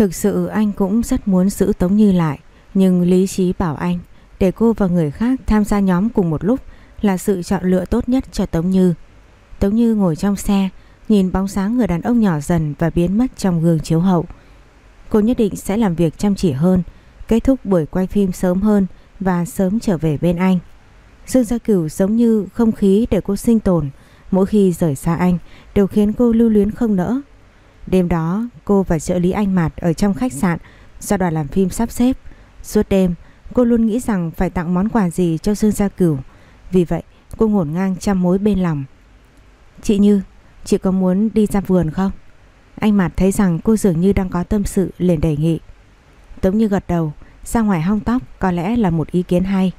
Thực sự anh cũng rất muốn giữ Tống Như lại, Nhưng lý trí bảo anh, Để cô và người khác tham gia nhóm cùng một lúc Là sự chọn lựa tốt nhất cho Tống Như. Tống Như ngồi trong xe, Nhìn bóng sáng người đàn ông nhỏ dần Và biến mất trong gương chiếu hậu. Cô nhất định sẽ làm việc chăm chỉ hơn, Kết thúc buổi quay phim sớm hơn Và sớm trở về bên anh. Dương Gia Cửu giống như không khí để cô sinh tồn, Mỗi khi rời xa anh Đều khiến cô lưu luyến không nỡ. Đêm đó, cô và trợ lý anh Mạt Ở trong khách sạn do đoàn làm phim sắp xếp. Suốt đêm, cô luôn nghĩ rằng Phải tặng món quà gì cho Dương Gia Cửu. Vì vậy, cô ngổn ngang trăm mối bên lòng. Chị Như, Chị có muốn đi ra vườn không? Anh Mạt thấy rằng cô dường như đang có tâm sự, liền đề nghị. Tống Như gật đầu, Ra ngoài hong tóc có lẽ là một ý kiến hay.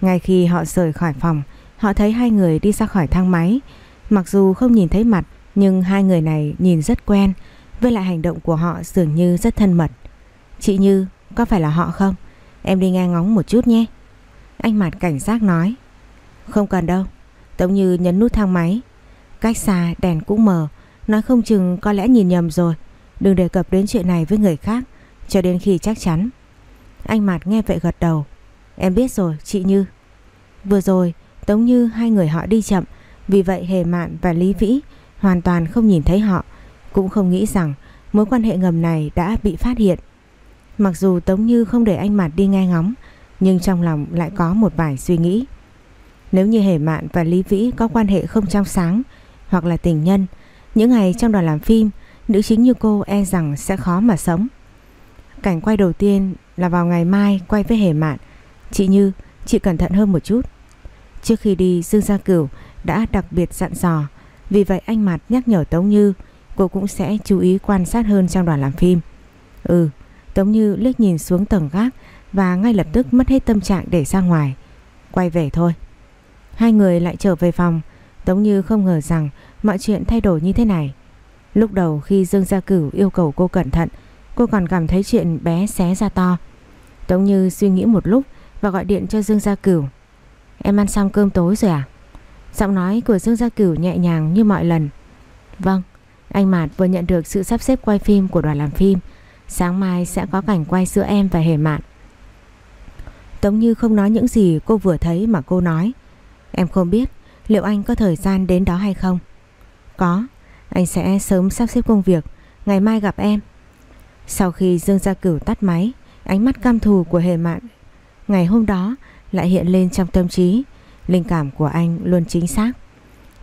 Ngay khi họ rời khỏi phòng, Họ thấy hai người đi ra khỏi thang máy. Mặc dù không nhìn thấy mặt nhưng hai người này nhìn rất quen, Với lại hành động của họ dường như rất thân mật. Chị Như, có phải là họ không? Em đi nghe ngóng một chút nhé. Anh mặt cảnh giác nói. Không cần đâu, Tống Như nhấn nút thang máy. Cách xa, đèn cũng mờ. Nói không chừng có lẽ nhìn nhầm rồi. Đừng đề cập đến chuyện này với người khác, Cho đến khi chắc chắn. Anh Mạt nghe vậy gật đầu. Em biết rồi, chị Như. Vừa rồi, Tống Như hai người họ đi chậm, Vì vậy Hề Mạn và Lý Vĩ Hoàn toàn không nhìn thấy họ Cũng không nghĩ rằng mối quan hệ ngầm này đã bị phát hiện. Mặc dù Tống Như không để anh Mạt đi nghe ngóng Nhưng trong lòng lại có một vài suy nghĩ. Nếu như Hề Mạn và Lý Vĩ có quan hệ không trong sáng Hoặc là tình nhân Những ngày trong đoàn làm phim Nữ chính như cô e rằng sẽ khó mà sống. Cảnh quay đầu tiên là vào ngày mai quay với Hề Mạn. Chị Như, chị cẩn thận hơn một chút. Trước khi đi Dương Gia Cửu đã đặc biệt dặn dò vì vậy anh Mạt nhắc nhở Tống Như, Cô cũng sẽ chú ý quan sát hơn trong đoàn làm phim. Ừ Tống Như liếc nhìn xuống tầng gác Và ngay lập tức mất hết tâm trạng để ra ngoài. Quay về thôi. Hai người lại trở về phòng. Tống Như không ngờ rằng mọi chuyện thay đổi như thế này. Lúc đầu khi Dương Gia Cửu yêu cầu cô cẩn thận, Cô còn cảm thấy chuyện bé xé ra to. Tống Như suy nghĩ một lúc Và gọi điện cho Dương Gia Cửu. Em ăn xong cơm tối rồi à? Giọng nói của Dương Gia Cửu nhẹ nhàng như mọi lần. Vâng Anh Mạt vừa nhận được sự sắp xếp quay phim của đoàn làm phim. Sáng mai sẽ có cảnh quay giữa em và Hề Mạn Tống Như không nói những gì cô vừa thấy mà cô nói. Em không biết liệu anh có thời gian đến đó hay không. Có, Anh sẽ sớm sắp xếp công việc. Ngày mai gặp em. Sau khi Dương Gia Cửu tắt máy, Ánh mắt cam thù của Hề Mạn Ngày hôm đó lại hiện lên trong tâm trí. Linh cảm của anh luôn chính xác.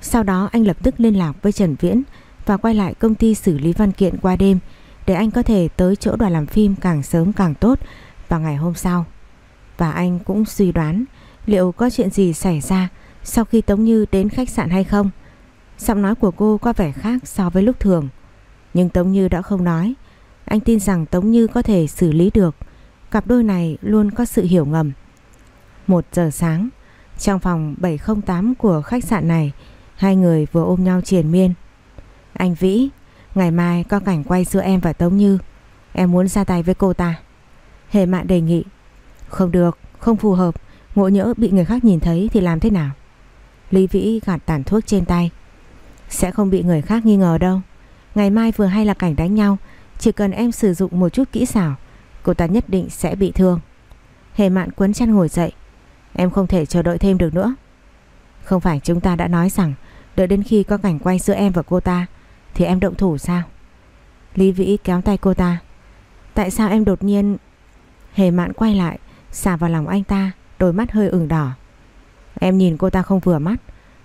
Sau đó anh lập tức liên lạc với Trần Viễn và quay lại công ty xử lý văn kiện qua đêm để anh có thể tới chỗ đoàn làm phim càng sớm càng tốt vào ngày hôm sau. Và anh cũng suy đoán liệu có chuyện gì xảy ra sau khi Tống Như đến khách sạn hay không. Giọng nói của cô có vẻ khác so với lúc thường. Nhưng Tống Như đã không nói. Anh tin rằng Tống Như có thể xử lý được. Cặp đôi này luôn có sự hiểu ngầm. Một giờ sáng, trong phòng 708 của khách sạn này, hai người vừa ôm nhau triền miên. Anh Vĩ, ngày mai có cảnh quay giữa em và Tống Như. Em muốn ra tay với cô ta. Hề mạn đề nghị. Không được, không phù hợp. Ngộ nhỡ bị người khác nhìn thấy thì làm thế nào? Lý Vĩ gạt tàn thuốc trên tay. Sẽ không bị người khác nghi ngờ đâu. Ngày mai vừa hay là cảnh đánh nhau. Chỉ cần em sử dụng một chút kỹ xảo, cô ta nhất định sẽ bị thương. Hề mạn quấn chăn ngồi dậy. Em không thể chờ đợi thêm được nữa. Không phải chúng ta đã nói rằng, Đợi đến khi có cảnh quay giữa em và cô ta, Thì em động thủ sao? Lý Vĩ kéo tay cô ta. Tại sao em đột nhiên, Hề mạn quay lại, Xả vào lòng anh ta, Đôi mắt hơi ửng đỏ? Em nhìn cô ta không vừa mắt.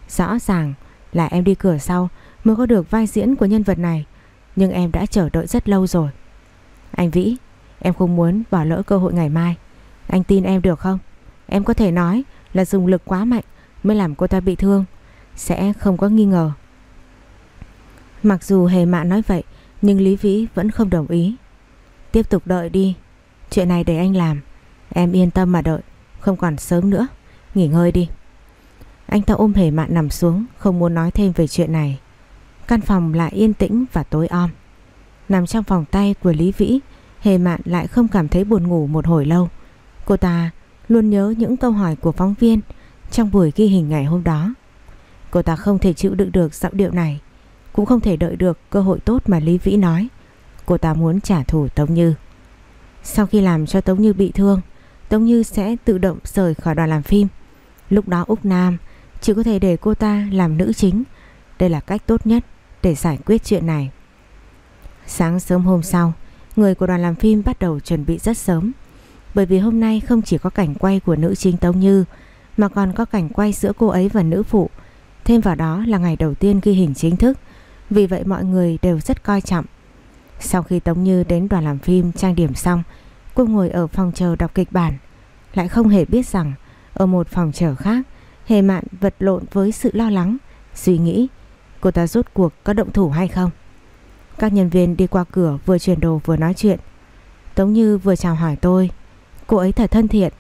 Rõ ràng là em đi cửa sau Mới có được vai diễn của nhân vật này, Nhưng em đã chờ đợi rất lâu rồi. Anh Vĩ, Em không muốn bỏ lỡ cơ hội ngày mai. Anh tin em được không? Em có thể nói là dùng lực quá mạnh mới làm cô ta bị thương. Sẽ không có nghi ngờ. Mặc dù hề mạn nói vậy, nhưng Lý Vĩ vẫn không đồng ý. Tiếp tục đợi đi. Chuyện này để anh làm. Em yên tâm mà đợi. Không còn sớm nữa. Nghỉ ngơi đi. Anh ta ôm hề mạn nằm xuống, không muốn nói thêm về chuyện này. Căn phòng lại yên tĩnh và tối om. Nằm trong vòng tay của Lý Vĩ, Hề mạn lại không cảm thấy buồn ngủ một hồi lâu. Cô ta luôn nhớ những câu hỏi của phóng viên trong buổi ghi hình ngày hôm đó. Cô ta không thể chịu đựng được giọng điệu này, cũng không thể đợi được cơ hội tốt mà Lý Vĩ nói. Cô ta muốn trả thù Tống Như. Sau khi làm cho Tống Như bị thương Tống Như sẽ tự động rời khỏi đoàn làm phim. Lúc đó Úc Nam Chỉ có thể để cô ta làm nữ chính. Đây là cách tốt nhất để giải quyết chuyện này. Sáng sớm hôm sau Người của đoàn làm phim bắt đầu chuẩn bị rất sớm. Bởi vì hôm nay không chỉ có cảnh quay của nữ chính Tống Như, Mà còn có cảnh quay giữa cô ấy và nữ phụ. Thêm vào đó là ngày đầu tiên ghi hình chính thức, Vì vậy mọi người đều rất coi trọng. Sau khi Tống Như đến đoàn làm phim trang điểm xong, Cô ngồi ở phòng chờ đọc kịch bản. Lại không hề biết rằng, Ở một phòng chờ khác, Hề mạn vật lộn với sự lo lắng, Suy nghĩ, Cô ta rốt cuộc có động thủ hay không? Các nhân viên đi qua cửa vừa chuyển đồ vừa nói chuyện. Tống Như vừa chào hỏi tôi. Cô ấy thật thân thiện.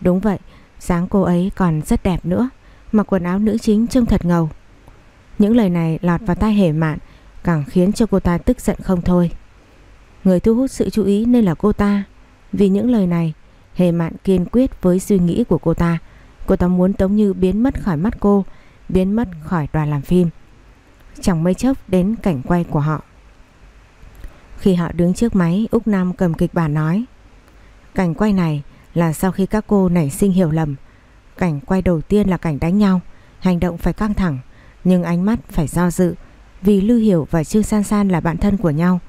Đúng vậy dáng cô ấy còn rất đẹp nữa, Mặc quần áo nữ chính trông thật ngầu. Những lời này lọt vào tai hề mạn, Càng khiến cho cô ta tức giận không thôi. Người thu hút sự chú ý nên là cô ta. Vì những lời này, Hề mạn kiên quyết với suy nghĩ của cô ta. Cô ta muốn Tống Như biến mất khỏi mắt cô, Biến mất khỏi đoàn làm phim. Chẳng mấy chốc đến cảnh quay của họ. Khi họ đứng trước máy, Úc Nam cầm kịch bản nói Cảnh quay này là sau khi các cô nảy sinh hiểu lầm. Cảnh quay đầu tiên là cảnh đánh nhau, Hành động phải căng thẳng, Nhưng ánh mắt phải do dự, Vì Lưu Hiểu và Trương San San là bạn thân của nhau.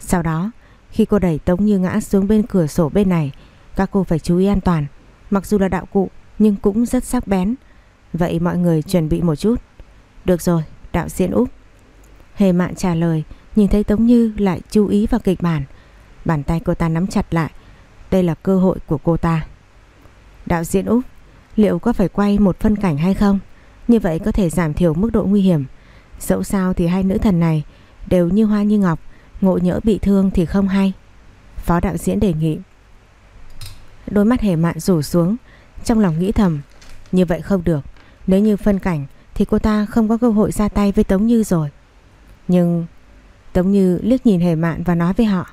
Sau đó, Khi cô đẩy Tống Như ngã xuống bên cửa sổ bên này, Các cô phải chú ý an toàn. Mặc dù là đạo cụ, Nhưng cũng rất sắc bén. Vậy mọi người chuẩn bị một chút. Được rồi, đạo diễn Úc. Hề mạn trả lời, Nhìn thấy Tống Như lại chú ý vào kịch bản. Bàn tay cô ta nắm chặt lại đây là cơ hội của cô ta. Đạo diễn Úc Liệu có phải quay một phân cảnh hay không? Như vậy có thể giảm thiểu mức độ nguy hiểm. Dẫu sao thì hai nữ thần này Đều như hoa như ngọc Ngộ nhỡ bị thương thì không hay. Phó đạo diễn đề nghị. Đôi mắt hề mạn rủ xuống Trong lòng nghĩ thầm Như vậy không được. Nếu như phân cảnh thì cô ta không có cơ hội ra tay với Tống Như rồi. Nhưng Tống Như liếc nhìn hề mạn và nói với họ.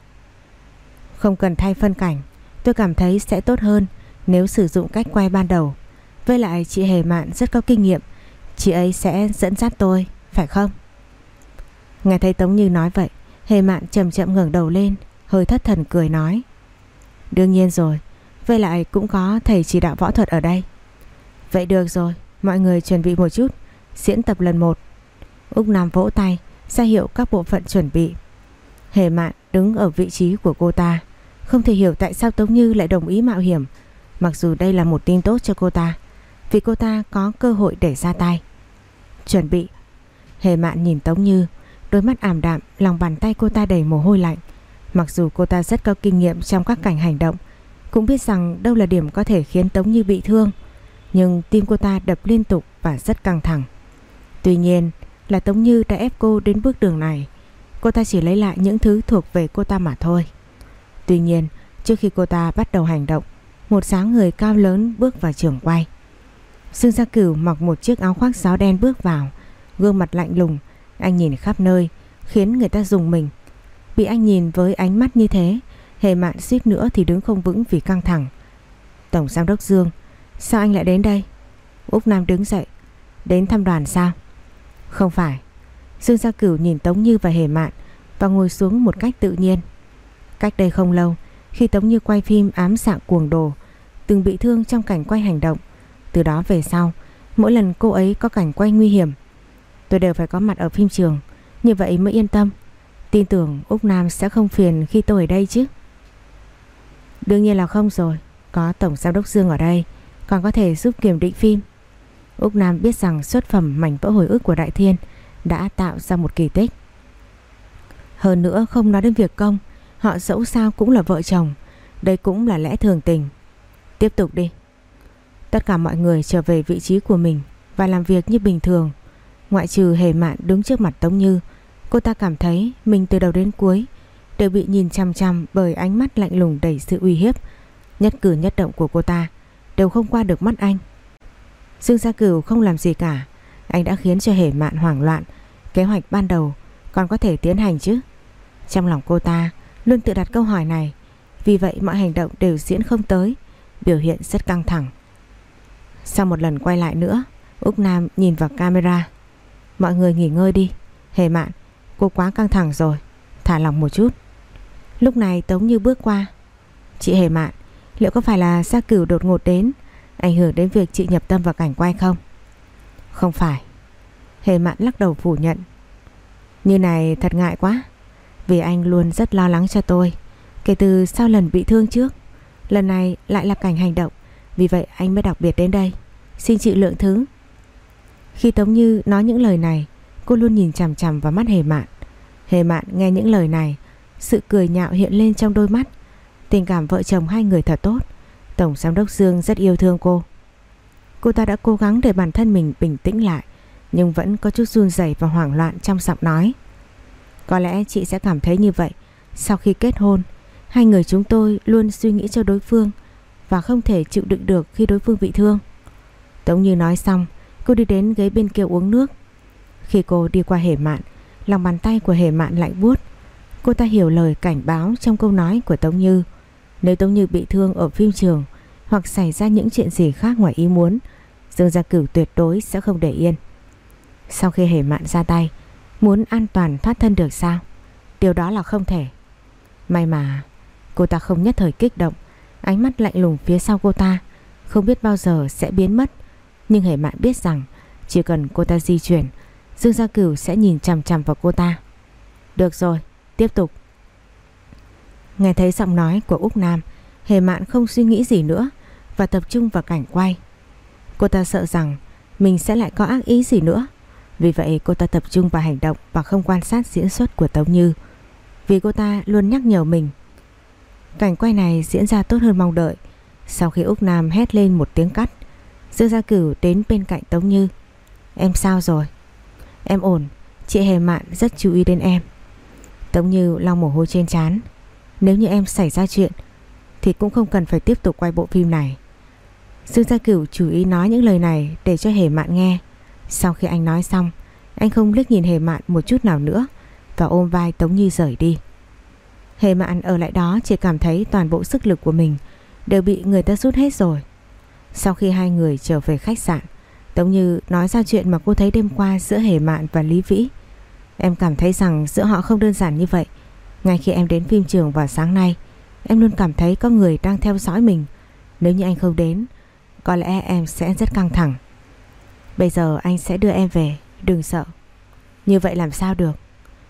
Không cần thay phân cảnh, tôi cảm thấy sẽ tốt hơn nếu sử dụng cách quay ban đầu. Với lại chị hề mạn rất có kinh nghiệm, chị ấy sẽ dẫn dắt tôi, phải không? Nghe thấy Tống Như nói vậy, hề mạn chậm chậm ngẩng đầu lên, hơi thất thần cười nói. Đương nhiên rồi, với lại cũng có thầy chỉ đạo võ thuật ở đây. Vậy được rồi, mọi người chuẩn bị một chút. Diễn tập lần một. Úc Nam vỗ tay ra hiệu các bộ phận chuẩn bị Hề mạn đứng ở vị trí của cô ta không thể hiểu tại sao Tống Như lại đồng ý mạo hiểm. Mặc dù đây là một tin tốt cho cô ta, Vì cô ta có cơ hội để ra tay. Chuẩn bị. Hề mạn nhìn Tống Như, Đôi mắt ảm đạm, Lòng bàn tay cô ta đầy mồ hôi lạnh. Mặc dù cô ta rất có kinh nghiệm trong các cảnh hành động, Cũng biết rằng đâu là điểm có thể khiến Tống Như bị thương, Nhưng tim cô ta đập liên tục và rất căng thẳng. Tuy nhiên, là Tống Như đã ép cô đến bước đường này, Cô ta chỉ lấy lại những thứ thuộc về cô ta mà thôi. Tuy nhiên, trước khi cô ta bắt đầu hành động, Một sáng người cao lớn bước vào trường quay. Dương Gia Cửu mặc một chiếc áo khoác giáo đen bước vào, Gương mặt lạnh lùng, Anh nhìn khắp nơi, Khiến người ta dùng mình. Bị anh nhìn với ánh mắt như thế, Hề mạn suýt nữa thì đứng không vững vì căng thẳng. Tổng giám đốc Dương, Sao anh lại đến đây? Úc Nam đứng dậy, Đến thăm đoàn sao? Không phải. Dương Gia Cửu nhìn Tống Như và Hề Mạn Và ngồi xuống một cách tự nhiên. Cách đây không lâu Khi Tống Như quay phim ám sạng cuồng đồ Từng bị thương trong cảnh quay hành động. Từ đó về sau Mỗi lần cô ấy có cảnh quay nguy hiểm Tôi đều phải có mặt ở phim trường. Như vậy mới yên tâm. Tin tưởng Úc Nam sẽ không phiền khi tôi ở đây chứ. Đương nhiên là không rồi. Có Tổng Giám đốc Dương ở đây Còn có thể giúp kiểm định phim. Úc Nam biết rằng xuất phẩm mảnh vỡ hồi ức của Đại Thiên đã tạo ra một kỳ tích. Hơn nữa không nói đến việc công, họ dẫu sao cũng là vợ chồng, đây cũng là lẽ thường tình. Tiếp tục đi. Tất cả mọi người trở về vị trí của mình và làm việc như bình thường. Ngoại trừ hề mạn đứng trước mặt Tống Như, cô ta cảm thấy mình từ đầu đến cuối đều bị nhìn chăm chăm bởi ánh mắt lạnh lùng đầy sự uy hiếp. Nhất cử nhất động của cô ta đều không qua được mắt anh. Dương Gia Cửu không làm gì cả Anh đã khiến cho hề mạn hoảng loạn Kế hoạch ban đầu còn có thể tiến hành chứ Trong lòng cô ta Luôn tự đặt câu hỏi này. Vì vậy mọi hành động đều diễn không tới, Biểu hiện rất căng thẳng. Sau một lần quay lại nữa, Úc Nam nhìn vào camera. Mọi người nghỉ ngơi đi. Hề mạn, Cô quá căng thẳng rồi, Thả lòng một chút. Lúc này Tống Như bước qua. Chị Hề Mạn, Liệu có phải là Sa Cửu đột ngột đến, Ảnh hưởng đến việc chị nhập tâm vào cảnh quay không? Không phải. Hề Mạn lắc đầu phủ nhận. Như này thật ngại quá. Vì anh luôn rất lo lắng cho tôi. Kể từ sau lần bị thương trước, Lần này lại là cảnh hành động. Vì vậy anh mới đặc biệt đến đây, Xin chị lượng thứ. Khi Tống Như nói những lời này, Cô luôn nhìn chằm chằm vào mắt Hề Mạn. Hề Mạn nghe những lời này, Sự cười nhạo hiện lên trong đôi mắt. Tình cảm vợ chồng hai người thật tốt. Tổng giám đốc Dương rất yêu thương cô. Cô ta đã cố gắng để bản thân mình bình tĩnh lại, Nhưng vẫn có chút run rẩy và hoảng loạn trong giọng nói. Có lẽ chị sẽ cảm thấy như vậy. Sau khi kết hôn, Hai người chúng tôi luôn suy nghĩ cho đối phương Và không thể chịu đựng được khi đối phương bị thương. Tống Như nói xong, Cô đi đến ghế bên kia uống nước. Khi cô đi qua hề mạn, Lòng bàn tay của hề mạn lạnh buốt. Cô ta hiểu lời cảnh báo trong câu nói của Tống Như. Nếu Tống Như bị thương ở phim trường Hoặc xảy ra những chuyện gì khác ngoài ý muốn, Dương Gia Cửu tuyệt đối sẽ không để yên. Sau khi hề mạn ra tay Muốn an toàn thoát thân được sao? Điều đó là không thể. May mà Cô ta không nhất thời kích động Ánh mắt lạnh lùng phía sau cô ta Không biết bao giờ sẽ biến mất. Nhưng hề mạn biết rằng Chỉ cần cô ta di chuyển Dương Gia Cửu sẽ nhìn chằm chằm vào cô ta. Được rồi, tiếp tục. Nghe thấy giọng nói của Úc Nam Hề mạn không suy nghĩ gì nữa Và tập trung vào cảnh quay. Cô ta sợ rằng Mình sẽ lại có ác ý gì nữa. Vì vậy, cô ta tập trung vào hành động Và không quan sát diễn xuất của Tống Như. Vì cô ta luôn nhắc nhở mình, Cảnh quay này diễn ra tốt hơn mong đợi. Sau khi Úc Nam hét lên một tiếng cắt Dương Gia Cửu đến bên cạnh Tống Như. Em sao rồi? Em ổn, Chị Hề Mạn rất chú ý đến em. Tống Như lau mồ hôi trên trán. Nếu như em xảy ra chuyện, Thì cũng không cần phải tiếp tục quay bộ phim này. Dương Gia Cửu chú ý nói những lời này Để cho Hề Mạn nghe. Sau khi anh nói xong Anh không liếc nhìn Hề Mạn một chút nào nữa Và ôm vai Tống Như rời đi Hề Mạn ở lại đó chỉ cảm thấy toàn bộ sức lực của mình Đều bị người ta rút hết rồi Sau khi hai người trở về khách sạn Tống Như nói ra chuyện mà cô thấy đêm qua giữa Hề Mạn và Lý Vĩ. Em cảm thấy rằng giữa họ không đơn giản như vậy. Ngay khi em đến phim trường vào sáng nay, em luôn cảm thấy có người đang theo dõi mình. Nếu như anh không đến, có lẽ em sẽ rất căng thẳng. Bây giờ anh sẽ đưa em về, đừng sợ. Như vậy làm sao được?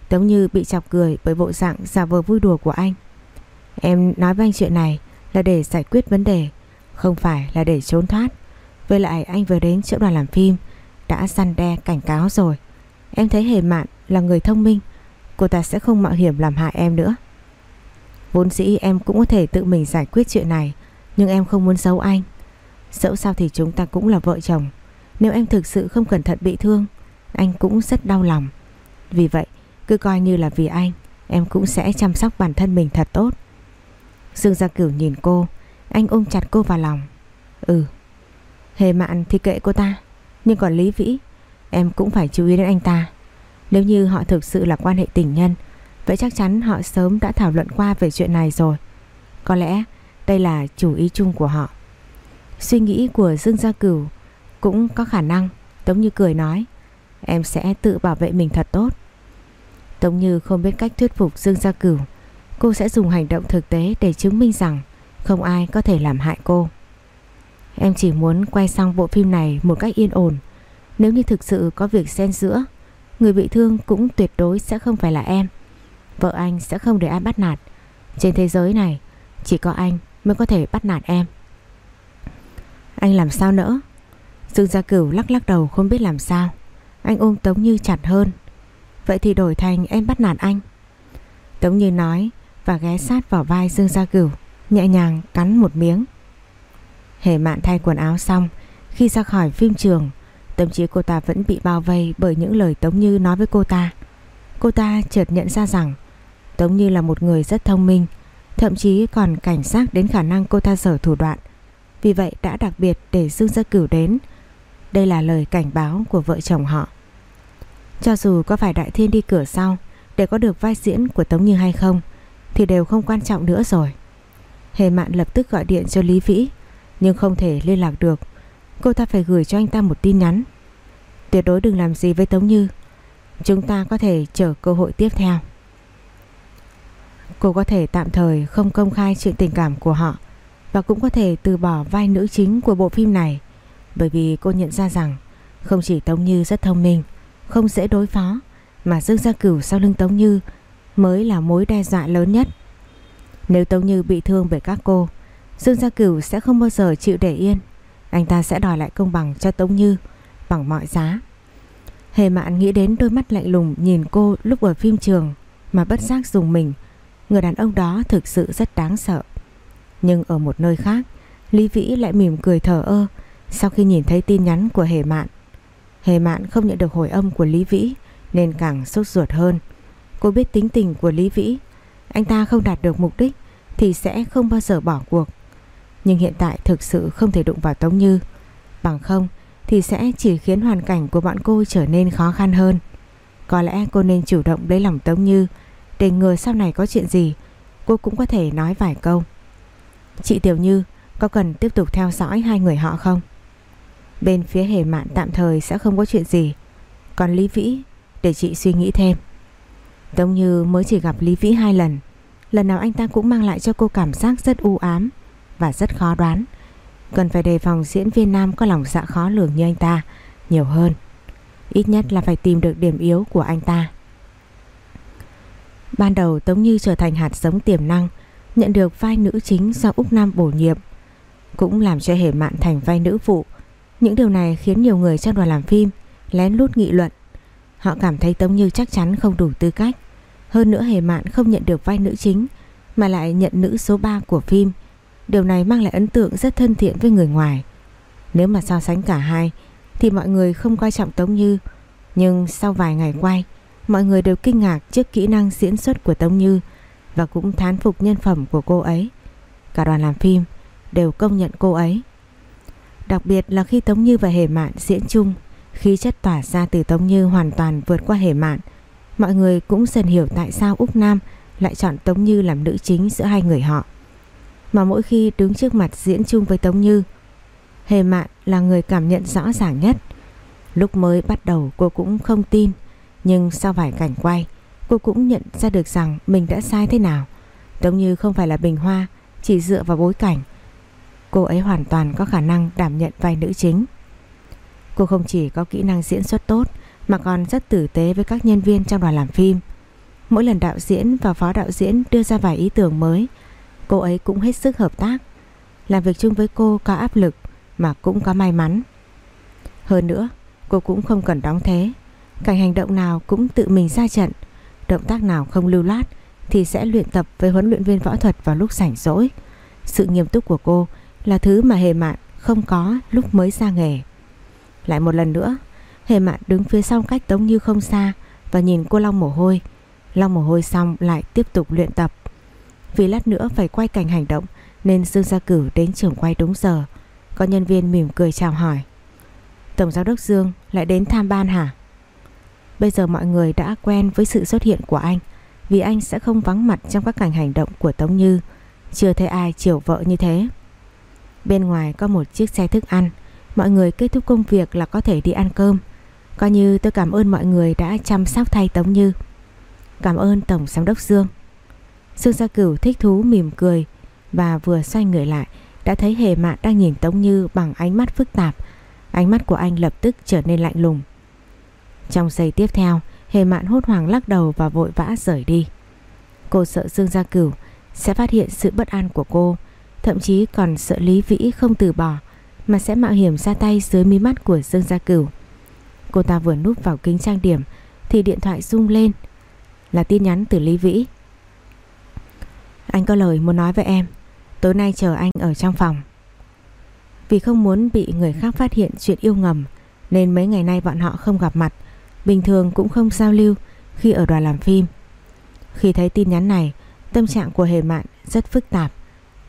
Tống Như bị chọc cười bởi bộ dạng giả vờ vui đùa của anh. Em nói với anh chuyện này là để giải quyết vấn đề, không phải là để trốn thoát. Với lại anh vừa đến chỗ đoàn làm phim Đã săn đe cảnh cáo rồi Em thấy hề mạn là người thông minh Cô ta sẽ không mạo hiểm làm hại em nữa Vốn dĩ em cũng có thể tự mình giải quyết chuyện này Nhưng em không muốn giấu anh Dẫu sao thì chúng ta cũng là vợ chồng nếu em thực sự không cẩn thận bị thương, Anh cũng rất đau lòng. Vì vậy, cứ coi như là vì anh, Em cũng sẽ chăm sóc bản thân mình thật tốt. Dương Gia Cửu nhìn cô, Anh ôm chặt cô vào lòng. Ừ Hề mạn thì kệ cô ta, Nhưng còn Lý Vĩ, Em cũng phải chú ý đến anh ta. Nếu như họ thực sự là quan hệ tình nhân, Vậy chắc chắn họ sớm đã thảo luận qua về chuyện này rồi. Có lẽ đây là chủ ý chung của họ. Suy nghĩ của Dương Gia Cửu cũng có khả năng Tống Như cười nói Em sẽ tự bảo vệ mình thật tốt Tống Như không biết cách thuyết phục Dương Gia Cửu Cô sẽ dùng hành động thực tế để chứng minh rằng Không ai có thể làm hại cô Em chỉ muốn quay xong bộ phim này một cách yên ổn. Nếu như thực sự có việc xen giữa, người bị thương cũng tuyệt đối sẽ không phải là em. Vợ anh sẽ không để ai bắt nạt. Trên thế giới này, chỉ có anh mới có thể bắt nạt em. Anh làm sao nữa? Dương Gia Cửu lắc lắc đầu không biết làm sao. Anh ôm Tống Như chặt hơn. Vậy thì đổi thành em bắt nạt anh. Tống Như nói và ghé sát vào vai Dương Gia Cửu, nhẹ nhàng cắn một miếng. Hề mạn thay quần áo xong Khi ra khỏi phim trường Tâm trí cô ta vẫn bị bao vây bởi những lời Tống Như nói với cô ta Cô ta chợt nhận ra rằng Tống Như là một người rất thông minh Thậm chí còn cảnh giác đến khả năng cô ta sở thủ đoạn Vì vậy đã đặc biệt để Dương Gia Cửu đến đây là lời cảnh báo của vợ chồng họ. Cho dù có phải Đại Thiên đi cửa sau Để có được vai diễn của Tống Như hay không, Thì đều không quan trọng nữa rồi. Hề mạn lập tức gọi điện cho Lý Vĩ, nhưng không thể liên lạc được. Cô ta phải gửi cho anh ta một tin nhắn. Tuyệt đối đừng làm gì với Tống Như. Chúng ta có thể chờ cơ hội tiếp theo. Cô có thể tạm thời không công khai chuyện tình cảm của họ và cũng có thể từ bỏ vai nữ chính của bộ phim này bởi vì cô nhận ra rằng không chỉ Tống Như rất thông minh, không dễ đối phó mà Dương Gia Cửu sau lưng Tống Như mới là mối đe dọa lớn nhất. Nếu Tống Như bị thương bởi các cô, Dương Gia Cửu sẽ không bao giờ chịu để yên. Anh ta sẽ đòi lại công bằng cho Tống Như bằng mọi giá. Hề mạn nghĩ đến đôi mắt lạnh lùng nhìn cô lúc ở phim trường mà bất giác dùng mình. Người đàn ông đó thực sự rất đáng sợ. Nhưng ở một nơi khác, Lý Vĩ lại mỉm cười thở ơ sau khi nhìn thấy tin nhắn của Hề Mạn. Hề Mạn không nhận được hồi âm của Lý Vĩ nên càng sốt ruột hơn. Cô biết tính tình của Lý Vĩ, anh ta không đạt được mục đích thì sẽ không bao giờ bỏ cuộc. Nhưng hiện tại thực sự không thể đụng vào Tống Như. Bằng không thì sẽ chỉ khiến hoàn cảnh của bọn cô trở nên khó khăn hơn. Có lẽ cô nên chủ động lấy lòng Tống Như để ngừa sau này có chuyện gì cô cũng có thể nói vài câu. Chị Tiểu Như có cần tiếp tục theo dõi hai người họ không? Bên phía hề mạn tạm thời sẽ không có chuyện gì. Còn Lý Vĩ, để chị suy nghĩ thêm. Tống Như mới chỉ gặp Lý Vĩ hai lần Lần nào anh ta cũng mang lại cho cô cảm giác rất u ám Và rất khó đoán. Cần phải đề phòng diễn viên nam có lòng dạ khó lường như anh ta Nhiều hơn. Ít nhất là phải tìm được điểm yếu của anh ta. Ban đầu Tống Như trở thành hạt giống tiềm năng, Nhận được vai nữ chính do Úc Nam bổ nhiệm, Cũng làm cho Hề Mạn thành vai nữ phụ những điều này khiến nhiều người trong đoàn làm phim lén lút nghị luận. Họ cảm thấy Tống Như chắc chắn không đủ tư cách. Hơn nữa Hề Mạn không nhận được vai nữ chính mà lại nhận nữ số 3 của phim. Điều này mang lại ấn tượng rất thân thiện với người ngoài. Nếu mà so sánh cả hai thì mọi người không coi trọng Tống Như. Nhưng sau vài ngày quay, mọi người đều kinh ngạc trước kỹ năng diễn xuất của Tống Như và cũng thán phục nhân phẩm của cô ấy. Cả đoàn làm phim đều công nhận cô ấy. Đặc biệt là khi Tống Như và Hề Mạn diễn chung, khí chất tỏa ra từ Tống Như hoàn toàn vượt qua Hề Mạn. Mọi người cũng dần hiểu tại sao Úc Nam lại chọn Tống Như làm nữ chính giữa hai người họ. Mà mỗi khi đứng trước mặt diễn chung với Tống Như, Hề Mạn là người cảm nhận rõ ràng nhất. Lúc mới bắt đầu cô cũng không tin, nhưng sau vài cảnh quay, cô cũng nhận ra được rằng mình đã sai thế nào. Tống Như không phải là bình hoa, chỉ dựa vào bối cảnh Cô ấy hoàn toàn có khả năng đảm nhận vai nữ chính. Cô không chỉ có kỹ năng diễn xuất tốt, Mà còn rất tử tế với các nhân viên trong đoàn làm phim. Mỗi lần đạo diễn và phó đạo diễn đưa ra vài ý tưởng mới, Cô ấy cũng hết sức hợp tác. Làm việc chung với cô có áp lực, Mà cũng có may mắn. Hơn nữa, Cô cũng không cần đóng thế. Cảnh hành động nào cũng tự mình ra trận. Động tác nào không lưu loát Thì sẽ luyện tập với huấn luyện viên võ thuật vào lúc rảnh rỗi. Sự nghiêm túc của cô là thứ mà Hề Mạn không có lúc mới ra nghề. Lại một lần nữa, Hề Mạn đứng phía sau cách Tống Như không xa và nhìn cô Long mồ hôi. Long mồ hôi xong lại tiếp tục luyện tập. Vì lát nữa phải quay cảnh hành động nên Dương Gia Cửu đến trường quay đúng giờ. Có nhân viên mỉm cười chào hỏi. Tổng giám đốc Dương lại đến tham ban hả? Bây giờ mọi người đã quen với sự xuất hiện của anh vì anh sẽ không vắng mặt trong các cảnh hành động của Tống Như. Chưa thấy ai chiều vợ như thế. Bên ngoài có một chiếc xe thức ăn. Mọi người kết thúc công việc là có thể đi ăn cơm. Coi như tôi cảm ơn mọi người đã chăm sóc thay Tống Như. Cảm ơn Tổng Giám đốc Dương. Dương Gia Cửu thích thú mỉm cười Và vừa xoay người lại, Đã thấy Hề Mạn đang nhìn Tống Như bằng ánh mắt phức tạp. Ánh mắt của anh lập tức trở nên lạnh lùng. Trong giây tiếp theo, Hề Mạn hốt hoảng lắc đầu và vội vã rời đi. Cô sợ Dương Gia Cửu sẽ phát hiện sự bất an của cô. Thậm chí còn sợ Lý Vĩ không từ bỏ, Mà sẽ mạo hiểm ra tay dưới mí mắt của Dương Gia Cửu. Cô ta vừa núp vào kính trang điểm, Thì điện thoại rung lên. Là tin nhắn từ Lý Vĩ. Anh có lời muốn nói với em. Tối nay chờ anh ở trong phòng. Vì không muốn bị người khác phát hiện chuyện yêu ngầm, Nên mấy ngày nay bọn họ không gặp mặt, Bình thường cũng không giao lưu Khi ở đoàn làm phim. Khi thấy tin nhắn này, Tâm trạng của Hề Mạn rất phức tạp.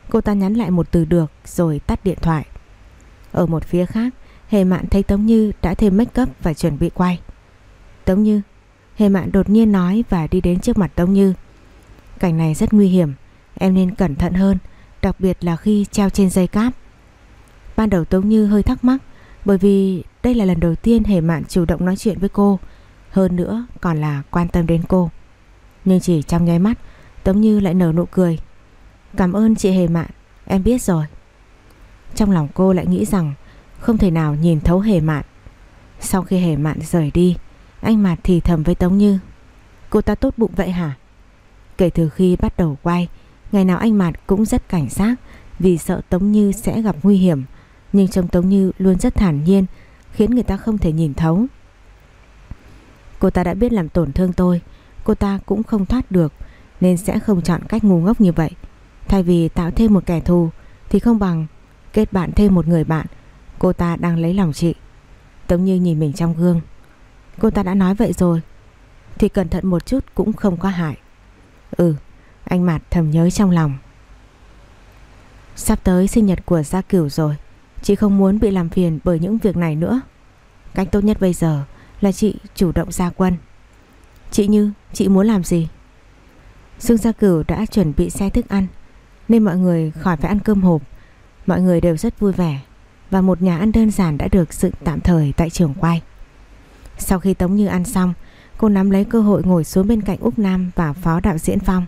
Cô ta nhắn lại một từ được rồi tắt điện thoại. Ở một phía khác, Hề Mạn thấy Tống Như đã thêm make up và chuẩn bị quay. Tống Như, Hề Mạn đột nhiên nói và đi đến trước mặt Tống Như. Cảnh này rất nguy hiểm, em nên cẩn thận hơn, đặc biệt là khi treo trên dây cáp. Ban đầu Tống Như hơi thắc mắc bởi vì đây là lần đầu tiên Hề Mạn chủ động nói chuyện với cô, hơn nữa còn là quan tâm đến cô. Nhưng chỉ trong nháy mắt, Tống Như lại nở nụ cười Cảm ơn chị Hề Mạn, Em biết rồi. Trong lòng cô lại nghĩ rằng Không thể nào nhìn thấu Hề Mạn. Sau khi Hề Mạn rời đi, Anh Mạt thì thầm với Tống Như. Cô ta tốt bụng vậy hả? Kể từ khi bắt đầu quay, Ngày nào anh Mạt cũng rất cảnh giác Vì sợ Tống Như sẽ gặp nguy hiểm. Nhưng trông Tống Như luôn rất thản nhiên, Khiến người ta không thể nhìn thấu. Cô ta đã biết làm tổn thương tôi, Cô ta cũng không thoát được, Nên sẽ không chọn cách ngu ngốc như vậy. Thay vì tạo thêm một kẻ thù, Thì không bằng kết bạn thêm một người bạn. Cô ta đang lấy lòng chị. Tống Như nhìn mình trong gương. Cô ta đã nói vậy rồi, Thì cẩn thận một chút cũng không có hại. Ừ Anh Mạt thầm nhớ trong lòng. Sắp tới sinh nhật của Gia Cửu rồi, Chị không muốn bị làm phiền bởi những việc này nữa. Cách tốt nhất bây giờ Là chị chủ động ra quân. Chị Như, chị muốn làm gì? Dương Gia Cửu đã chuẩn bị xe thức ăn. Nên mọi người khỏi phải ăn cơm hộp. Mọi người đều rất vui vẻ. Và một nhà ăn đơn giản đã được dựng tạm thời tại trường quay. Sau khi Tống Như ăn xong, Cô nắm lấy cơ hội ngồi xuống bên cạnh Úc Nam và phó đạo diễn Phong.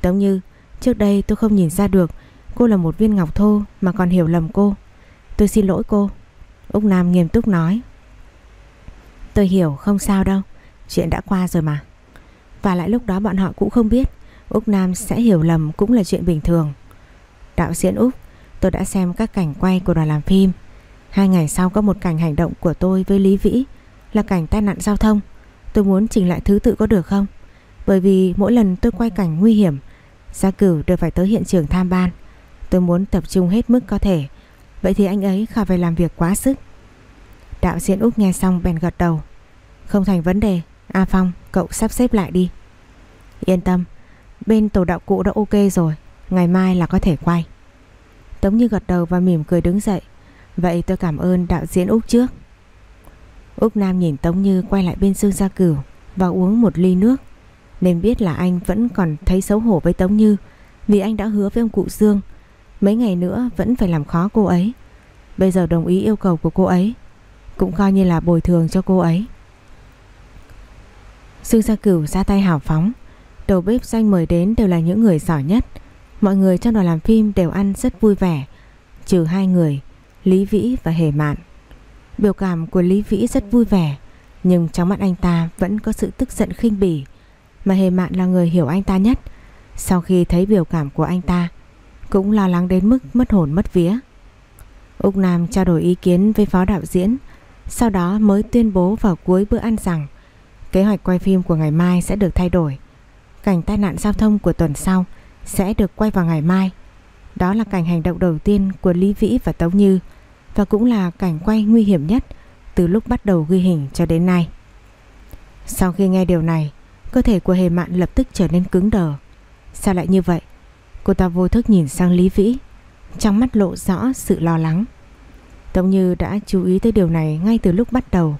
Tống Như, Trước đây tôi không nhìn ra được Cô là một viên ngọc thô mà còn hiểu lầm cô. Tôi xin lỗi cô. Úc Nam nghiêm túc nói. Tôi hiểu không sao đâu, Chuyện đã qua rồi mà. Và lại lúc đó bọn họ cũng không biết Úc Nam sẽ hiểu lầm cũng là chuyện bình thường. Đạo diễn Úc, Tôi đã xem các cảnh quay của đoàn làm phim. Hai ngày sau có một cảnh hành động của tôi với Lý Vĩ, Là cảnh tai nạn giao thông. Tôi muốn chỉnh lại thứ tự có được không? Bởi vì mỗi lần tôi quay cảnh nguy hiểm, Gia cửu đều phải tới hiện trường tham ban. Tôi muốn tập trung hết mức có thể. Vậy thì anh ấy khỏi phải làm việc quá sức. Đạo diễn Úc nghe xong bèn gật đầu. Không thành vấn đề. A Phong, cậu sắp xếp lại đi. Yên tâm Bên tổ đạo cụ đã ok rồi, Ngày mai là có thể quay. Tống Như gật đầu và mỉm cười đứng dậy. Vậy tôi cảm ơn đạo diễn Úc trước. Úc Nam nhìn Tống Như quay lại bên Dương Gia Cửu Và uống một ly nước. Nên biết là anh vẫn còn thấy xấu hổ với Tống Như, Vì anh đã hứa với ông cụ Dương Mấy ngày nữa vẫn phải làm khó cô ấy. Bây giờ đồng ý yêu cầu của cô ấy, Cũng coi như là bồi thường cho cô ấy. Dương Gia Cửu ra tay hào phóng. Đầu bếp danh mời đến đều là những người giỏi nhất. Mọi người trong đoàn làm phim đều ăn rất vui vẻ, Trừ hai người, Lý Vĩ và Hề Mạn. Biểu cảm của Lý Vĩ rất vui vẻ, Nhưng trong mắt anh ta vẫn có sự tức giận khinh bỉ, Mà Hề Mạn là người hiểu anh ta nhất. Sau khi thấy biểu cảm của anh ta, Cũng lo lắng đến mức mất hồn mất vía. Úc Nam trao đổi ý kiến với phó đạo diễn, Sau đó mới tuyên bố vào cuối bữa ăn rằng Kế hoạch quay phim của ngày mai sẽ được thay đổi. Cảnh tai nạn giao thông của tuần sau Sẽ được quay vào ngày mai. Đó là cảnh hành động đầu tiên của Lý Vĩ và Tống Như Và cũng là cảnh quay nguy hiểm nhất Từ lúc bắt đầu ghi hình cho đến nay. Sau khi nghe điều này, Cơ thể của Hề Mạn lập tức trở nên cứng đờ. Sao lại như vậy? Cô ta vô thức nhìn sang Lý Vĩ, Trong mắt lộ rõ sự lo lắng. Tống Như đã chú ý tới điều này ngay từ lúc bắt đầu.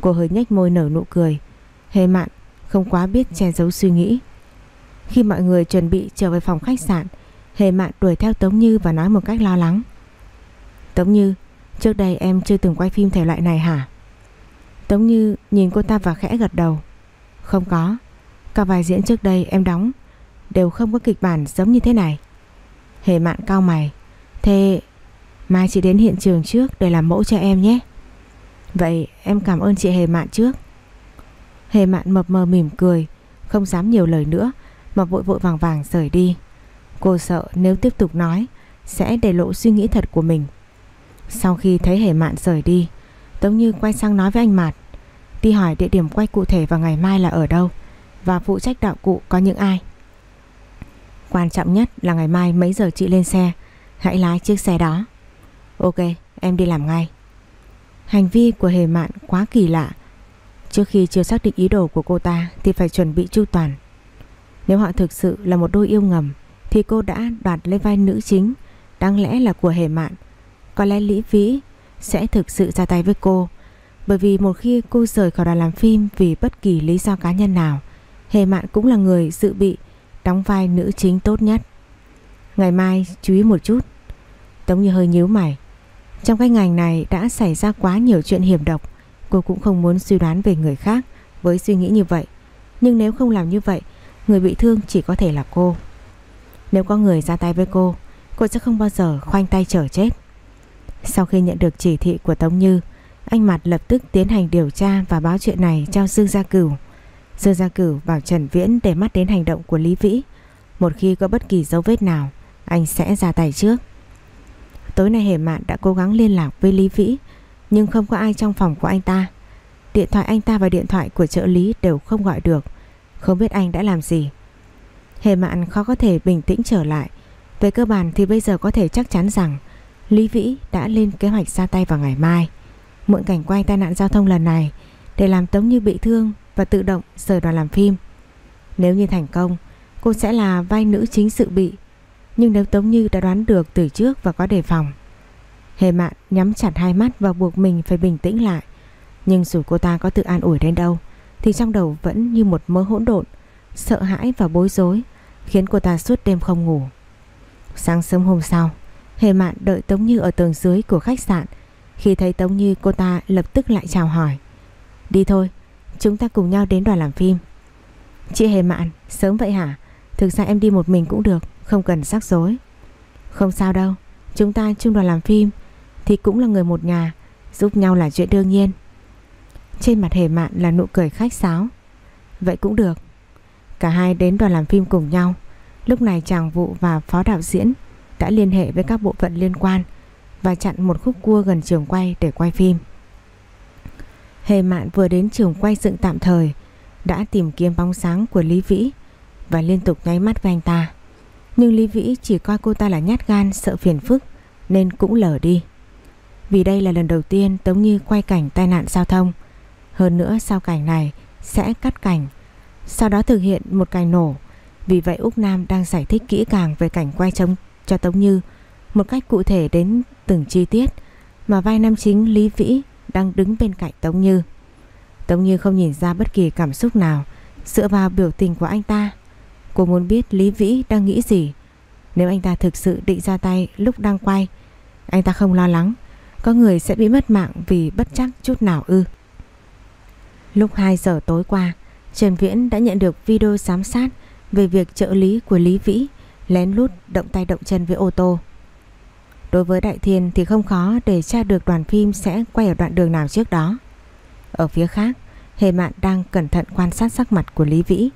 Cô hơi nhếch môi nở nụ cười. Hề mạn không quá biết che giấu suy nghĩ. Khi mọi người chuẩn bị trở về phòng khách sạn, Hề mạn đuổi theo Tống Như và nói một cách lo lắng. Tống Như, Trước đây em chưa từng quay phim thể loại này hả? Tống Như nhìn cô ta và khẽ gật đầu. Không có. Các vai diễn trước đây em đóng Đều không có kịch bản giống như thế này. Hề mạn cao mày. Thế mai chị đến hiện trường trước để làm mẫu cho em nhé. Vậy em cảm ơn chị Hề mạn trước. Hề mạn mập mờ mỉm cười, Không dám nhiều lời nữa, Mà vội vội vàng vàng rời đi. Cô sợ nếu tiếp tục nói, Sẽ để lộ suy nghĩ thật của mình. Sau khi thấy hề mạn rời đi, Tống Như quay sang nói với anh Mạt, Đi hỏi địa điểm quay cụ thể vào ngày mai là ở đâu, Và phụ trách đạo cụ có những ai? Quan trọng nhất là ngày mai mấy giờ chị lên xe, Hãy lái chiếc xe đó. Ok, em đi làm ngay. Hành vi của hề mạn quá kỳ lạ Trước khi chưa xác định ý đồ của cô ta Thì phải chuẩn bị chu toàn. Nếu họ thực sự là một đôi yêu ngầm, Thì cô đã đoạt lấy vai nữ chính, Đáng lẽ là của hề mạn. Có lẽ Lý Vĩ sẽ thực sự ra tay với cô, Bởi vì một khi cô rời khỏi đoàn làm phim Vì bất kỳ lý do cá nhân nào, Hề mạn cũng là người dự bị Đóng vai nữ chính tốt nhất. Ngày mai chú ý một chút. Tống như hơi nhíu mày. Trong cái ngành này đã xảy ra quá nhiều chuyện hiểm độc Cô cũng không muốn suy đoán về người khác Với suy nghĩ như vậy. Nhưng nếu không làm như vậy, Người bị thương chỉ có thể là cô. Nếu có người ra tay với cô Cô sẽ không bao giờ khoanh tay chờ chết. Sau khi nhận được chỉ thị của Tống Như, Anh Mặt lập tức tiến hành điều tra Và báo chuyện này cho Dương Gia Cửu. Dương Gia Cửu bảo Trần Viễn Để mắt đến hành động của Lý Vĩ. Một khi có bất kỳ dấu vết nào, Anh sẽ ra tay trước. Tối nay Hề Mạn đã cố gắng liên lạc với Lý Vĩ. Nhưng không có ai trong phòng của anh ta. Điện thoại anh ta và điện thoại của trợ lý đều không gọi được. Không biết anh đã làm gì. Hề Mạn khó có thể bình tĩnh trở lại. Về cơ bản thì bây giờ có thể chắc chắn rằng Lý Vĩ đã lên kế hoạch ra tay vào ngày mai. Mượn cảnh quay tai nạn giao thông lần này Để làm Tống Như bị thương Và tự động rời đoàn làm phim. Nếu như thành công, Cô sẽ là vai nữ chính sự bị. Nhưng nếu Tống Như đã đoán được từ trước và có đề phòng Hề mạn nhắm chặt hai mắt và buộc mình phải bình tĩnh lại. Nhưng dù cô ta có tự an ủi đến đâu, Thì trong đầu vẫn như một mớ hỗn độn, Sợ hãi và bối rối, Khiến cô ta suốt đêm không ngủ. Sáng sớm hôm sau, Hề mạn đợi Tống Như ở tầng dưới của khách sạn. Khi thấy Tống Như, cô ta lập tức lại chào hỏi. Đi thôi, Chúng ta cùng nhau đến đoàn làm phim. Chị Hề mạn, sớm vậy hả? Thực ra em đi một mình cũng được, Không cần rắc rối. Không sao đâu, Chúng ta chung đoàn làm phim thì cũng là người một nhà, Giúp nhau là chuyện đương nhiên. Trên mặt hề mạn là nụ cười khách sáo. Vậy cũng được. Cả hai đến đoàn làm phim cùng nhau. Lúc này chàng vụ và phó đạo diễn Đã liên hệ với các bộ phận liên quan Và chặn một khúc cua gần trường quay để quay phim. Hề mạn vừa đến trường quay dựng tạm thời, Đã tìm kiếm bóng sáng của Lý Vĩ Và liên tục nháy mắt với anh ta. Nhưng Lý Vĩ chỉ coi cô ta là nhát gan, Sợ phiền phức, Nên cũng lờ đi. Vì đây là lần đầu tiên Tống Như quay cảnh tai nạn giao thông Hơn nữa sau cảnh này Sẽ cắt cảnh Sau đó thực hiện một cảnh nổ Vì vậy Úc Nam đang giải thích kỹ càng Về cảnh quay trống cho Tống Như Một cách cụ thể đến từng chi tiết Mà vai nam chính Lý Vĩ đang đứng bên cạnh Tống Như. Tống Như không nhìn ra bất kỳ cảm xúc nào dựa vào biểu tình của anh ta. Cô muốn biết Lý Vĩ đang nghĩ gì. Nếu anh ta thực sự định ra tay lúc đang quay, anh ta không lo lắng có người sẽ bị mất mạng vì bất chắc chút nào ư. Lúc 2 giờ tối qua, Trần Viễn đã nhận được video giám sát về việc trợ lý của Lý Vĩ lén lút động tay động chân với ô tô. Đối với Đại Thiên thì không khó để tra được đoàn phim sẽ quay ở đoạn đường nào trước đó. Ở phía khác, Hề Mạn đang cẩn thận quan sát sắc mặt của Lý Vĩ.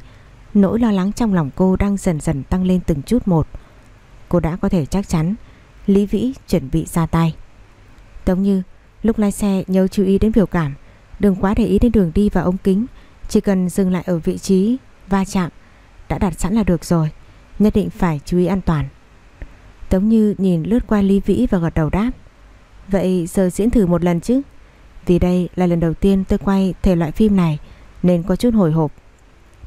Nỗi lo lắng trong lòng cô đang dần dần tăng lên từng chút một. Cô đã có thể chắc chắn Lý Vĩ chuẩn bị ra tay. Tống như lúc lái xe nhớ chú ý đến biểu cảm, đừng quá để ý đến đường đi và ống kính, chỉ cần dừng lại ở vị trí va chạm đã đặt sẵn là được rồi, nhất định phải chú ý an toàn. Tống Như nhìn lướt qua Lý Vĩ và gật đầu đáp Vậy giờ diễn thử một lần chứ Vì đây là lần đầu tiên tôi quay thể loại phim này Nên có chút hồi hộp.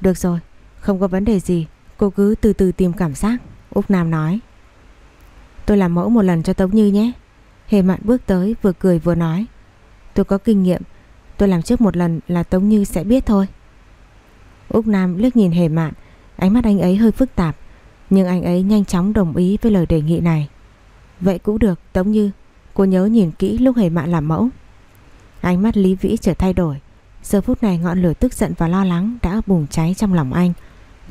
Được rồi, không có vấn đề gì Cô cứ từ từ tìm cảm giác Úc Nam nói. Tôi làm mẫu một lần cho Tống Như nhé. Hề mạn bước tới, vừa cười vừa nói. Tôi có kinh nghiệm. Tôi làm trước một lần là Tống Như sẽ biết thôi. Úc Nam liếc nhìn hề mạn. Ánh mắt anh ấy hơi phức tạp, nhưng anh ấy nhanh chóng đồng ý với lời đề nghị này. Vậy cũng được, Tống Như. Cô nhớ nhìn kỹ lúc hề mạn làm mẫu. Ánh mắt Lý Vĩ trở thay đổi. Giờ phút này ngọn lửa tức giận và lo lắng Đã bùng cháy trong lòng anh.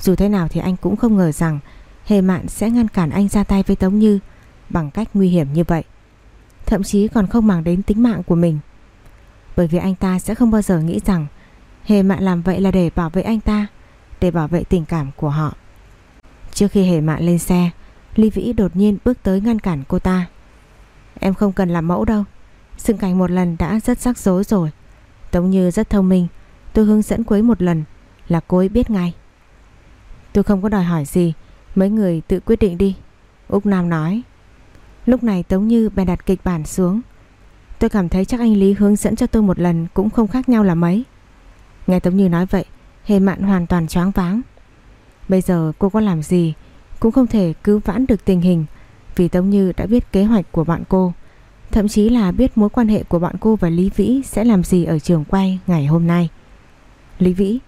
Dù thế nào thì anh cũng không ngờ rằng Hề mạn sẽ ngăn cản anh ra tay với Tống Như Bằng cách nguy hiểm như vậy. Thậm chí còn không màng đến tính mạng của mình. Bởi vì anh ta sẽ không bao giờ nghĩ rằng Hề mạn làm vậy là để bảo vệ anh ta, Để bảo vệ tình cảm của họ. Trước khi hề mạn lên xe, Ly Vĩ đột nhiên bước tới ngăn cản cô ta. Em không cần làm mẫu đâu, xưng cảnh một lần đã rất rắc rối rồi. Tống Như rất thông minh, Tôi hướng dẫn cô ấy một lần Là cô ấy biết ngay. Tôi không có đòi hỏi gì, Mấy người tự quyết định đi, Úc Nam nói. Lúc này Tống Như bèn đặt kịch bản xuống Tôi cảm thấy chắc anh Lý hướng dẫn cho tôi một lần Cũng không khác nhau là mấy Nghe Tống Như nói vậy Hề mạn hoàn toàn choáng váng Bây giờ cô có làm gì cũng không thể cứu vãn được tình hình vì Tống Như đã biết kế hoạch của bạn cô. Thậm chí là biết mối quan hệ của bạn cô và Lý Vĩ sẽ làm gì ở trường quay ngày hôm nay. Lý Vĩ,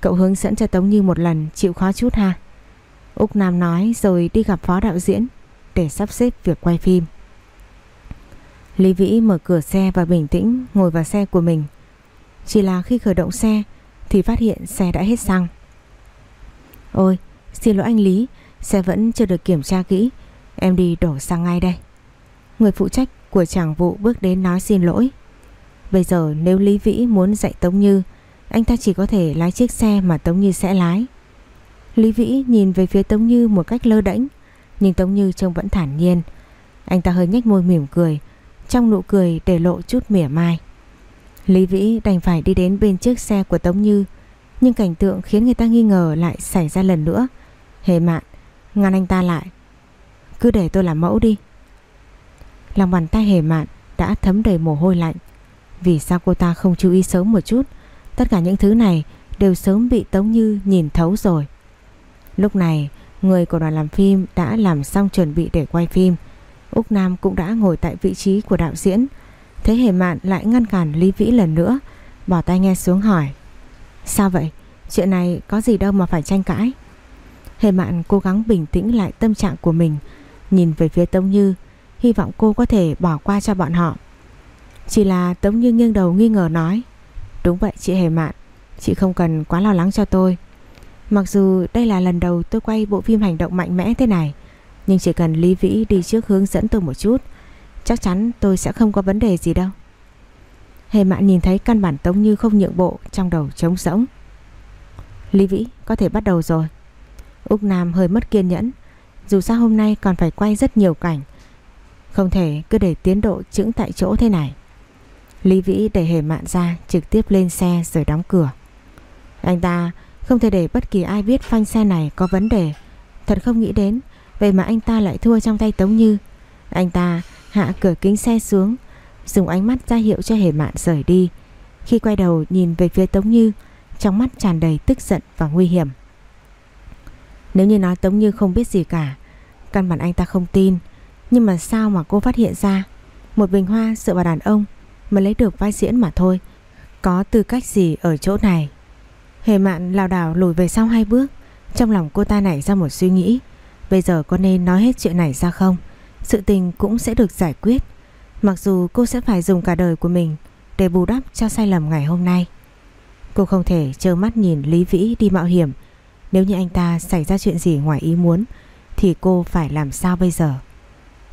cậu hướng dẫn cho Tống Như một lần chịu khó chút ha. Úc Nam nói rồi đi gặp phó đạo diễn để sắp xếp việc quay phim. Lý Vĩ mở cửa xe và bình tĩnh ngồi vào xe của mình. Chỉ là khi khởi động xe thì phát hiện xe đã hết xăng. Ôi, xin lỗi anh Lý, Xe vẫn chưa được kiểm tra kỹ, Em đi đổ xăng ngay đây Người phụ trách của chàng vụ bước đến nói xin lỗi Bây giờ nếu Lý Vĩ muốn dạy Tống Như, Anh ta chỉ có thể lái chiếc xe mà Tống Như sẽ lái Lý Vĩ nhìn về phía Tống Như một cách lơ đễnh nhưng Tống Như trông vẫn thản nhiên. Anh ta hơi nhếch môi mỉm cười, Trong nụ cười để lộ chút mỉa mai. Lý Vĩ đành phải đi đến bên chiếc xe của Tống Như, Nhưng cảnh tượng khiến người ta nghi ngờ lại xảy ra lần nữa. Hề mạn, Ngăn anh ta lại. Cứ để tôi làm mẫu đi. Lòng bàn tay hề mạn đã thấm đầy mồ hôi lạnh. Vì sao cô ta không chú ý sớm một chút, Tất cả những thứ này đều sớm bị Tống Như nhìn thấu rồi. Lúc này người của đoàn làm phim đã làm xong chuẩn bị để quay phim. Úc Nam cũng đã ngồi tại vị trí của đạo diễn. Thế hề mạn lại ngăn cản Lý Vĩ lần nữa, Bỏ tay nghe xuống hỏi, Sao vậy? Chuyện này có gì đâu mà phải tranh cãi. Hề mạn cố gắng bình tĩnh lại tâm trạng của mình, Nhìn về phía Tống Như, Hy vọng cô có thể bỏ qua cho bọn họ. Chỉ là Tống Như nghiêng đầu nghi ngờ nói, Đúng vậy chị Hề Mạn Chị không cần quá lo lắng cho tôi. Mặc dù đây là lần đầu tôi quay bộ phim hành động mạnh mẽ thế này, Nhưng chỉ cần Lý Vĩ đi trước hướng dẫn tôi một chút, Chắc chắn tôi sẽ không có vấn đề gì đâu. Hề Mạn nhìn thấy căn bản Tống Như không nhượng bộ Trong đầu trống rỗng. Lý Vĩ, có thể bắt đầu rồi. Úc Nam hơi mất kiên nhẫn, Dù sao hôm nay còn phải quay rất nhiều cảnh. Không thể cứ để tiến độ chững tại chỗ thế này. Lý Vĩ để hề mạn ra Trực tiếp lên xe rồi đóng cửa. Anh ta không thể để bất kỳ ai biết phanh xe này có vấn đề. Thật không nghĩ đến, Vậy mà anh ta lại thua trong tay Tống Như. Anh ta hạ cửa kính xe xuống, Dùng ánh mắt ra hiệu cho hề mạn rời đi. Khi quay đầu nhìn về phía Tống Như, Trong mắt tràn đầy tức giận và nguy hiểm. Nếu như nói Tống Như không biết gì cả, Căn bản anh ta không tin. Nhưng mà sao mà cô phát hiện ra? Một bình hoa dựa vào đàn ông Mà lấy được vai diễn mà thôi. Có tư cách gì ở chỗ này? Hề mạn lào đảo lùi về sau hai bước. Trong lòng cô ta nảy ra một suy nghĩ. Bây giờ có nên nói hết chuyện này ra không? Sự tình cũng sẽ được giải quyết. Mặc dù cô sẽ phải dùng cả đời của mình Để bù đắp cho sai lầm ngày hôm nay. Cô không thể trơ mắt nhìn Lý Vĩ đi mạo hiểm. Nếu như anh ta xảy ra chuyện gì ngoài ý muốn, Thì cô phải làm sao bây giờ?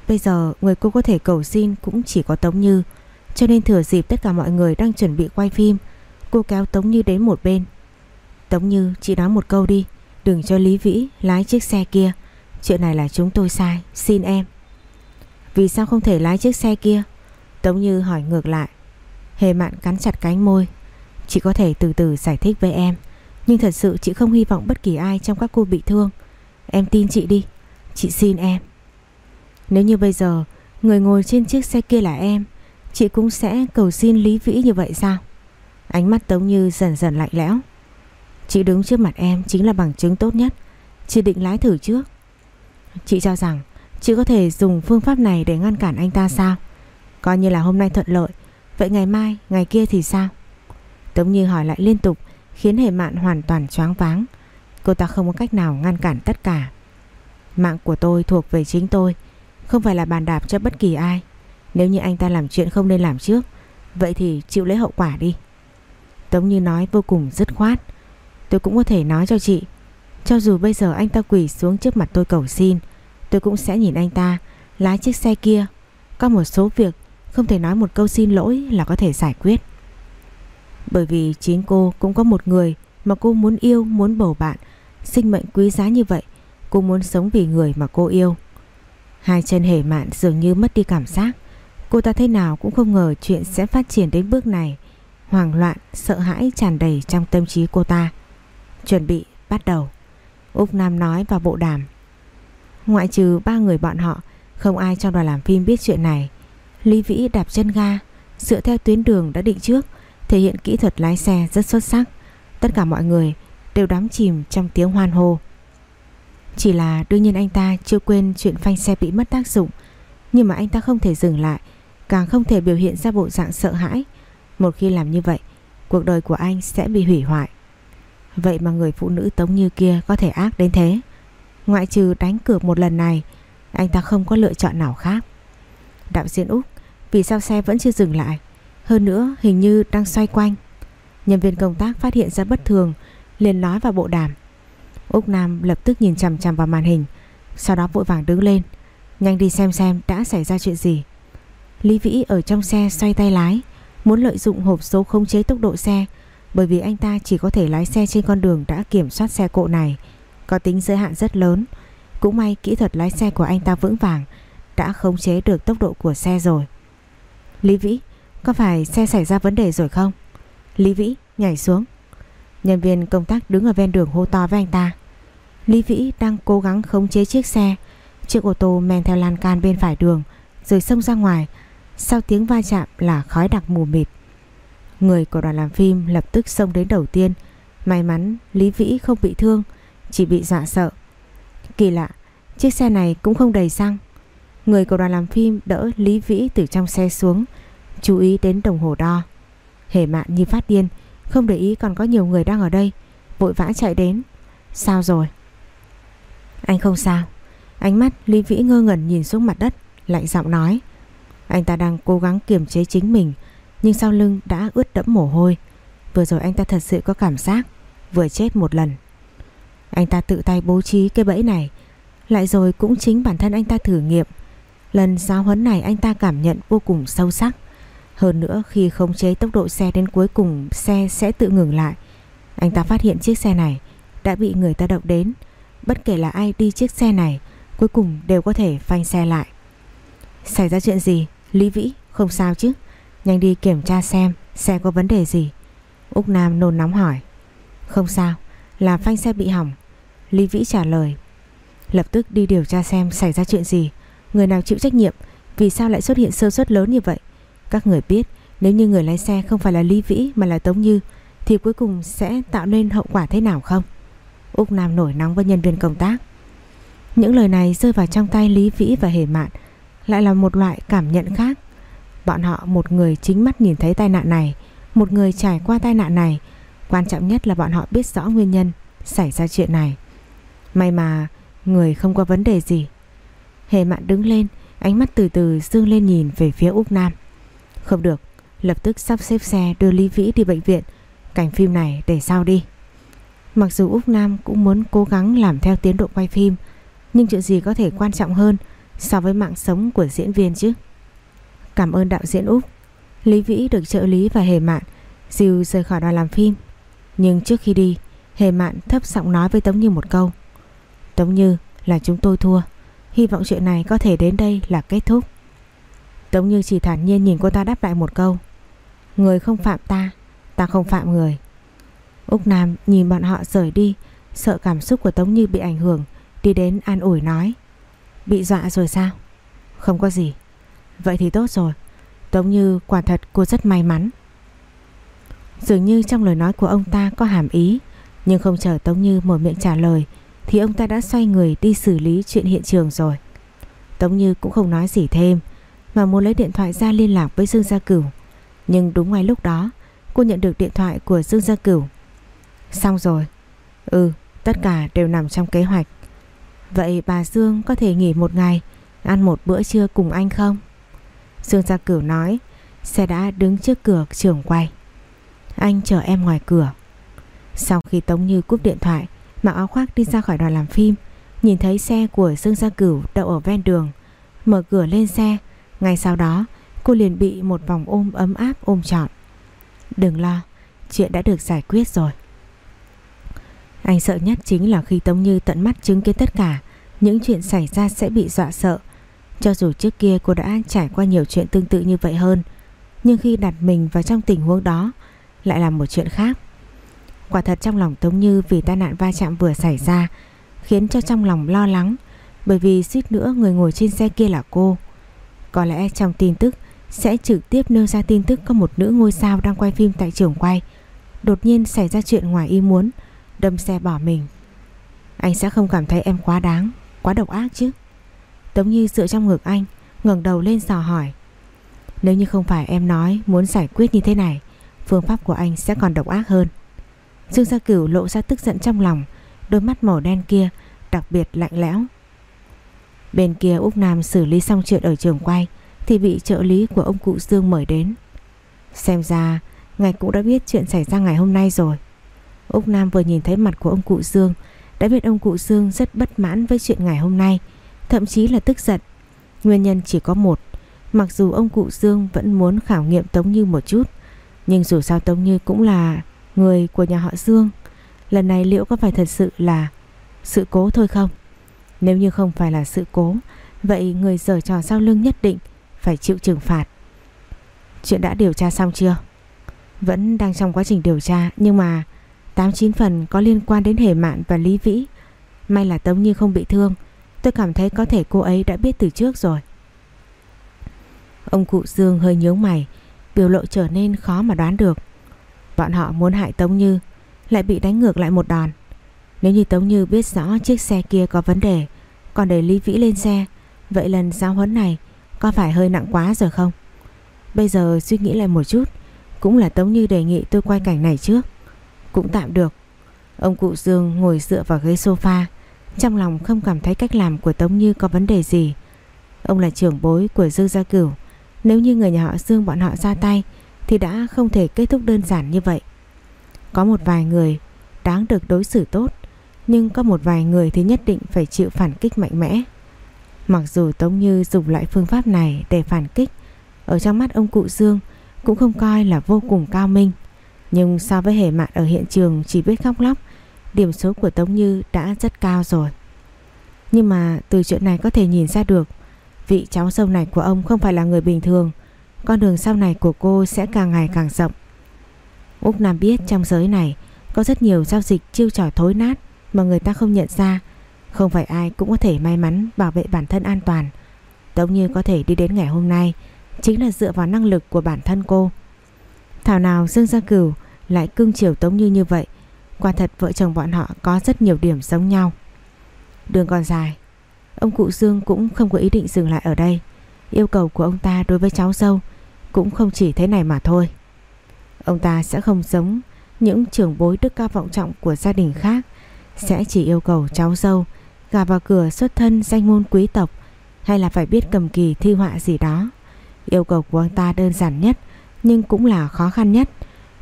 Bây giờ người cô có thể cầu xin cũng chỉ có Tống Như. Cho nên thừa dịp tất cả mọi người đang chuẩn bị quay phim, Cô kéo Tống Như đến một bên. Tống Như, chị nói một câu đi. Đừng cho Lý Vĩ lái chiếc xe kia. Chuyện này là chúng tôi sai. Xin em. Vì sao không thể lái chiếc xe kia? Tống Như hỏi ngược lại. Hề mạn cắn chặt cánh môi. Chị có thể từ từ giải thích với em. Nhưng thật sự chị không hy vọng bất kỳ ai trong các cô bị thương. Em tin chị đi. Chị xin em. Nếu như bây giờ Người ngồi trên chiếc xe kia là em, Chị cũng sẽ cầu xin Lý Vĩ như vậy sao? Ánh mắt Tống Như dần dần lạnh lẽo. Chị đứng trước mặt em chính là bằng chứng tốt nhất Chị định lái thử trước Chị cho rằng Chị có thể dùng phương pháp này để ngăn cản anh ta sao Coi như là hôm nay thuận lợi Vậy ngày mai, ngày kia thì sao Tống Như hỏi lại liên tục khiến Hề Mạn hoàn toàn choáng váng. Cô ta không có cách nào ngăn cản tất cả. Mạng của tôi thuộc về chính tôi, không phải là bàn đạp cho bất kỳ ai. Nếu như anh ta làm chuyện không nên làm trước, vậy thì chịu lấy hậu quả đi. Tống Như nói vô cùng dứt khoát. Tôi cũng có thể nói cho chị, cho dù bây giờ anh ta quỳ xuống trước mặt tôi cầu xin, tôi cũng sẽ nhìn anh ta lái chiếc xe kia. Có một số việc không thể nói một câu xin lỗi là có thể giải quyết. Bởi vì chính cô cũng có một người mà cô muốn yêu, muốn bầu bạn. Sinh mệnh quý giá như vậy, cô muốn sống vì người mà cô yêu. Hai chân hề mạn dường như mất đi cảm giác. Cô ta thế nào cũng không ngờ chuyện sẽ phát triển đến bước này. Hoàng loạn, sợ hãi tràn đầy trong tâm trí cô ta. Chuẩn bị, bắt đầu. Úc Nam nói vào bộ đàm. Ngoại trừ ba người bọn họ, không ai trong đoàn làm phim biết chuyện này. Lý Vĩ đạp chân ga, dựa theo tuyến đường đã định trước, thể hiện kỹ thuật lái xe rất xuất sắc. Tất cả mọi người đều đắm chìm trong tiếng hoan hô. Chỉ là đương nhiên anh ta chưa quên chuyện phanh xe bị mất tác dụng, nhưng mà anh ta không thể dừng lại, càng không thể biểu hiện ra bộ dạng sợ hãi. Một khi làm như vậy, cuộc đời của anh sẽ bị hủy hoại. Vậy mà người phụ nữ tống như kia có thể ác đến thế. Ngoại trừ đánh cược một lần này, anh ta không có lựa chọn nào khác. Đạo diễn Úc, vì sao xe vẫn chưa dừng lại? Hơn nữa hình như đang xoay quanh Nhân viên công tác phát hiện ra bất thường liền nói vào bộ đàm Úc Nam lập tức nhìn chằm chằm vào màn hình Sau đó vội vàng đứng lên Nhanh đi xem xem đã xảy ra chuyện gì Lý Vĩ ở trong xe xoay tay lái Muốn lợi dụng hộp số khống chế tốc độ xe bởi vì anh ta chỉ có thể lái xe trên con đường đã kiểm soát xe cộ này, Có tính giới hạn rất lớn. Cũng may kỹ thuật lái xe của anh ta vững vàng, Đã khống chế được tốc độ của xe rồi. Lý Vĩ, Có phải xe xảy ra vấn đề rồi không? Lý Vĩ, nhảy xuống. Nhân viên công tác đứng ở ven đường hô to với anh ta. Lý Vĩ đang cố gắng khống chế chiếc xe. Chiếc ô tô men theo lan can bên phải đường, Rồi xông ra ngoài. Sau tiếng va chạm là khói đặc mù mịt. Người của đoàn làm phim lập tức xông đến đầu tiên. May mắn, Lý Vĩ không bị thương, Chỉ bị dọa sợ. Kỳ lạ, Chiếc xe này cũng không đầy xăng. Người của đoàn làm phim đỡ Lý Vĩ từ trong xe xuống, Chú ý đến đồng hồ đo. Hề mạn như phát điên, Không để ý còn có nhiều người đang ở đây, Vội vã chạy đến. Sao rồi? Anh không sao. Ánh mắt Lý Vĩ ngơ ngẩn nhìn xuống mặt đất, Lạnh giọng nói. Anh ta đang cố gắng kiềm chế chính mình nhưng sau lưng đã ướt đẫm mồ hôi. Vừa rồi anh ta thật sự có cảm giác Vừa chết một lần. Anh ta tự tay bố trí cái bẫy này. Lại rồi cũng chính bản thân anh ta thử nghiệm. Lần giáo huấn này anh ta cảm nhận vô cùng sâu sắc. Hơn nữa khi khống chế tốc độ xe đến cuối cùng, Xe sẽ tự ngừng lại. Anh ta phát hiện chiếc xe này Đã bị người ta động đến. Bất kể là ai đi chiếc xe này, Cuối cùng đều có thể phanh xe lại. Xảy ra chuyện gì, Lý Vĩ? Không sao chứ? Nhanh đi kiểm tra xem, xe có vấn đề gì. Úc Nam nôn nóng hỏi. Không sao, là phanh xe bị hỏng. Lý Vĩ trả lời. Lập tức đi điều tra xem xảy ra chuyện gì. Người nào chịu trách nhiệm? Vì sao lại xuất hiện sơ suất lớn như vậy? Các người biết, nếu như người lái xe không phải là Lý Vĩ Mà là Tống Như, Thì cuối cùng sẽ tạo nên hậu quả thế nào không? Úc Nam nổi nóng với nhân viên công tác. Những lời này rơi vào trong tay Lý Vĩ và Hề Mạn. Lại là một loại cảm nhận khác. Bọn họ một người chính mắt nhìn thấy tai nạn này, một người trải qua tai nạn này. Quan trọng nhất là bọn họ biết rõ nguyên nhân xảy ra chuyện này. May mà người không có vấn đề gì. Hề Mạn đứng lên, ánh mắt từ từ dương lên nhìn về phía Úc Nam. Không được, lập tức sắp xếp xe đưa Lý Vĩ đi bệnh viện. Cảnh phim này để sau đi. Mặc dù Úc Nam cũng muốn cố gắng làm theo tiến độ quay phim, nhưng chuyện gì có thể quan trọng hơn so với mạng sống của diễn viên chứ? Cảm ơn đạo diễn Úc. Lý Vĩ được trợ lý và Hề Mạn dìu rời khỏi đoàn làm phim. Nhưng trước khi đi, Hề Mạn thấp giọng nói với Tống Như một câu. Tống Như là chúng tôi thua. Hy vọng chuyện này có thể đến đây là kết thúc. Tống Như chỉ thản nhiên nhìn cô ta đáp lại một câu. Người không phạm ta, ta không phạm người. Úc Nam nhìn bọn họ rời đi, sợ cảm xúc của Tống Như bị ảnh hưởng Đi đến an ủi nói Bị dọa rồi sao Không có gì Vậy thì tốt rồi. Tống Như quả thật cô rất may mắn. Dường như trong lời nói của ông ta có hàm ý, Nhưng không chờ Tống Như mở miệng trả lời, Thì ông ta đã xoay người đi xử lý chuyện hiện trường rồi. Tống Như cũng không nói gì thêm, Mà muốn lấy điện thoại ra liên lạc với Dương Gia Cửu. Nhưng đúng ngay lúc đó, Cô nhận được điện thoại của Dương Gia Cửu. Xong rồi. Ừ tất cả đều nằm trong kế hoạch. Vậy bà Dương có thể nghỉ một ngày, Ăn một bữa trưa cùng anh không? Dương Gia Cửu nói, Xe đã đứng trước cửa trường quay. Anh chờ em ngoài cửa. Sau khi Tống Như cúp điện thoại, Mặc áo khoác đi ra khỏi đoàn làm phim, Nhìn thấy xe của Dương Gia Cửu đậu ở ven đường, Mở cửa lên xe. Ngay sau đó, cô liền bị một vòng ôm ấm áp ôm trọn. Đừng lo, Chuyện đã được giải quyết rồi. Anh sợ nhất chính là khi Tống Như tận mắt chứng kiến tất cả, những chuyện xảy ra sẽ bị dọa sợ. Cho dù trước kia cô đã trải qua nhiều chuyện tương tự như vậy hơn, nhưng khi đặt mình vào trong tình huống đó lại là một chuyện khác. Quả thật trong lòng Tống Như vì tai nạn va chạm vừa xảy ra khiến cho trong lòng lo lắng bởi vì suýt nữa người ngồi trên xe kia là cô. Có lẽ trong tin tức sẽ trực tiếp nêu ra tin tức có một nữ ngôi sao đang quay phim tại trường quay. Đột nhiên xảy ra chuyện ngoài ý muốn đâm xe bỏ mình. Anh sẽ không cảm thấy em quá đáng, quá độc ác chứ. Tống Như dựa trong ngực anh, ngẩng đầu lên dò hỏi. Nếu như không phải em nói muốn giải quyết như thế này, phương pháp của anh sẽ còn độc ác hơn. Dương Gia Cửu lộ ra tức giận trong lòng, đôi mắt màu đen kia đặc biệt lạnh lẽo. Bên kia Úc Nam xử lý xong chuyện ở trường quay thì bị trợ lý của ông cụ Dương mời đến. Xem ra ngài cũng đã biết chuyện xảy ra ngày hôm nay rồi. Úc Nam vừa nhìn thấy mặt của ông cụ Dương đã biết ông cụ Dương rất bất mãn với chuyện ngày hôm nay, thậm chí là tức giận. Nguyên nhân chỉ có một, mặc dù ông cụ Dương vẫn muốn khảo nghiệm Tống Như một chút, nhưng dù sao Tống Như cũng là người của nhà họ Dương. Lần này liệu có phải thật sự là sự cố thôi không? Nếu như không phải là sự cố, vậy người giở trò sau lưng nhất định phải chịu trừng phạt. Chuyện đã điều tra xong chưa? Vẫn đang trong quá trình điều tra nhưng mà 89 phần có liên quan đến Hề Mạn và Lý Vĩ. May là Tống Như không bị thương. Tôi cảm thấy có thể cô ấy đã biết từ trước rồi. Ông cụ Dương hơi nhướng mày, biểu lộ trở nên khó mà đoán được. Bọn họ muốn hại Tống Như, lại bị đánh ngược lại một đòn. Nếu như Tống Như biết rõ chiếc xe kia có vấn đề, còn để Lý Vĩ lên xe, vậy lần giáo huấn này có phải hơi nặng quá rồi không? Bây giờ suy nghĩ lại một chút, cũng là Tống Như đề nghị tôi quay cảnh này trước. Cũng tạm được. Ông cụ Dương ngồi dựa vào ghế sofa, trong lòng không cảm thấy cách làm của Tống Như có vấn đề gì. Ông là trưởng bối của Dương Gia Cửu, nếu như người nhà họ Dương bọn họ ra tay thì đã không thể kết thúc đơn giản như vậy. Có một vài người đáng được đối xử tốt, nhưng có một vài người thì nhất định phải chịu phản kích mạnh mẽ. Mặc dù Tống Như dùng loại phương pháp này để phản kích, ở trong mắt ông cụ Dương cũng không coi là vô cùng cao minh. Nhưng so với hề mạn ở hiện trường chỉ biết khóc lóc, điểm số của Tống Như đã rất cao rồi. Nhưng mà từ chuyện này có thể nhìn ra được, vị cháu sâu này của ông không phải là người bình thường, con đường sau này của cô sẽ càng ngày càng rộng. Úc Nam biết trong giới này có rất nhiều giao dịch chiêu trò thối nát mà người ta không nhận ra. Không phải ai cũng có thể may mắn bảo vệ bản thân an toàn. Tống Như có thể đi đến ngày hôm nay chính là dựa vào năng lực của bản thân cô. Thảo nào Dương Gia Cửu lại cưng chiều Tống Như như vậy. Quả thật vợ chồng bọn họ có rất nhiều điểm giống nhau. Đường còn dài, ông cụ Dương cũng không có ý định dừng lại ở đây. Yêu cầu của ông ta đối với cháu dâu cũng không chỉ thế này mà thôi. Ông ta sẽ không giống những trưởng bối đức cao vọng trọng của gia đình khác, sẽ chỉ yêu cầu cháu dâu gà vào cửa xuất thân danh môn quý tộc hay là phải biết cầm kỳ thi họa gì đó. Yêu cầu của ông ta đơn giản nhất nhưng cũng là khó khăn nhất.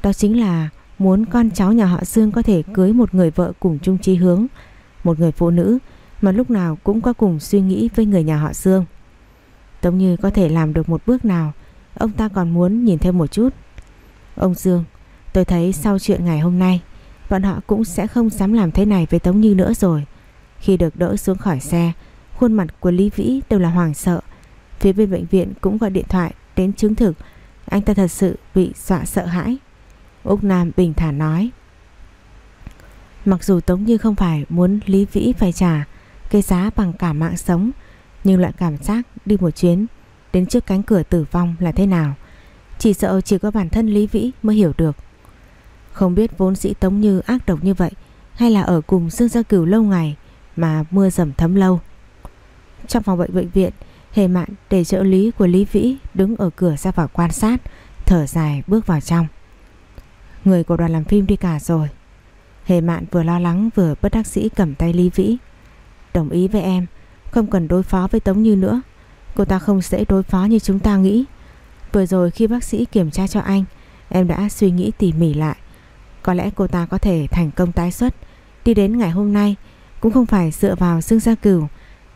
Đó chính là muốn con cháu nhà họ Dương có thể cưới một người vợ cùng chung chí hướng, một người phụ nữ mà lúc nào cũng có cùng suy nghĩ với người nhà họ Dương. Tống Như có thể làm được một bước nào, ông ta còn muốn nhìn thêm một chút. Ông Dương, tôi thấy sau chuyện ngày hôm nay, bọn họ cũng sẽ không dám làm thế này với Tống Như nữa rồi. Khi được đỡ xuống khỏi xe, khuôn mặt của Lý Vĩ đều là hoảng sợ. Phía bên bệnh viện cũng gọi điện thoại đến chứng thực anh ta thật sự bị dọa sợ hãi. Úc Nam bình thản nói. Mặc dù Tống Như không phải muốn Lý Vĩ phải trả cái giá bằng cả mạng sống, nhưng loại cảm giác đi một chuyến đến trước cánh cửa tử vong là thế nào. Chỉ sợ chỉ có bản thân Lý Vĩ mới hiểu được. Không biết vốn sĩ Tống Như ác độc như vậy hay là ở cùng Dương Gia Cửu lâu ngày mà mưa dầm thấm lâu. Trong phòng bệnh bệnh viện, Hề mạn để trợ lý của Lý Vĩ đứng ở cửa ra vào quan sát, thở dài bước vào trong. Người của đoàn làm phim đi cả rồi. Hề mạn vừa lo lắng vừa bất đắc sĩ cầm tay Lý Vĩ. Đồng ý với em, không cần đối phó với Tống Như nữa. Cô ta không dễ đối phó như chúng ta nghĩ. Vừa rồi khi bác sĩ kiểm tra cho anh, em đã suy nghĩ tỉ mỉ lại. Có lẽ cô ta có thể thành công tái xuất. Đi đến ngày hôm nay cũng không phải dựa vào Dương Gia Cửu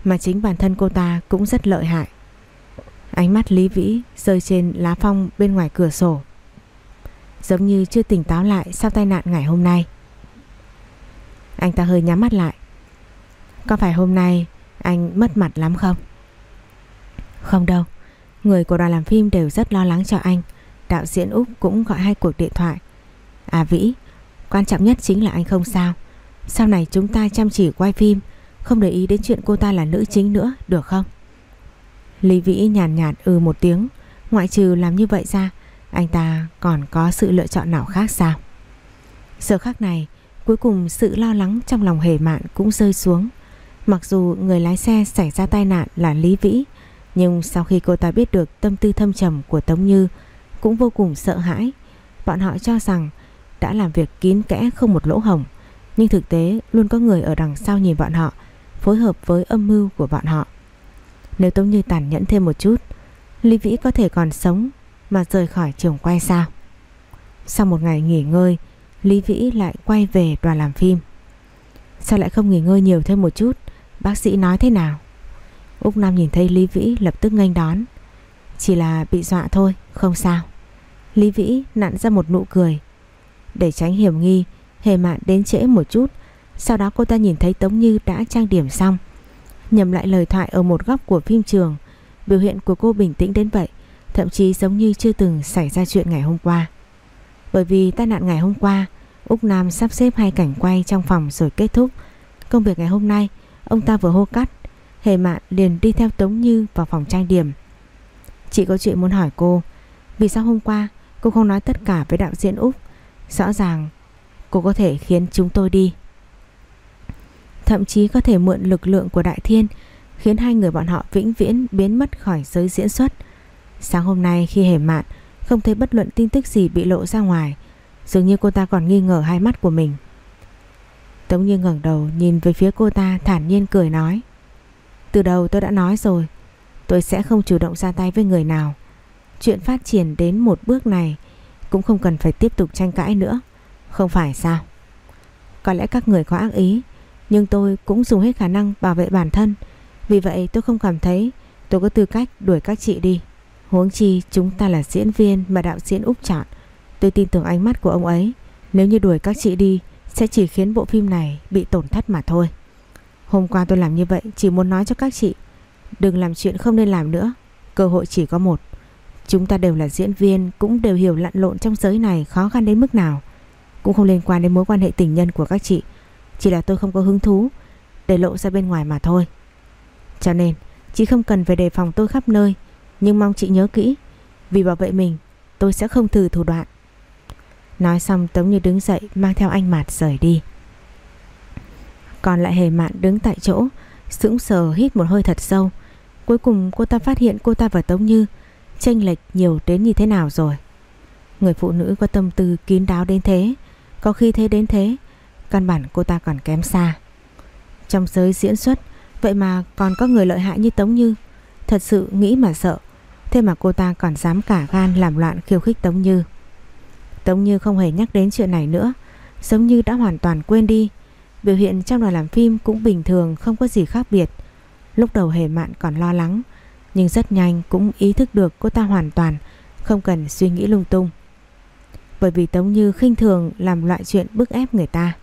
mà chính bản thân cô ta cũng rất lợi hại. Ánh mắt Lý Vĩ rơi trên lá phong bên ngoài cửa sổ. Giống như chưa tỉnh táo lại sau tai nạn ngày hôm nay. Anh ta hơi nhắm mắt lại. Có phải hôm nay anh mất mặt lắm không? Không đâu. Người của đoàn làm phim đều rất lo lắng cho anh. Đạo diễn Úc cũng gọi hai cuộc điện thoại. À Vĩ, quan trọng nhất chính là anh không sao. Sau này chúng ta chăm chỉ quay phim không để ý đến chuyện cô ta là nữ chính nữa Được không Lý Vĩ nhàn nhạt, nhạt ừ một tiếng Ngoại trừ làm như vậy ra anh ta còn có sự lựa chọn nào khác sao? Giờ khắc này Cuối cùng sự lo lắng trong lòng hề mạn cũng rơi xuống. Mặc dù người lái xe xảy ra tai nạn là Lý Vĩ Nhưng sau khi cô ta biết được tâm tư thâm trầm của Tống Như Cũng vô cùng sợ hãi. Bọn họ cho rằng đã làm việc kín kẽ không một lỗ hổng Nhưng thực tế luôn có người ở đằng sau nhìn bọn họ phối hợp với âm mưu của bọn họ. Nếu Tống Như tàn nhẫn thêm một chút, Lý Vĩ có thể còn sống mà rời khỏi trường quay sao? Sau một ngày nghỉ ngơi, Lý Vĩ lại quay về đoàn làm phim. Sao lại không nghỉ ngơi nhiều thêm một chút? Bác sĩ nói thế nào? Úc Nam nhìn thấy Lý Vĩ lập tức nghênh đón. Chỉ là bị dọa thôi Không sao. Lý Vĩ nặn ra một nụ cười. Để tránh hiểm nghi Hề mạn đến trễ một chút Sau đó cô ta nhìn thấy Tống Như đã trang điểm xong. Nhầm lại lời thoại ở một góc của phim trường. Biểu hiện của cô bình tĩnh đến vậy Thậm chí giống như chưa từng xảy ra chuyện ngày hôm qua. Bởi vì tai nạn ngày hôm qua, Úc Nam sắp xếp hai cảnh quay trong phòng rồi kết thúc. Công việc ngày hôm nay, Ông ta vừa hô cắt, Hề mạn liền đi theo Tống Như vào phòng trang điểm. Chị có chuyện muốn hỏi cô, Vì sao hôm qua cô không nói tất cả với đạo diễn Úc? Rõ ràng, cô có thể khiến chúng tôi đi. Thậm chí có thể mượn lực lượng của Đại Thiên Khiến hai người bọn họ vĩnh viễn biến mất khỏi giới diễn xuất. Sáng hôm nay khi hề mạn, Không thấy bất luận tin tức gì bị lộ ra ngoài. Dường như cô ta còn nghi ngờ hai mắt của mình. Tống Như ngẩng đầu nhìn về phía cô ta, thản nhiên cười nói. Từ đầu tôi đã nói rồi, Tôi sẽ không chủ động ra tay với người nào. Chuyện phát triển đến một bước này Cũng không cần phải tiếp tục tranh cãi nữa. Không phải sao? Có lẽ các người có ác ý, Nhưng tôi cũng dùng hết khả năng bảo vệ bản thân. Vì vậy tôi không cảm thấy Tôi có tư cách đuổi các chị đi. Huống chi chúng ta là diễn viên Mà đạo diễn Úc chọn. Tôi tin tưởng ánh mắt của ông ấy. Nếu như đuổi các chị đi, Sẽ chỉ khiến bộ phim này bị tổn thất mà thôi. Hôm qua tôi làm như vậy, Chỉ muốn nói cho các chị. Đừng làm chuyện không nên làm nữa. Cơ hội chỉ có một. Chúng ta đều là diễn viên, Cũng đều hiểu lặn lộn trong giới này khó khăn đến mức nào. Cũng không liên quan đến mối quan hệ tình nhân của các chị. Chỉ là tôi không có hứng thú, Để lộ ra bên ngoài mà thôi. Cho nên, Chị không cần phải đề phòng tôi khắp nơi. Nhưng mong chị nhớ kỹ Vì bảo vệ mình tôi sẽ không thử thủ đoạn Nói xong Tống Như đứng dậy mang theo anh Mạt rời đi. Còn lại hề mạn đứng tại chỗ, sững sờ hít một hơi thật sâu. Cuối cùng cô ta phát hiện cô ta và Tống Như chênh lệch nhiều đến như thế nào rồi. Người phụ nữ có tâm tư kín đáo đến thế, có khi thế đến thế, căn bản cô ta còn kém xa. Trong giới diễn xuất, vậy mà còn có người lợi hại như Tống Như, thật sự nghĩ mà sợ. Thế mà cô ta còn dám cả gan làm loạn khiêu khích Tống Như. Tống Như không hề nhắc đến chuyện này nữa. Giống như đã hoàn toàn quên đi. Biểu hiện trong đoàn làm phim cũng bình thường, Không có gì khác biệt. Lúc đầu hề mạn còn lo lắng, Nhưng rất nhanh cũng ý thức được cô ta hoàn toàn, Không cần suy nghĩ lung tung. Bởi vì Tống Như khinh thường Làm loại chuyện bức ép người ta.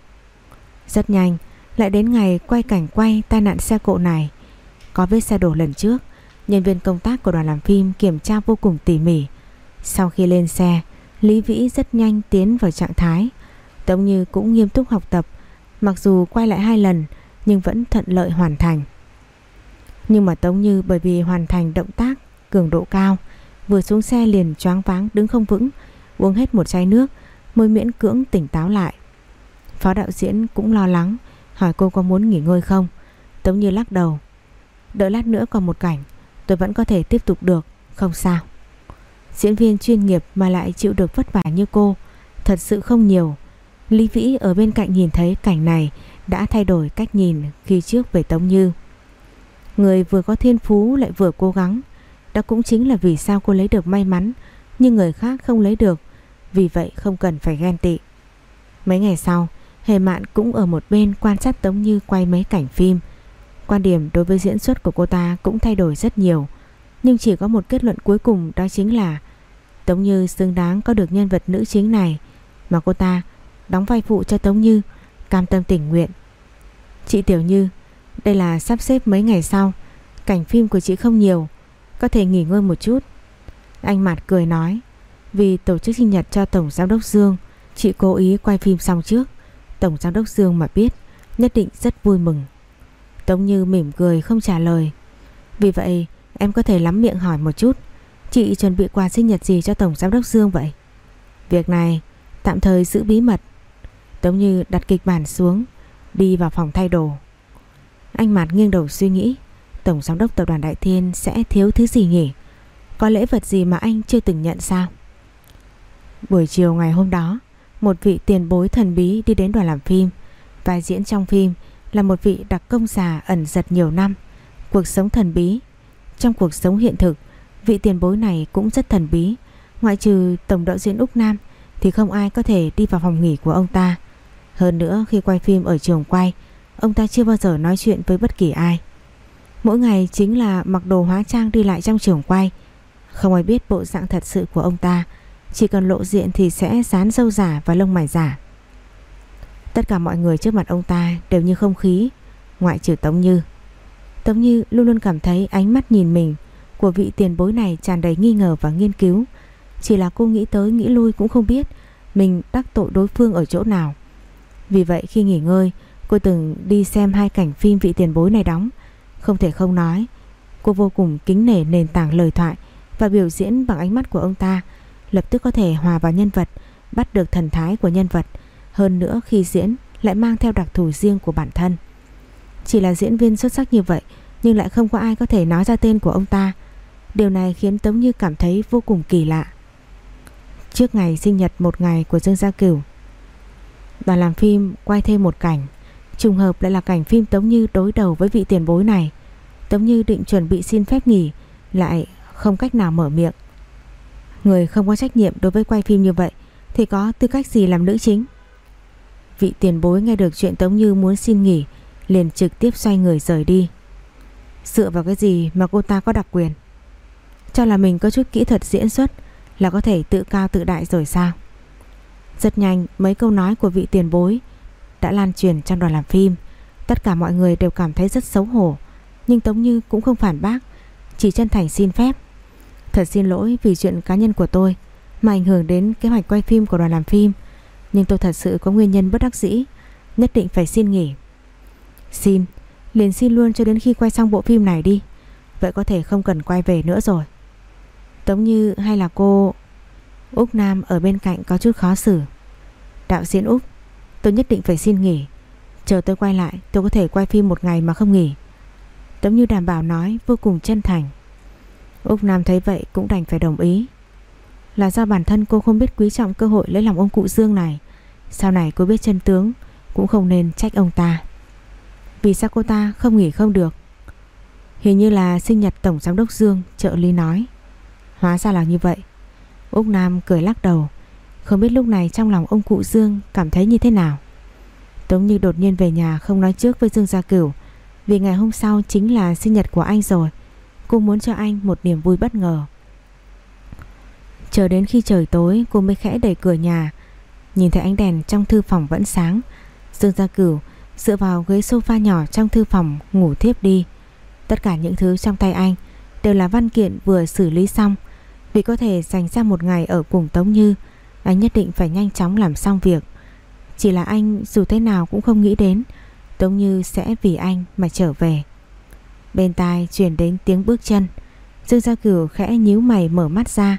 Rất nhanh, Lại đến ngày quay cảnh quay tai nạn xe cộ này. Có vết xe đổ lần trước. Nhân viên công tác của đoàn làm phim kiểm tra vô cùng tỉ mỉ. Sau khi lên xe, Lý Vĩ rất nhanh tiến vào trạng thái Tống Như cũng nghiêm túc học tập, Mặc dù quay lại hai lần Nhưng vẫn thuận lợi hoàn thành. Nhưng mà Tống Như bởi vì hoàn thành động tác Cường độ cao, Vừa xuống xe liền choáng váng đứng không vững, Uống hết một chai nước Mới miễn cưỡng tỉnh táo lại. Phó đạo diễn cũng lo lắng, Hỏi cô có muốn nghỉ ngơi không? Tống Như lắc đầu. Đợi lát nữa còn một cảnh. Tôi vẫn có thể tiếp tục được, Không sao. Diễn viên chuyên nghiệp mà lại chịu được vất vả như cô, Thật sự không nhiều. Lý Vĩ ở bên cạnh nhìn thấy cảnh này, Đã thay đổi cách nhìn khi trước về Tống Như. Người vừa có thiên phú lại vừa cố gắng, Đó cũng chính là vì sao cô lấy được may mắn, Nhưng người khác không lấy được, Vì vậy không cần phải ghen tị. Mấy ngày sau, Hề Mạn cũng ở một bên quan sát Tống Như quay mấy cảnh phim. Quan điểm đối với diễn xuất của cô ta cũng thay đổi rất nhiều Nhưng chỉ có một kết luận cuối cùng đó chính là Tống Như xứng đáng có được nhân vật nữ chính này mà cô ta đóng vai phụ cho Tống Như cam tâm tình nguyện. Chị Tiểu Như, đây là sắp xếp mấy ngày sau, cảnh phim của chị không nhiều, có thể nghỉ ngơi một chút. Anh Mạt cười nói, vì tổ chức sinh nhật cho Tổng Giám đốc Dương, chị cố ý quay phim xong trước. Tổng Giám đốc Dương mà biết, nhất định rất vui mừng. Tống Như mỉm cười không trả lời. Vì vậy, em có thể lắm miệng hỏi một chút. Chị chuẩn bị quà sinh nhật gì cho Tổng Giám đốc Dương vậy? Việc này tạm thời giữ bí mật. Tống Như đặt kịch bản xuống, đi vào phòng thay đồ. Anh Mạt nghiêng đầu suy nghĩ, Tổng Giám đốc Tập đoàn Đại Thiên sẽ thiếu thứ gì nhỉ? Có lễ vật gì mà anh chưa từng nhận sao? Buổi chiều ngày hôm đó, một vị tiền bối thần bí đi đến đoàn làm phim. Vai diễn trong phim là một vị đặc công già ẩn giật nhiều năm. Cuộc sống thần bí. Trong cuộc sống hiện thực, Vị tiền bối này cũng rất thần bí Ngoại trừ tổng đạo diễn Úc Nam Thì không ai có thể đi vào phòng nghỉ của ông ta Hơn nữa khi quay phim ở trường quay ông ta chưa bao giờ nói chuyện với bất kỳ ai. Mỗi ngày chính là mặc đồ hóa trang đi lại trong trường quay. Không ai biết bộ dạng thật sự của ông ta. Chỉ cần lộ diện thì sẽ dán dâu giả và lông mày giả. Tất cả mọi người trước mặt ông ta đều như không khí, ngoại trừ Tống Như. Tống Như luôn luôn cảm thấy ánh mắt nhìn mình của vị tiền bối này tràn đầy nghi ngờ và nghiên cứu. Chỉ là cô nghĩ tới nghĩ lui cũng không biết mình đắc tội đối phương ở chỗ nào. Vì vậy khi nghỉ ngơi, cô từng đi xem hai cảnh phim vị tiền bối này đóng. Không thể không nói, cô vô cùng kính nể nền tảng lời thoại và biểu diễn bằng ánh mắt của ông ta, lập tức có thể hòa vào nhân vật, bắt được thần thái của nhân vật. Hơn nữa khi diễn lại mang theo đặc thù riêng của bản thân. Chỉ là diễn viên xuất sắc như vậy nhưng lại không có ai có thể nói ra tên của ông ta. Điều này khiến Tống Như cảm thấy vô cùng kỳ lạ. Trước ngày sinh nhật một ngày của Dương Gia Cửu, đoàn làm phim quay thêm một cảnh. Trùng hợp lại là cảnh phim Tống Như đối đầu với vị tiền bối này. Tống Như định chuẩn bị xin phép nghỉ, lại không cách nào mở miệng. Người không có trách nhiệm đối với quay phim như vậy thì có tư cách gì làm nữ chính? Vị tiền bối nghe được chuyện Tống Như muốn xin nghỉ liền trực tiếp xoay người rời đi. Dựa vào cái gì mà cô ta có đặc quyền? Cho là mình có chút kỹ thuật diễn xuất là có thể tự cao tự đại rồi sao? Rất nhanh mấy câu nói của vị tiền bối đã lan truyền trong đoàn làm phim. Tất cả mọi người đều cảm thấy rất xấu hổ. Nhưng Tống Như cũng không phản bác, chỉ chân thành xin phép. Thật xin lỗi vì chuyện cá nhân của tôi mà ảnh hưởng đến kế hoạch quay phim của đoàn làm phim. Nhưng tôi thật sự có nguyên nhân bất đắc dĩ, nhất định phải xin nghỉ. Xin, liền xin luôn cho đến khi quay xong bộ phim này đi. Vậy có thể không cần quay về nữa rồi. Tống Như hay là cô Úc Nam ở bên cạnh có chút khó xử Đạo diễn Úc Tôi nhất định phải xin nghỉ Chờ tôi quay lại tôi có thể quay phim một ngày mà không nghỉ Tống Như đảm bảo nói vô cùng chân thành Úc Nam thấy vậy cũng đành phải đồng ý là do bản thân cô không biết quý trọng cơ hội lấy lòng ông cụ Dương này. Sau này cô biết chân tướng, Cũng không nên trách ông ta. Vì sao cô ta không nghỉ không được? Hình như là sinh nhật Tổng Giám đốc Dương, Trợ lý nói. Hóa ra là như vậy. Úc Nam cười lắc đầu. Không biết lúc này trong lòng ông cụ Dương cảm thấy như thế nào? Tống Như đột nhiên về nhà không nói trước với Dương Gia Cửu. Vì ngày hôm sau chính là sinh nhật của anh rồi. Cô muốn cho anh một niềm vui bất ngờ. Chờ đến khi trời tối, cô mới khẽ đẩy cửa nhà. Nhìn thấy ánh đèn trong thư phòng vẫn sáng. Dương Gia Cửu dựa vào ghế sofa nhỏ trong thư phòng ngủ thiếp đi. Tất cả những thứ trong tay anh đều là văn kiện vừa xử lý xong. Vì có thể dành ra một ngày ở cùng Tống Như, Anh nhất định phải nhanh chóng làm xong việc. Chỉ là anh dù thế nào cũng không nghĩ đến, Tống Như sẽ vì anh mà trở về. Bên tai chuyển đến tiếng bước chân. Dương Gia Cửu khẽ nhíu mày mở mắt ra.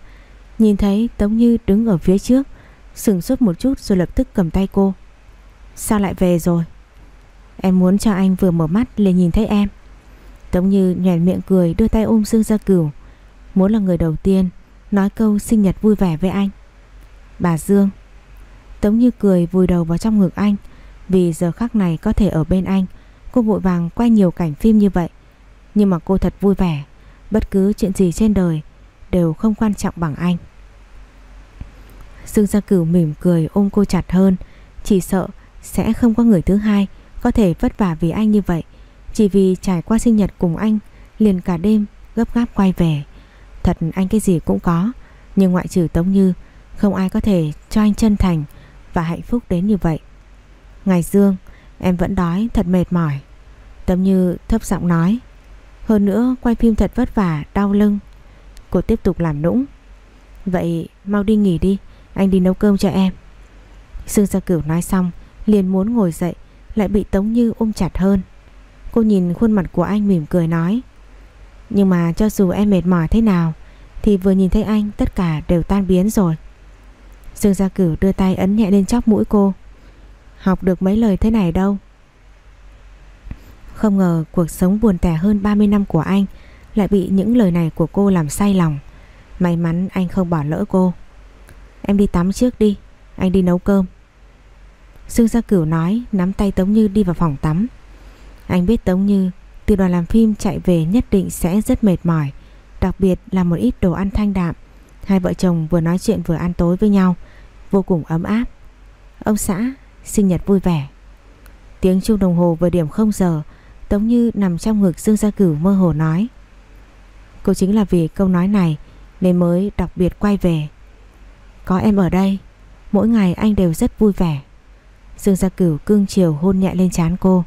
Nhìn thấy Tống Như đứng ở phía trước, Sừng sốt một chút rồi lập tức cầm tay cô. Sao lại về rồi? Em muốn cho anh vừa mở mắt liền nhìn thấy em. Tống Như nhoẻn miệng cười, đưa tay ôm Dương Gia Cửu. Muốn là người đầu tiên Nói câu sinh nhật vui vẻ với anh. Bà Dương. Tống như cười vùi đầu vào trong ngực anh, Vì giờ khắc này có thể ở bên anh, Cô vội vàng quay nhiều cảnh phim như vậy. Nhưng mà cô thật vui vẻ, Bất cứ chuyện gì trên đời Đều không quan trọng bằng anh. Dương Gia Cửu mỉm cười ôm cô chặt hơn. Chỉ sợ sẽ không có người thứ hai Có thể vất vả vì anh như vậy. Chỉ vì trải qua sinh nhật cùng anh, Liền cả đêm gấp gáp quay về. Thật anh cái gì cũng có, Nhưng ngoại trừ Tống Như, Không ai có thể cho anh chân thành Và hạnh phúc đến như vậy. Ngày Dương, Em vẫn đói, thật mệt mỏi. Tống Như thấp giọng nói. Hơn nữa, quay phim thật vất vả, Đau lưng. Cô tiếp tục làm nũng. Vậy mau đi nghỉ đi. Anh đi nấu cơm cho em. Dương Gia Cửu nói xong, liền muốn ngồi dậy, Lại bị Tống Như ôm chặt hơn. Cô nhìn khuôn mặt của anh mỉm cười nói, nhưng mà cho dù em mệt mỏi thế nào, Thì vừa nhìn thấy anh, tất cả đều tan biến rồi. Dương Gia Cửu đưa tay ấn nhẹ lên chóc mũi cô. Học được mấy lời thế này đâu? Không ngờ cuộc sống buồn tẻ hơn 30 năm của anh, Lại bị những lời này của cô làm say lòng. May mắn anh không bỏ lỡ cô. Em đi tắm trước đi, Anh đi nấu cơm. Dương Gia Cửu nói, Nắm tay Tống Như đi vào phòng tắm. Anh biết Tống Như, từ đoàn làm phim chạy về nhất định sẽ rất mệt mỏi, Đặc biệt là một ít đồ ăn thanh đạm. Hai vợ chồng vừa nói chuyện vừa ăn tối với nhau, Vô cùng ấm áp. Ông xã, sinh nhật vui vẻ. Tiếng chuông đồng hồ vừa điểm không giờ, Tống Như nằm trong ngực Dương Gia Cửu mơ hồ nói, Cô chính là vì câu nói này Nên mới đặc biệt quay về. Có em ở đây. Mỗi ngày anh đều rất vui vẻ. Dương Gia Cửu cưng chiều hôn nhẹ lên trán cô.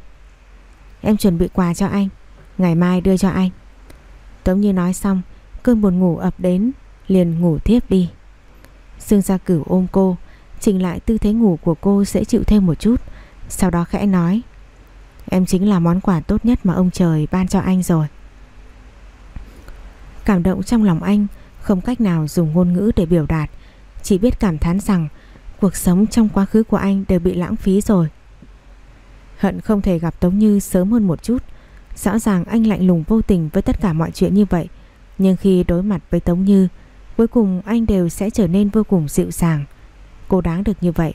Em chuẩn bị quà cho anh, Ngày mai đưa cho anh. Tống Như nói xong, Cơn buồn ngủ ập đến, Liền ngủ thiếp đi. Dương Gia Cửu ôm cô, Chỉnh lại tư thế ngủ của cô sẽ chịu thêm một chút, Sau đó khẽ nói, Em chính là món quà tốt nhất mà ông trời ban cho anh rồi. Cảm động trong lòng anh, Không cách nào dùng ngôn ngữ để biểu đạt chỉ biết cảm thán rằng Cuộc sống trong quá khứ của anh đều bị lãng phí rồi. Hận không thể gặp Tống Như sớm hơn một chút. Rõ ràng anh lạnh lùng vô tình với tất cả mọi chuyện như vậy. Nhưng khi đối mặt với Tống Như, Cuối cùng anh đều sẽ trở nên vô cùng dịu dàng Cô đáng được như vậy.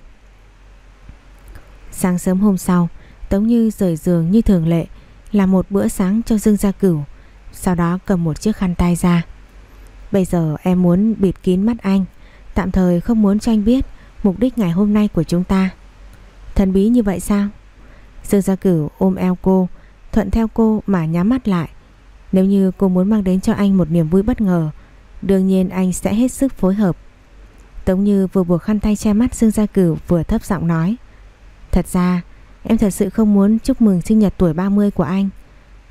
Sáng sớm hôm sau, Tống Như rời giường như thường lệ, Làm một bữa sáng cho Dương Gia Cửu, Sau đó cầm một chiếc khăn tay ra. Bây giờ em muốn bịt kín mắt anh. Tạm thời không muốn cho anh biết Mục đích ngày hôm nay của chúng ta. Thần bí như vậy sao? Dương Gia Cửu ôm eo cô, Thuận theo cô mà nhắm mắt lại. Nếu như cô muốn mang đến cho anh một niềm vui bất ngờ, Đương nhiên anh sẽ hết sức phối hợp. Tống Như vừa buộc khăn tay che mắt Dương Gia Cửu vừa thấp giọng nói, Thật ra, em thật sự không muốn chúc mừng sinh nhật tuổi 30 của anh,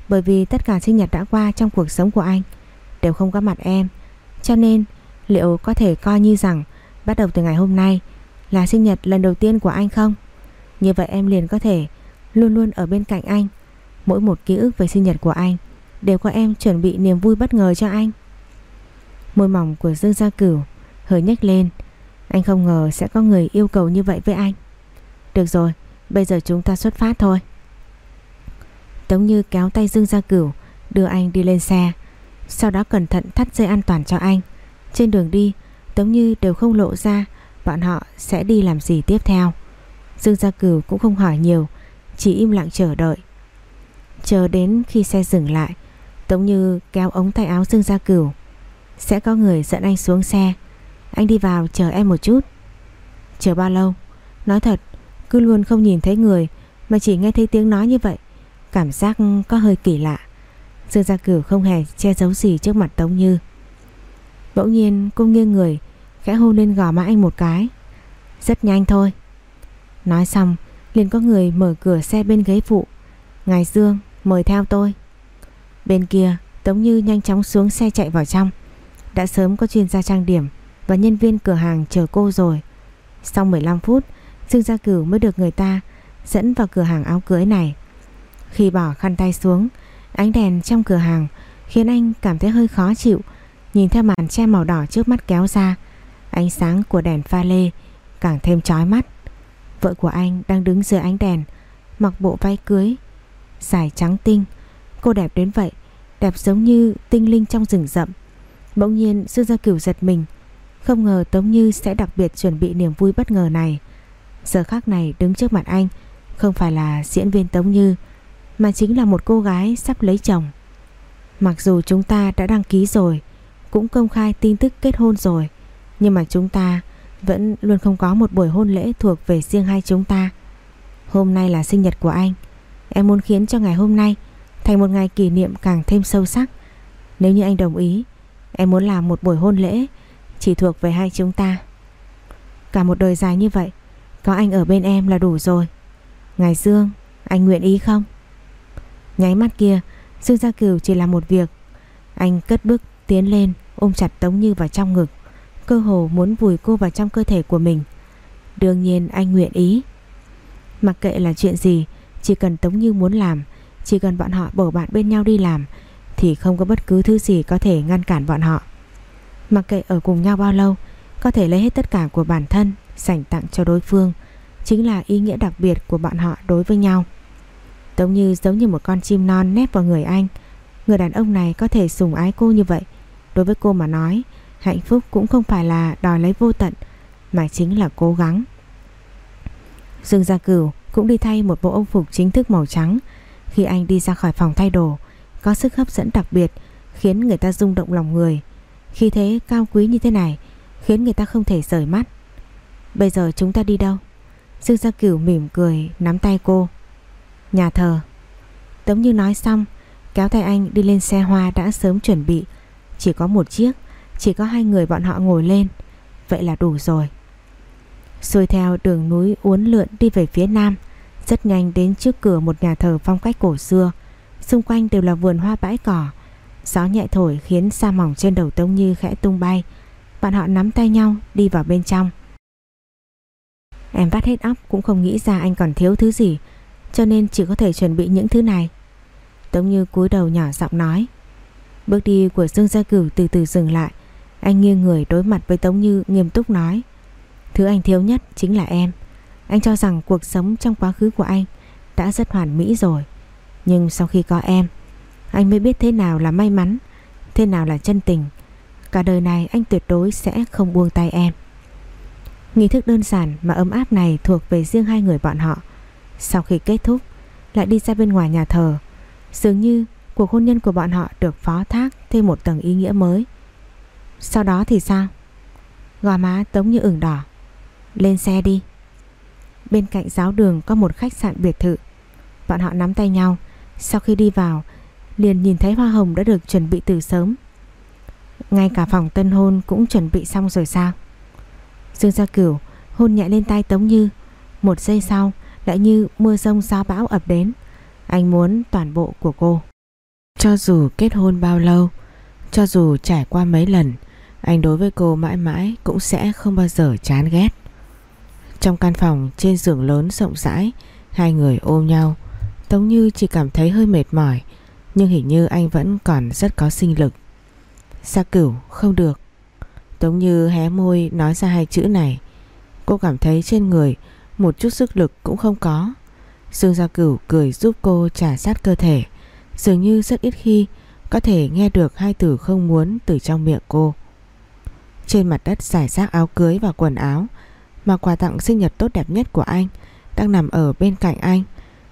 Bởi vì tất cả sinh nhật đã qua trong cuộc sống của anh, Đều không có mặt em, Cho nên liệu có thể coi như rằng Bắt đầu từ ngày hôm nay Là sinh nhật lần đầu tiên của anh không? Như vậy em liền có thể Luôn luôn ở bên cạnh anh. Mỗi một ký ức về sinh nhật của anh Đều có em chuẩn bị niềm vui bất ngờ cho anh. Môi mỏng của Dương Gia Cửu Hơi nhếch lên. Anh không ngờ sẽ có người yêu cầu như vậy với anh. Được rồi, Bây giờ chúng ta xuất phát thôi. Tống Như kéo tay Dương Gia Cửu, Đưa anh đi lên xe, Sau đó cẩn thận thắt dây an toàn cho anh. Trên đường đi, Tống Như đều không lộ ra, Bọn họ sẽ đi làm gì tiếp theo. Dương Gia Cửu cũng không hỏi nhiều, Chỉ im lặng chờ đợi. Chờ đến khi xe dừng lại, Tống Như kéo ống tay áo Dương Gia Cửu. Sẽ có người dẫn anh xuống xe. Anh đi vào chờ em một chút. Chờ bao lâu? Nói thật, cứ luôn không nhìn thấy người Mà chỉ nghe thấy tiếng nói như vậy, Cảm giác có hơi kỳ lạ. Dương Gia Cửu không hề che giấu gì trước mặt Tống Như. Bỗng nhiên cô nghiêng người Khẽ hôn lên gò má anh một cái. Rất nhanh thôi. Nói xong liền có người mở cửa xe bên ghế phụ. Ngài Dương mời theo tôi. Bên kia Tống Như nhanh chóng xuống xe chạy vào trong. Đã sớm có chuyên gia trang điểm Và nhân viên cửa hàng chờ cô rồi. Sau 15 phút Dương Gia Cửu mới được người ta dẫn vào cửa hàng áo cưới này. Khi bỏ khăn tay xuống, ánh đèn trong cửa hàng khiến anh cảm thấy hơi khó chịu. Nhìn theo màn che màu đỏ trước mắt kéo ra, ánh sáng của đèn pha lê càng thêm chói mắt. Vợ của anh đang đứng dưới ánh đèn, mặc bộ váy cưới, dài trắng tinh. Cô đẹp đến vậy, đẹp giống như tinh linh trong rừng rậm. Bỗng nhiên Dương Gia Cửu giật mình, không ngờ Tống Như sẽ đặc biệt chuẩn bị niềm vui bất ngờ này. Giờ khác này đứng trước mặt anh Không phải là diễn viên Tống Như Mà chính là một cô gái sắp lấy chồng Mặc dù chúng ta đã đăng ký rồi cũng công khai tin tức kết hôn rồi. Nhưng mà chúng ta Vẫn luôn không có một buổi hôn lễ Thuộc về riêng hai chúng ta. Hôm nay là sinh nhật của anh. Em muốn khiến cho ngày hôm nay Thành một ngày kỷ niệm càng thêm sâu sắc. Nếu như anh đồng ý, Em muốn làm một buổi hôn lễ Chỉ thuộc về hai chúng ta. Cả một đời dài như vậy, có anh ở bên em là đủ rồi. Ngài Dương, Anh nguyện ý không? Nháy mắt kia, Dương Gia Cửu chỉ làm một việc. Anh cất bước tiến lên, Ôm chặt Tống Như vào trong ngực, Cơ hồ muốn vùi cô vào trong cơ thể của mình Đương nhiên anh nguyện ý Mặc kệ là chuyện gì, Chỉ cần Tống Như muốn làm, Chỉ cần bọn họ bổ bạn bên nhau đi làm, Thì không có bất cứ thứ gì có thể ngăn cản bọn họ Mặc kệ ở cùng nhau bao lâu, Có thể lấy hết tất cả của bản thân sảnh tặng cho đối phương, chính là ý nghĩa đặc biệt của bọn họ đối với nhau. Tống Như giống như một con chim non nép vào người anh. Người đàn ông này có thể sủng ái cô như vậy. Đối với cô mà nói, hạnh phúc cũng không phải là đòi lấy vô tận, mà chính là cố gắng. Dương Gia Cửu cũng đi thay một bộ ông phục chính thức màu trắng. Khi anh đi ra khỏi phòng thay đồ, có sức hấp dẫn đặc biệt khiến người ta rung động lòng người. Khi thế cao quý như thế này khiến người ta không thể rời mắt. Bây giờ chúng ta đi đâu? Dương Gia Cửu mỉm cười nắm tay cô Nhà thờ Tống Như nói xong Kéo tay anh đi lên xe hoa đã sớm chuẩn bị chỉ có một chiếc, Chỉ có hai người bọn họ ngồi lên. Vậy là đủ rồi. Xuôi theo đường núi uốn lượn đi về phía nam, Rất nhanh đến trước cửa một nhà thờ phong cách cổ xưa. Xung quanh đều là vườn hoa bãi cỏ. Gió nhẹ thổi khiến sa mỏng trên đầu Tống Như khẽ tung bay. Bọn họ nắm tay nhau, đi vào bên trong. Em vắt hết óc cũng không nghĩ ra anh còn thiếu thứ gì, Cho nên chỉ có thể chuẩn bị những thứ này. Tống Như cúi đầu nhỏ giọng nói. Bước đi của Dương Gia Cửu từ từ dừng lại. Anh nghiêng người đối mặt với Tống Như, nghiêm túc nói, Thứ anh thiếu nhất chính là em. Anh cho rằng cuộc sống trong quá khứ của anh Đã rất hoàn mỹ rồi, Nhưng sau khi có em, Anh mới biết thế nào là may mắn, Thế nào là chân tình. Cả đời này anh tuyệt đối sẽ không buông tay em. Nghi thức đơn giản mà ấm áp này thuộc về riêng hai người bọn họ. Sau khi kết thúc, Lại đi ra bên ngoài nhà thờ. Dường như cuộc hôn nhân của bọn họ được phó thác thêm một tầng ý nghĩa mới. Sau đó thì sao? Gò má tống như ửng đỏ. Lên xe đi. Bên cạnh giáo đường có một khách sạn biệt thự. Bọn họ nắm tay nhau. Sau khi đi vào, Liền nhìn thấy hoa hồng đã được chuẩn bị từ sớm. Ngay cả phòng tân hôn cũng chuẩn bị xong rồi sao? Dương Gia Cửu hôn nhẹ lên tay Tống Như. Một giây sau, lại như mưa rông gió bão ập đến. Anh muốn toàn bộ của cô. Cho dù kết hôn bao lâu, Cho dù trải qua mấy lần, Anh đối với cô mãi mãi cũng sẽ không bao giờ chán ghét. Trong căn phòng trên giường lớn rộng rãi, Hai người ôm nhau, Tống Như chỉ cảm thấy hơi mệt mỏi, Nhưng hình như anh vẫn còn rất có sinh lực. Sa Cửu, không được. Tống Như hé môi nói ra hai chữ này. Cô cảm thấy trên người Một chút sức lực cũng không có. Dương Gia Cửu cười giúp cô trả sát cơ thể. Dường như rất ít khi Có thể nghe được hai từ không muốn Từ trong miệng cô. Trên mặt đất giải rác áo cưới và quần áo, Mà quà tặng sinh nhật tốt đẹp nhất của anh Đang nằm ở bên cạnh anh.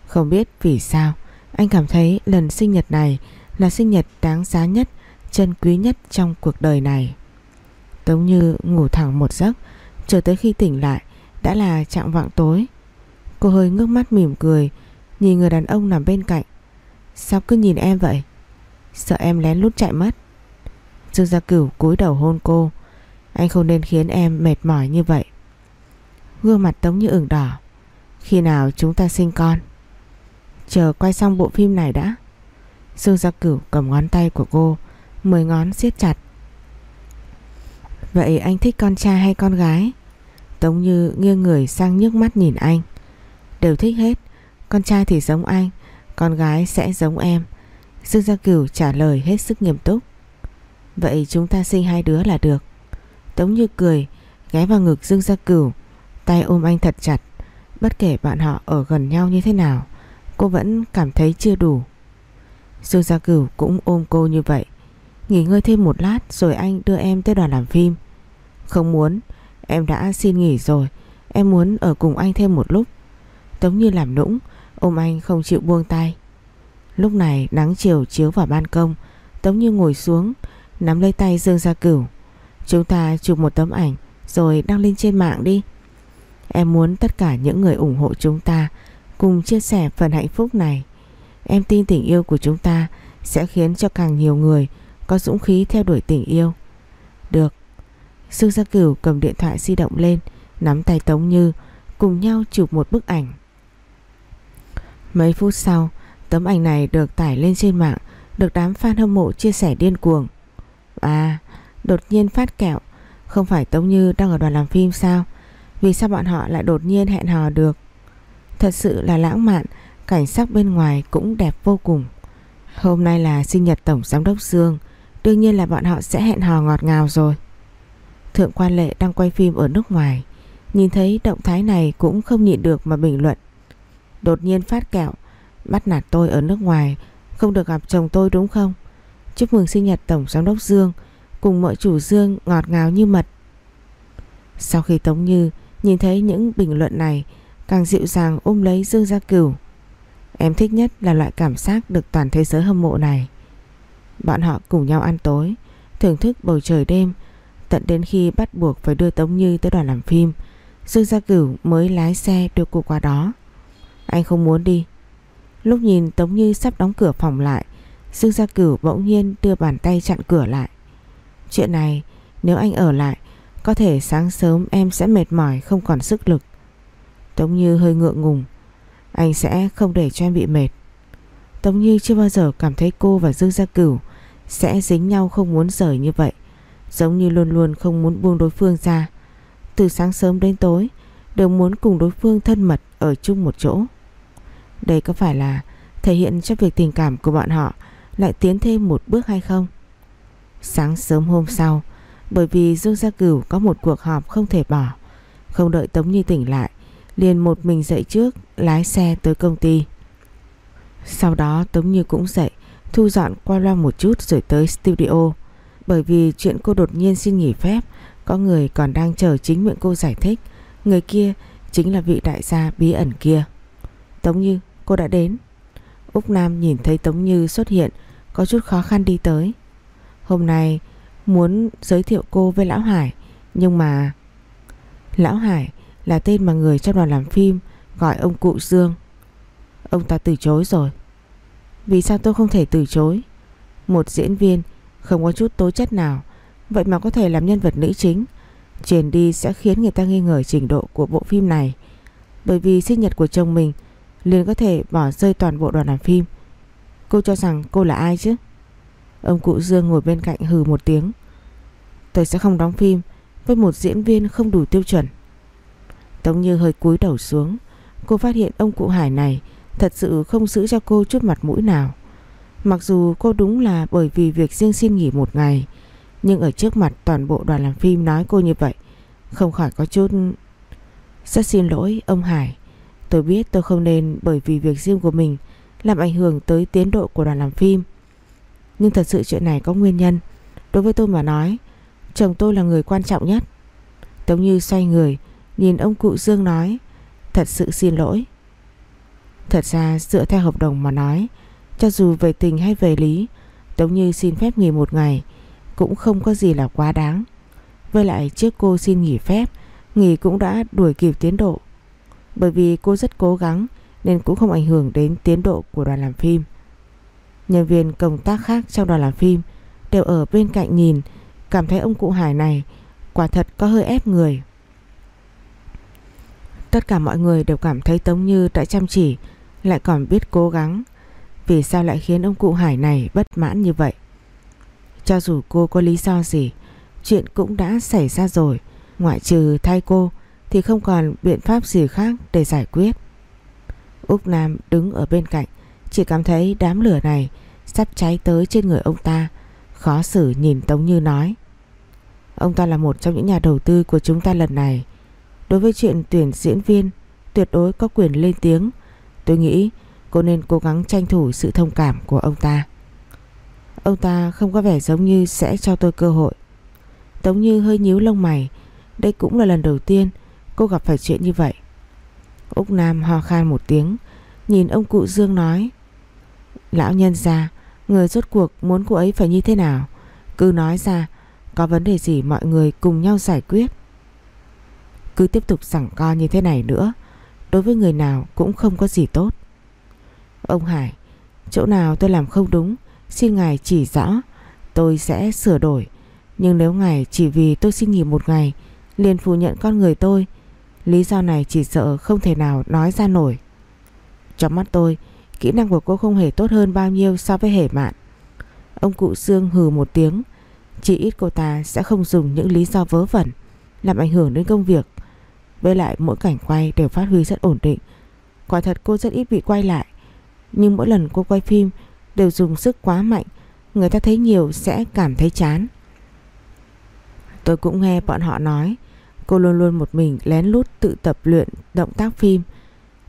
Không biết vì sao, Anh cảm thấy lần sinh nhật này Là sinh nhật đáng giá nhất Chân quý nhất trong cuộc đời này. Tống Như ngủ thẳng một giấc, Chờ tới khi tỉnh lại Đã là trạng vạng tối. Cô hơi ngước mắt mỉm cười, Nhìn người đàn ông nằm bên cạnh Sao cứ nhìn em vậy? Sợ em lén lút chạy mất. Dương Gia Cửu cúi đầu hôn cô. Anh không nên khiến em mệt mỏi như vậy. Gương mặt Tống Như ửng đỏ. Khi nào chúng ta sinh con? Chờ quay xong bộ phim này đã. Dương Gia Cửu cầm ngón tay của cô, Mười ngón siết chặt. Vậy anh thích con trai hay con gái? Tống Như nghiêng người sang nhức mắt nhìn anh. Đều thích hết. Con trai thì giống anh con gái sẽ giống em. Dương Gia Cửu trả lời hết sức nghiêm túc. Vậy chúng ta sinh hai đứa là được. Tống Như cười, Ghé vào ngực Dương Gia Cửu, Tay ôm anh thật chặt. Bất kể bạn họ ở gần nhau như thế nào, Cô vẫn cảm thấy chưa đủ. Dương Gia Cửu cũng ôm cô như vậy. Nghỉ ngơi thêm một lát rồi anh đưa em tới đoàn làm phim. Không muốn, Em đã xin nghỉ rồi. Em muốn ở cùng anh thêm một lúc. Tống như làm nũng Ôm anh không chịu buông tay Lúc này nắng chiều chiếu vào ban công Tống như ngồi xuống Nắm lấy tay Dương Gia Cửu Chúng ta chụp một tấm ảnh Rồi đăng lên trên mạng đi Em muốn tất cả những người ủng hộ chúng ta Cùng chia sẻ phần hạnh phúc này Em tin tình yêu của chúng ta Sẽ khiến cho càng nhiều người có dũng khí theo đuổi tình yêu. Được. Dương Gia Cửu cầm điện thoại di động lên, nắm tay Tống Như, cùng nhau chụp một bức ảnh. Mấy phút sau, tấm ảnh này được tải lên trên mạng, được đám fan hâm mộ chia sẻ điên cuồng. À, đột nhiên phát kẹo, không phải Tống Như đang ở đoàn làm phim sao? Vì sao bọn họ lại đột nhiên hẹn hò được? Thật sự là lãng mạn, cảnh sắc bên ngoài cũng đẹp vô cùng. Hôm nay là sinh nhật Tổng Giám đốc Dương Đương nhiên là bọn họ sẽ hẹn hò ngọt ngào rồi Thượng quan lệ đang quay phim ở nước ngoài Nhìn thấy động thái này cũng không nhịn được mà bình luận Đột nhiên phát kẹo. Bắt nạt tôi ở nước ngoài, Không được gặp chồng tôi đúng không? Chúc mừng sinh nhật Tổng Giám đốc Dương, Cùng mọi chủ Dương ngọt ngào như mật. Sau khi Tống Như Nhìn thấy những bình luận này, Càng dịu dàng ôm lấy Dương Gia Cửu. Em thích nhất là loại cảm giác Được toàn thế giới hâm mộ này. Bọn họ cùng nhau ăn tối, Thưởng thức bầu trời đêm, Tận đến khi bắt buộc phải đưa Tống Như tới đoàn làm phim, Dương Gia Cửu mới lái xe đưa cô qua đó. Anh không muốn đi. Lúc nhìn Tống Như sắp đóng cửa phòng lại, Dương Gia Cửu bỗng nhiên đưa bàn tay chặn cửa lại. Chuyện này, nếu anh ở lại, Có thể sáng sớm em sẽ mệt mỏi, không còn sức lực. Tống Như hơi ngượng ngùng. Anh sẽ không để cho em bị mệt. Tống Như chưa bao giờ cảm thấy cô và Dương Gia Cửu Sẽ dính nhau không muốn rời như vậy. Giống như luôn luôn không muốn buông đối phương ra. Từ sáng sớm đến tối, Đều muốn cùng đối phương thân mật Ở chung một chỗ. Đây có phải là thể hiện cho việc tình cảm của bọn họ Lại tiến thêm một bước hay không? Sáng sớm hôm sau, Bởi vì Dương Gia Cửu có một cuộc họp không thể bỏ, Không đợi Tống Như tỉnh lại, liền một mình dậy trước, Lái xe tới công ty. Sau đó Tống Như cũng dậy, Thu dọn qua loa một chút rồi tới studio. Bởi vì chuyện cô đột nhiên xin nghỉ phép, Có người còn đang chờ chính miệng cô giải thích, Người kia chính là vị đại gia bí ẩn kia. Tống Như cô đã đến. Úc Nam nhìn thấy Tống Như xuất hiện, Có chút khó khăn đi tới. Hôm nay muốn giới thiệu cô với Lão Hải, Nhưng mà Lão Hải là tên mà người trong đoàn làm phim Gọi ông cụ Dương. Ông ta từ chối rồi. Vì sao tôi không thể từ chối? Một diễn viên không có chút tố chất nào, Vậy mà có thể làm nhân vật nữ chính. Truyền đi sẽ khiến người ta nghi ngờ trình độ của bộ phim này. Bởi vì sinh nhật của chồng mình liền có thể bỏ rơi toàn bộ đoàn làm phim. Cô cho rằng cô là ai chứ? Ông cụ Dương ngồi bên cạnh hừ một tiếng. Tôi sẽ không đóng phim Với một diễn viên không đủ tiêu chuẩn. Tống Như hơi cúi đầu xuống. Cô phát hiện ông cụ Hải này Thật sự không giữ cho cô chút mặt mũi nào. Mặc dù cô đúng là bởi vì việc riêng xin nghỉ một ngày, Nhưng ở trước mặt toàn bộ đoàn làm phim nói cô như vậy, Không khỏi có chút Rất xin lỗi, ông Hải. Tôi biết tôi không nên bởi vì việc riêng của mình Làm ảnh hưởng tới tiến độ của đoàn làm phim. Nhưng thật sự chuyện này có nguyên nhân. Đối với tôi mà nói, Chồng tôi là người quan trọng nhất. Tống Như xoay người, Nhìn ông cụ Dương nói, Thật sự xin lỗi. Thật ra, dựa theo hợp đồng mà nói, Cho dù về tình hay về lý, Tống Như xin phép nghỉ một ngày Cũng không có gì là quá đáng. Với lại trước cô xin nghỉ phép, Nghỉ cũng đã đuổi kịp tiến độ. Bởi vì cô rất cố gắng Nên cũng không ảnh hưởng đến tiến độ của đoàn làm phim. Nhân viên công tác khác trong đoàn làm phim Đều ở bên cạnh nhìn, Cảm thấy ông cụ Hải này Quả thật có hơi ép người. Tất cả mọi người đều cảm thấy Tống Như đã chăm chỉ, Lại còn biết cố gắng. Vì sao lại khiến ông cụ Hải này bất mãn như vậy? Cho dù cô có lý do gì, Chuyện cũng đã xảy ra rồi, Ngoại trừ thay cô thì không còn biện pháp gì khác để giải quyết. Úc Nam đứng ở bên cạnh, Chỉ cảm thấy đám lửa này Sắp cháy tới trên người ông ta, Khó xử nhìn Tống Như nói. Ông ta là một trong những nhà đầu tư của chúng ta lần này. Đối với chuyện tuyển diễn viên, Tuyệt đối có quyền lên tiếng. Tôi nghĩ cô nên cố gắng tranh thủ sự thông cảm của ông ta. Ông ta không có vẻ giống như sẽ cho tôi cơ hội. Tống Như hơi nhíu lông mày. Đây cũng là lần đầu tiên cô gặp phải chuyện như vậy. Úc Nam ho khan một tiếng, Nhìn ông cụ Dương nói, Lão nhân ra Người rốt cuộc muốn cô ấy phải như thế nào? Cứ nói ra, Có vấn đề gì mọi người cùng nhau giải quyết. Cứ tiếp tục sẵn co như thế này nữa, Đối với người nào cũng không có gì tốt. Ông Hải, Chỗ nào tôi làm không đúng, Xin ngài chỉ rõ, Tôi sẽ sửa đổi. Nhưng nếu ngài chỉ vì tôi xin nghỉ một ngày, liền phủ nhận con người tôi Lý do này chỉ sợ không thể nào nói ra nổi. Trong mắt tôi, Kỹ năng của cô không hề tốt hơn bao nhiêu so với hề mạn. Ông cụ xương hừ một tiếng Chỉ ít cô ta sẽ không dùng những lý do vớ vẩn, Làm ảnh hưởng đến công việc. Với lại mỗi cảnh quay đều phát huy rất ổn định. Quả thật cô rất ít bị quay lại, Nhưng mỗi lần cô quay phim Đều dùng sức quá mạnh, Người ta thấy nhiều sẽ cảm thấy chán. Tôi cũng nghe bọn họ nói Cô luôn luôn một mình lén lút tự tập luyện, động tác phim.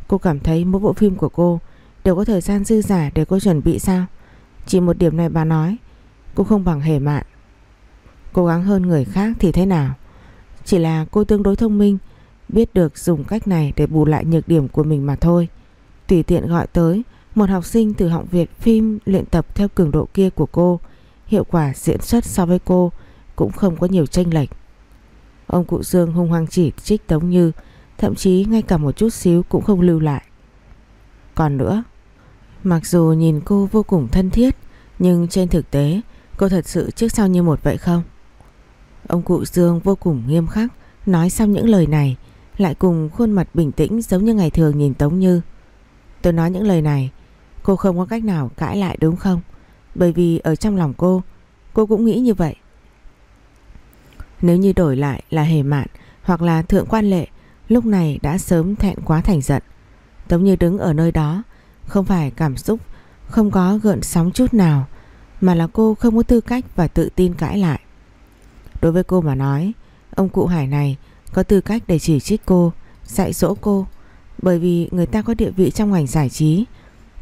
Cô cảm thấy mỗi bộ phim của cô Đều có thời gian dư giả để cô chuẩn bị sao? Chỉ một điểm này bà nói, Cô không bằng hề mạn. Cố gắng hơn người khác thì thế nào? Chỉ là cô tương đối thông minh, Biết được dùng cách này để bù lại nhược điểm của mình mà thôi. Tùy tiện gọi tới Một học sinh từ học viện phim luyện tập theo cường độ kia của cô, Hiệu quả diễn xuất so với cô Cũng không có nhiều tranh lệch. Ông cụ Dương hung hăng chỉ trích Tống Như, Thậm chí ngay cả một chút xíu cũng không lưu lại. Còn nữa, Mặc dù nhìn cô vô cùng thân thiết, Nhưng trên thực tế, Cô thật sự trước sau như một vậy không? Ông cụ Dương vô cùng nghiêm khắc, Nói xong những lời này, Lại cùng khuôn mặt bình tĩnh giống như ngày thường nhìn Tống Như. Tôi nói những lời này, Cô không có cách nào cãi lại đúng không? Bởi vì ở trong lòng cô Cô cũng nghĩ như vậy. Nếu như đổi lại là hề mạn Hoặc là thượng quan lệ, Lúc này đã sớm thẹn quá thành giận. Tống Như đứng ở nơi đó, Không phải cảm xúc, Không có gợn sóng chút nào, Mà là cô không có tư cách và tự tin cãi lại. Đối với cô mà nói, Ông cụ Hải này có tư cách để chỉ trích cô, Dạy dỗ cô, Bởi vì người ta có địa vị trong ngành giải trí.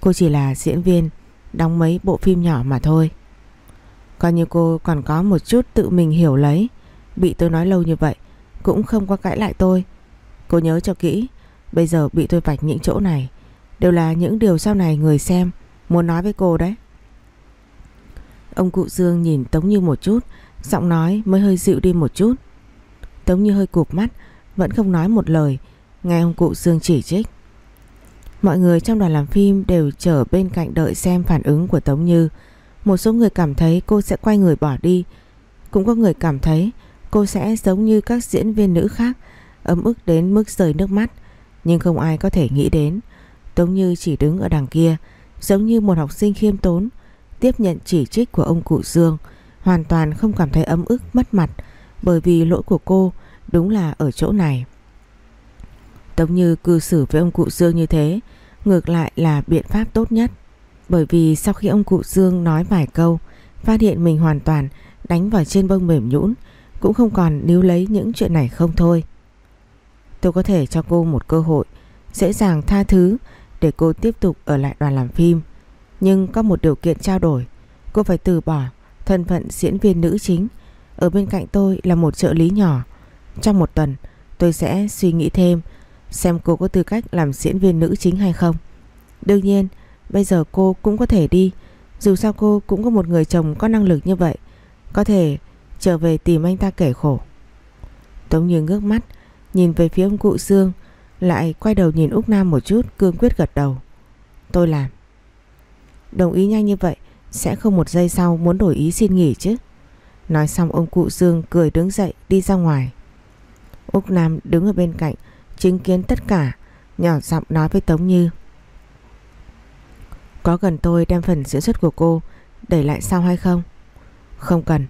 Cô chỉ là diễn viên, Đóng mấy bộ phim nhỏ mà thôi. Coi như cô còn có một chút tự mình hiểu lấy Bị tôi nói lâu như vậy, Cũng không có cãi lại tôi. Cô nhớ cho kỹ, Bây giờ bị tôi vạch những chỗ này, Đều là những điều sau này người xem Muốn nói với cô đấy. Ông cụ Dương nhìn Tống Như một chút, Giọng nói mới hơi dịu đi một chút. Tống Như hơi cụp mắt, Vẫn không nói một lời, Nghe ông cụ Dương chỉ trích. Mọi người trong đoàn làm phim đều chờ bên cạnh đợi xem phản ứng của Tống Như. Một số người cảm thấy cô sẽ quay người bỏ đi. Cũng có người cảm thấy cô sẽ giống như các diễn viên nữ khác, Ấm ức đến mức rời nước mắt, Nhưng không ai có thể nghĩ đến. Tống Như chỉ đứng ở đằng kia, Giống như một học sinh khiêm tốn, Tiếp nhận chỉ trích của ông cụ Dương, Hoàn toàn không cảm thấy ấm ức, mất mặt, Bởi vì lỗi của cô đúng là ở chỗ này. Tống Như cư xử với ông cụ Dương như thế, Ngược lại là biện pháp tốt nhất, Bởi vì sau khi ông cụ Dương nói vài câu, Phát hiện mình hoàn toàn đánh vào trên bông mềm nhũn cũng không còn níu lấy những chuyện này không thôi. Tôi có thể cho cô một cơ hội, Dễ dàng tha thứ Để cô tiếp tục ở lại đoàn làm phim. Nhưng có một điều kiện trao đổi, Cô phải từ bỏ thân phận diễn viên nữ chính. Ở bên cạnh tôi là một trợ lý nhỏ. Trong một tuần, tôi sẽ suy nghĩ thêm Xem cô có tư cách làm diễn viên nữ chính hay không. Đương nhiên, Bây giờ cô cũng có thể đi. Dù sao cô cũng có một người chồng có năng lực như vậy. Có thể trở về tìm anh ta kể khổ. Tống Như ngước mắt, Nhìn về phía ông cụ Dương Lại quay đầu nhìn Úc Nam một chút, Cương quyết gật đầu. Tôi làm. Đồng ý nhanh như vậy, Sẽ không một giây sau muốn đổi ý xin nghỉ chứ. Nói xong, ông cụ Dương cười đứng dậy, đi ra ngoài. Úc Nam đứng ở bên cạnh, Chứng kiến tất cả, Nhỏ giọng nói với Tống Như. Có cần tôi đem phần diễn xuất của cô Đẩy lại sau hay không? Không cần.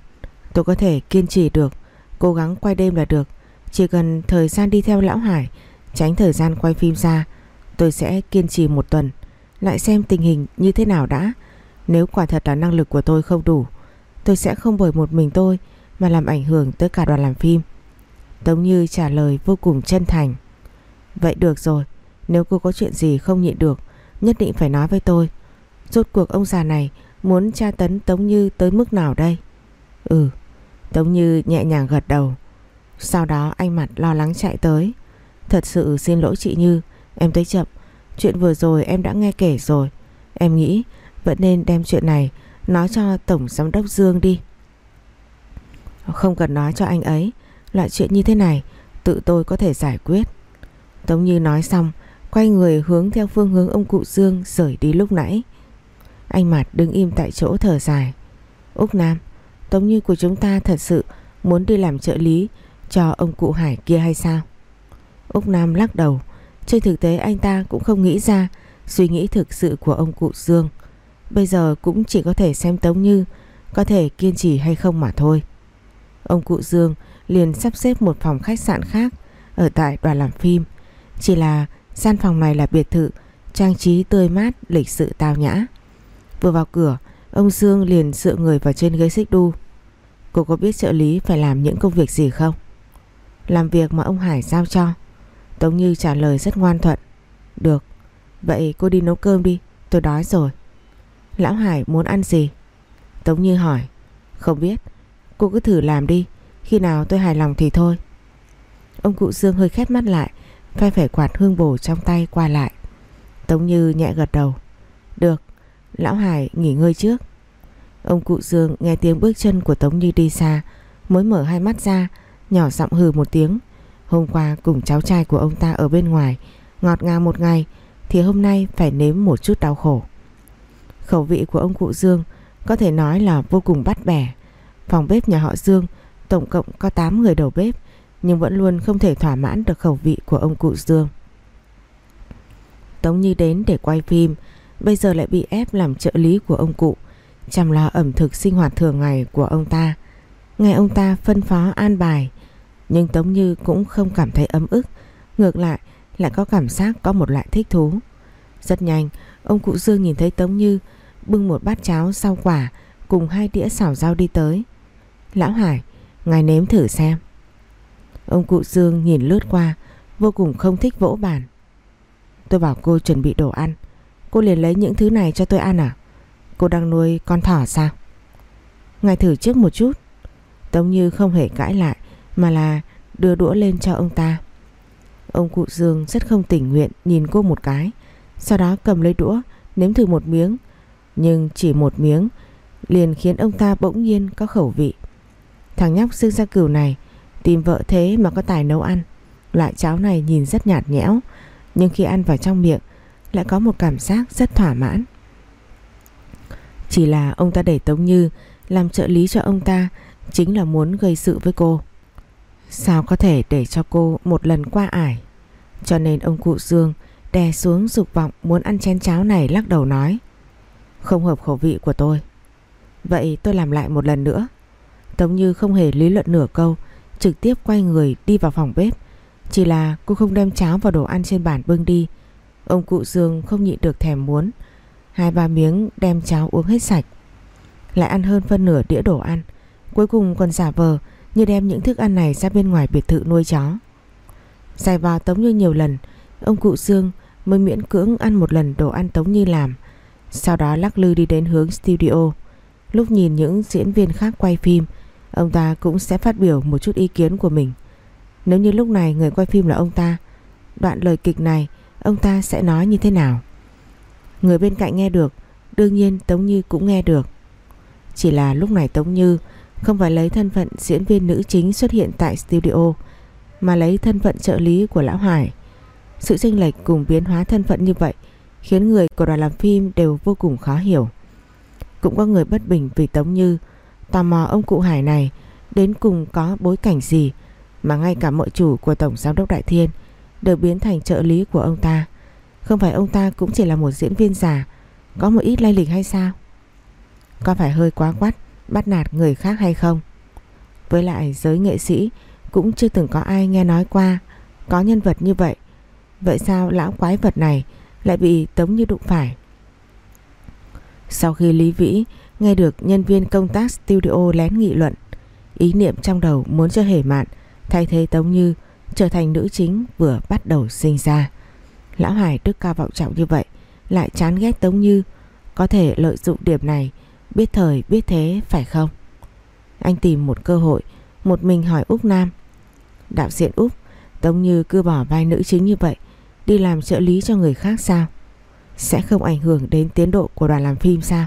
Tôi có thể kiên trì được, Cố gắng quay đêm là được. Chỉ cần thời gian đi theo Lão Hải, Tránh thời gian quay phim ra, Tôi sẽ kiên trì một tuần. Lại xem tình hình như thế nào đã. Nếu quả thật là năng lực của tôi không đủ, Tôi sẽ không bởi một mình tôi Mà làm ảnh hưởng tới cả đoàn làm phim. Tống Như trả lời vô cùng chân thành. Vậy được rồi, Nếu cô có chuyện gì không nhịn được, Nhất định phải nói với tôi. Rốt cuộc ông già này muốn tra tấn Tống Như tới mức nào đây? Ừ Tống Như nhẹ nhàng gật đầu. Sau đó anh mặt lo lắng chạy tới. Thật sự xin lỗi chị Như, Em tới chậm. Chuyện vừa rồi em đã nghe kể rồi. Em nghĩ vẫn nên đem chuyện này Nói cho Tổng Giám đốc Dương đi. Không cần nói cho anh ấy, Loại chuyện như thế này Tự tôi có thể giải quyết. Tống Như nói xong, Quay người hướng theo phương hướng ông cụ Dương Rời đi lúc nãy. Anh Mạt đứng im tại chỗ thở dài. Úc Nam Tống Như của chúng ta thật sự Muốn đi làm trợ lý Cho ông cụ Hải kia hay sao? Úc Nam lắc đầu. Trên thực tế, anh ta cũng không nghĩ ra Suy nghĩ thực sự của ông cụ Dương. Bây giờ cũng chỉ có thể xem Tống Như Có thể kiên trì hay không mà thôi. Ông cụ Dương liền sắp xếp một phòng khách sạn khác Ở tại đoàn làm phim. Chỉ là gian phòng này là biệt thự, Trang trí tươi mát, lịch sự tao nhã. Vừa vào cửa Ông Dương liền dựa người vào trên ghế xích đu. Cô có biết trợ lý phải làm những công việc gì không? Làm việc mà ông Hải giao cho. Tống Như trả lời rất ngoan thuận. Được, Vậy cô đi nấu cơm đi, Tôi đói rồi. Lão Hải muốn ăn gì? Tống Như hỏi. Không biết, Cô cứ thử làm đi, Khi nào tôi hài lòng thì thôi. Ông cụ Dương hơi khép mắt lại, Phe phải quạt hương bổ trong tay qua lại. Tống Như nhẹ gật đầu. Được Lão Hải nghỉ ngơi trước Ông cụ Dương nghe tiếng bước chân của Tống Như đi xa Mới mở hai mắt ra Nhỏ giọng hừ một tiếng Hôm qua cùng cháu trai của ông ta ở bên ngoài Ngọt ngào một ngày Thì hôm nay phải nếm một chút đau khổ Khẩu vị của ông cụ Dương có thể nói là vô cùng bắt bẻ. Phòng bếp nhà họ Dương tổng cộng có 8 người đầu bếp nhưng vẫn luôn không thể thỏa mãn được khẩu vị của ông cụ Dương. Tống Nhi đến để quay phim, bây giờ lại bị ép làm trợ lý của ông cụ, chăm lo ẩm thực sinh hoạt thường ngày của ông ta. Nghe ông ta phân phó an bài, nhưng Tống Như cũng không cảm thấy ấm ức, ngược lại lại có cảm giác có một loại thích thú. Rất nhanh, ông cụ Dương nhìn thấy Tống Như bưng một bát cháo rau quả cùng hai đĩa xào rau đi tới. Lão Hải, ngài nếm thử xem. Ông cụ Dương nhìn lướt qua, vô cùng không thích vỗ bàn. Tôi bảo cô chuẩn bị đồ ăn, cô liền lấy những thứ này cho tôi ăn à? Cô đang nuôi con thỏ sao? Ngài thử trước một chút. Tống Như không hề cãi lại mà là đưa đũa lên cho ông ta. Ông cụ Dương rất không tình nguyện nhìn cô một cái, sau đó cầm lấy đũa nếm thử một miếng, nhưng chỉ một miếng liền khiến ông ta bỗng nhiên có khẩu vị. Thằng nhóc Dương Gia Cửu này tìm vợ thế mà có tài nấu ăn. Loại cháo này nhìn rất nhạt nhẽo, nhưng khi ăn vào trong miệng lại có một cảm giác rất thỏa mãn. Chỉ là ông ta để Tống Như làm trợ lý cho ông ta chính là muốn gây sự với cô. Sao có thể để cho cô một lần qua ải? Cho nên ông cụ Dương đè xuống dục vọng muốn ăn chén cháo này lắc đầu nói. Không hợp khẩu vị của tôi. Vậy tôi làm lại một lần nữa. Tống Như không hề lý luận nửa câu, trực tiếp quay người đi vào phòng bếp. Chỉ là cô không đem cháo vào đồ ăn trên bàn bưng đi. Ông cụ Dương không nhịn được thèm muốn. Hai ba miếng đem cháo uống hết sạch. Lại ăn hơn phân nửa đĩa đồ ăn. Cuối cùng còn giả vờ như đem những thức ăn này ra bên ngoài biệt thự nuôi chó. Dài vào Tống Như nhiều lần, ông cụ Dương mới miễn cưỡng ăn một lần đồ ăn Tống Như làm. Sau đó lắc lư đi đến hướng studio. Lúc nhìn những diễn viên khác quay phim, ông ta cũng sẽ phát biểu một chút ý kiến của mình. Nếu như lúc này người quay phim là ông ta, đoạn lời kịch này ông ta sẽ nói như thế nào? Người bên cạnh nghe được, đương nhiên Tống Như cũng nghe được. Chỉ là lúc này Tống Như không phải lấy thân phận diễn viên nữ chính xuất hiện tại studio, mà lấy thân phận trợ lý của Lão Hải. Sự chênh lệch cùng biến hóa thân phận như vậy khiến người của đoàn làm phim đều vô cùng khó hiểu. Cũng có người bất bình vì Tống Như tò mò ông cụ Hải này đến cùng có bối cảnh gì mà ngay cả mọi chủ của Tổng Giám đốc Đại Thiên được biến thành trợ lý của ông ta. Không phải ông ta cũng chỉ là một diễn viên già có một ít lay lịch hay sao? Có phải hơi quá quát bắt nạt người khác hay không? Với lại giới nghệ sĩ cũng chưa từng có ai nghe nói qua có nhân vật như vậy. Vậy sao lão quái vật này lại bị Tống Như đụng phải? Sau khi Lý Vĩ nghe được nhân viên công tác studio lén nghị luận, ý niệm trong đầu muốn cho hề mạn thay thế Tống Như trở thành nữ chính vừa bắt đầu sinh ra. Lão Hải đức cao vọng trọng như vậy, lại chán ghét Tống Như, có thể lợi dụng điểm này, biết thời biết thế phải không? Anh tìm một cơ hội, một mình hỏi Úc Nam. Đạo diễn Úc, Tống Như cứ bỏ vai nữ chính như vậy, đi làm trợ lý cho người khác sao? Sẽ không ảnh hưởng đến tiến độ của đoàn làm phim sao?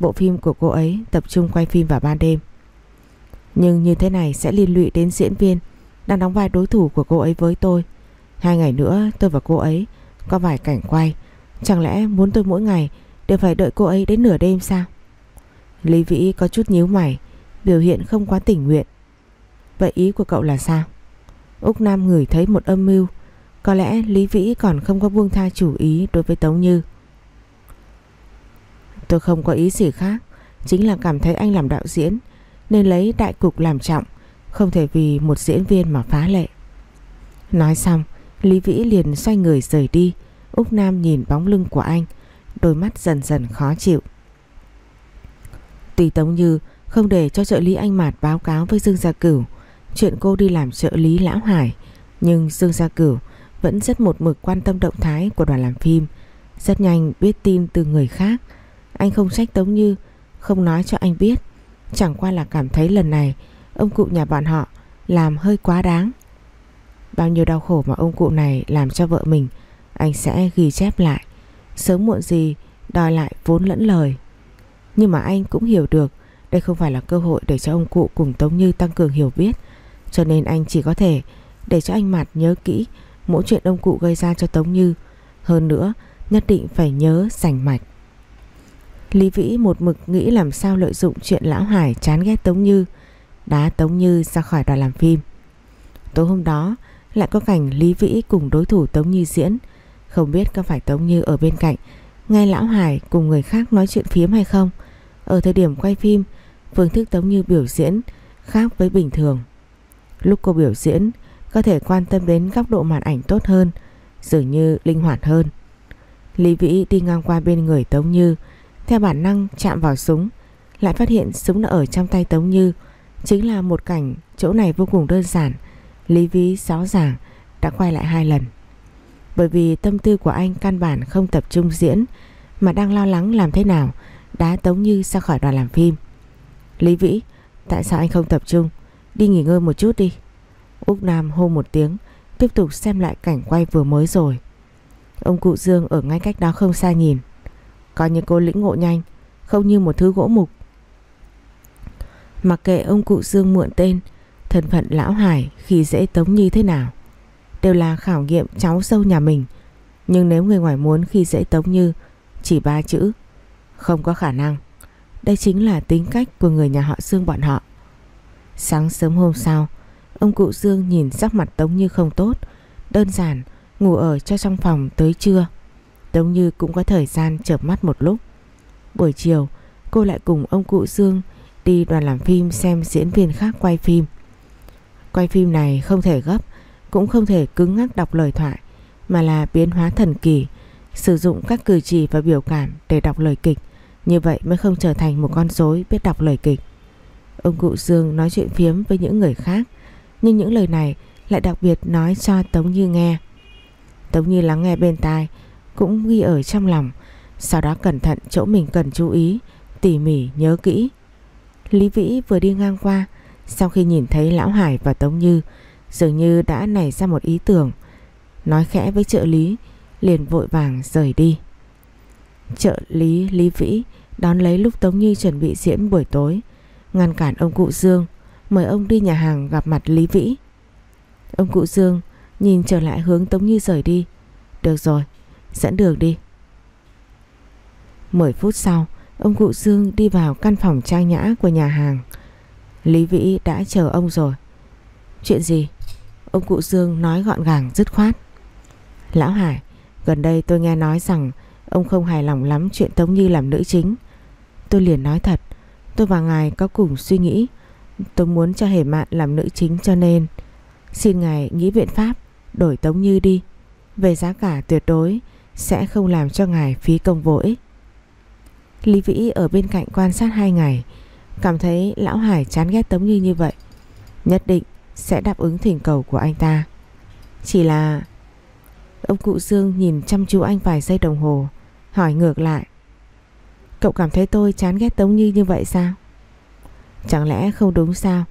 Bộ phim của cô ấy tập trung quay phim vào ban đêm. Nhưng như thế này sẽ liên lụy đến diễn viên đang đóng vai đối thủ của cô ấy với tôi. Hai ngày nữa tôi và cô ấy có vài cảnh quay. Chẳng lẽ muốn tôi mỗi ngày đều phải đợi cô ấy đến nửa đêm sao? Lý Vĩ có chút nhíu mày, biểu hiện không quá tình nguyện. Vậy ý của cậu là sao? Úc Nam ngửi thấy một âm mưu, có lẽ Lý Vĩ còn không có buông tha chủ ý đối với Tống Như. Tôi không có ý gì khác, chính là cảm thấy anh làm đạo diễn nên lấy đại cục làm trọng, không thể vì một diễn viên mà phá lệ. Nói xong, Lý Vĩ liền xoay người rời đi, Úc Nam nhìn bóng lưng của anh, đôi mắt dần dần khó chịu. Tùy Tống Như không để cho trợ lý anh Mạt báo cáo với Dương Gia Cửu chuyện cô đi làm trợ lý Lão Hải, nhưng Dương Gia Cửu vẫn rất một mực quan tâm động thái của đoàn làm phim, rất nhanh biết tin từ người khác. Anh không trách Tống Như, không nói cho anh biết, chẳng qua là cảm thấy lần này ông cụ nhà bọn họ làm hơi quá đáng. Bao nhiêu đau khổ mà ông cụ này làm cho vợ mình, anh sẽ ghi chép lại, sớm muộn gì đòi lại vốn lẫn lời. Nhưng mà anh cũng hiểu được đây không phải là cơ hội để cho ông cụ cùng Tống Như tăng cường hiểu biết, cho nên anh chỉ có thể để cho anh Mạt nhớ kỹ mỗi chuyện ông cụ gây ra cho Tống Như. Hơn nữa, nhất định phải nhớ rành mạch. Lý Vĩ một mực nghĩ làm sao lợi dụng chuyện Lão Hải chán ghét Tống Như, đá Tống Như ra khỏi đoàn làm phim. Tối hôm đó lại có cảnh Lý Vĩ cùng đối thủ Tống Như diễn, không biết có phải Tống Như ở bên cạnh nghe Lão Hải cùng người khác nói chuyện phiếm hay không. Ở thời điểm quay phim, phương thức Tống Như biểu diễn khác với bình thường. Lúc cô biểu diễn có thể quan tâm đến góc độ màn ảnh tốt hơn, dường như linh hoạt hơn. Lý Vĩ đi ngang qua bên người Tống Như, theo bản năng chạm vào súng, lại phát hiện súng đã ở trong tay Tống Như, chính là một cảnh chỗ này vô cùng đơn giản. Lý Vĩ rõ ràng đã quay lại hai lần. Bởi vì tâm tư của anh căn bản không tập trung diễn mà đang lo lắng làm thế nào đá Tống Như ra khỏi đoàn làm phim. Lý Vĩ, tại sao anh không tập trung? Đi nghỉ ngơi một chút đi. Úc Nam hô một tiếng, tiếp tục xem lại cảnh quay vừa mới rồi. Ông cụ Dương ở ngay cách đó không xa nhìn. Coi như cô lĩnh ngộ nhanh, không như một thứ gỗ mục. Mặc kệ ông cụ Dương muộn tên, thân phận lão hải khi dễ Tống Như thế nào. Đều là khảo nghiệm cháu sâu nhà mình. Nhưng nếu người ngoài muốn khi dễ Tống Như, chỉ ba chữ, không có khả năng. Đây chính là tính cách của người nhà họ Dương bọn họ. Sáng sớm hôm sau, ông cụ Dương nhìn sắc mặt Tống Như không tốt, đơn giản ngủ ở cho trong phòng tới trưa. Tống Như cũng có thời gian chợp mắt một lúc. Buổi chiều, cô lại cùng ông cụ Dương đi đoàn làm phim xem diễn viên khác quay phim. Quay phim này không thể gấp, cũng không thể cứng ngắc đọc lời thoại, mà là biến hóa thần kỳ, sử dụng các cử chỉ và biểu cảm để đọc lời kịch. Như vậy mới không trở thành một con rối biết đọc lời kịch. Ông cụ Dương nói chuyện phiếm với những người khác, nhưng những lời này lại đặc biệt nói cho Tống Như nghe. Tống Như lắng nghe bên tai, cũng ghi ở trong lòng, sau đó cẩn thận chỗ mình cần chú ý, tỉ mỉ nhớ kỹ. Lý Vĩ vừa đi ngang qua, sau khi nhìn thấy Lão Hải và Tống Như, dường như đã nảy ra một ý tưởng, nói khẽ với trợ lý, liền vội vàng rời đi. Trợ lý Lý Vĩ đón lấy lúc Tống Như chuẩn bị diễn buổi tối, ngăn cản ông cụ Dương, mời ông đi nhà hàng gặp mặt Lý Vĩ. Ông cụ Dương nhìn trở lại hướng Tống Như rời đi. Được rồi, dẫn đường đi. 10 phút sau, ông cụ Dương đi vào căn phòng trang nhã của nhà hàng. Lý Vĩ đã chờ ông rồi. Chuyện gì? Ông cụ Dương nói gọn gàng dứt khoát. Lão Hải, gần đây tôi nghe nói rằng ông không hài lòng lắm chuyện Tống Như làm nữ chính. Tôi liền nói thật, tôi và ngài có cùng suy nghĩ. Tôi muốn cho Hề Mạn làm nữ chính cho nên xin ngài nghĩ biện pháp đổi Tống Như đi. Về giá cả tuyệt đối sẽ không làm cho ngài phí công vô ích. Lý Vĩ ở bên cạnh quan sát hai ngày, cảm thấy lão Hải chán ghét Tống Như như vậy. Nhất định sẽ đáp ứng thỉnh cầu của anh ta. Chỉ là... Ông cụ Dương nhìn chăm chú anh vài giây đồng hồ, hỏi ngược lại. Cậu cảm thấy tôi chán ghét Tống Như như vậy sao? Chẳng lẽ không đúng sao?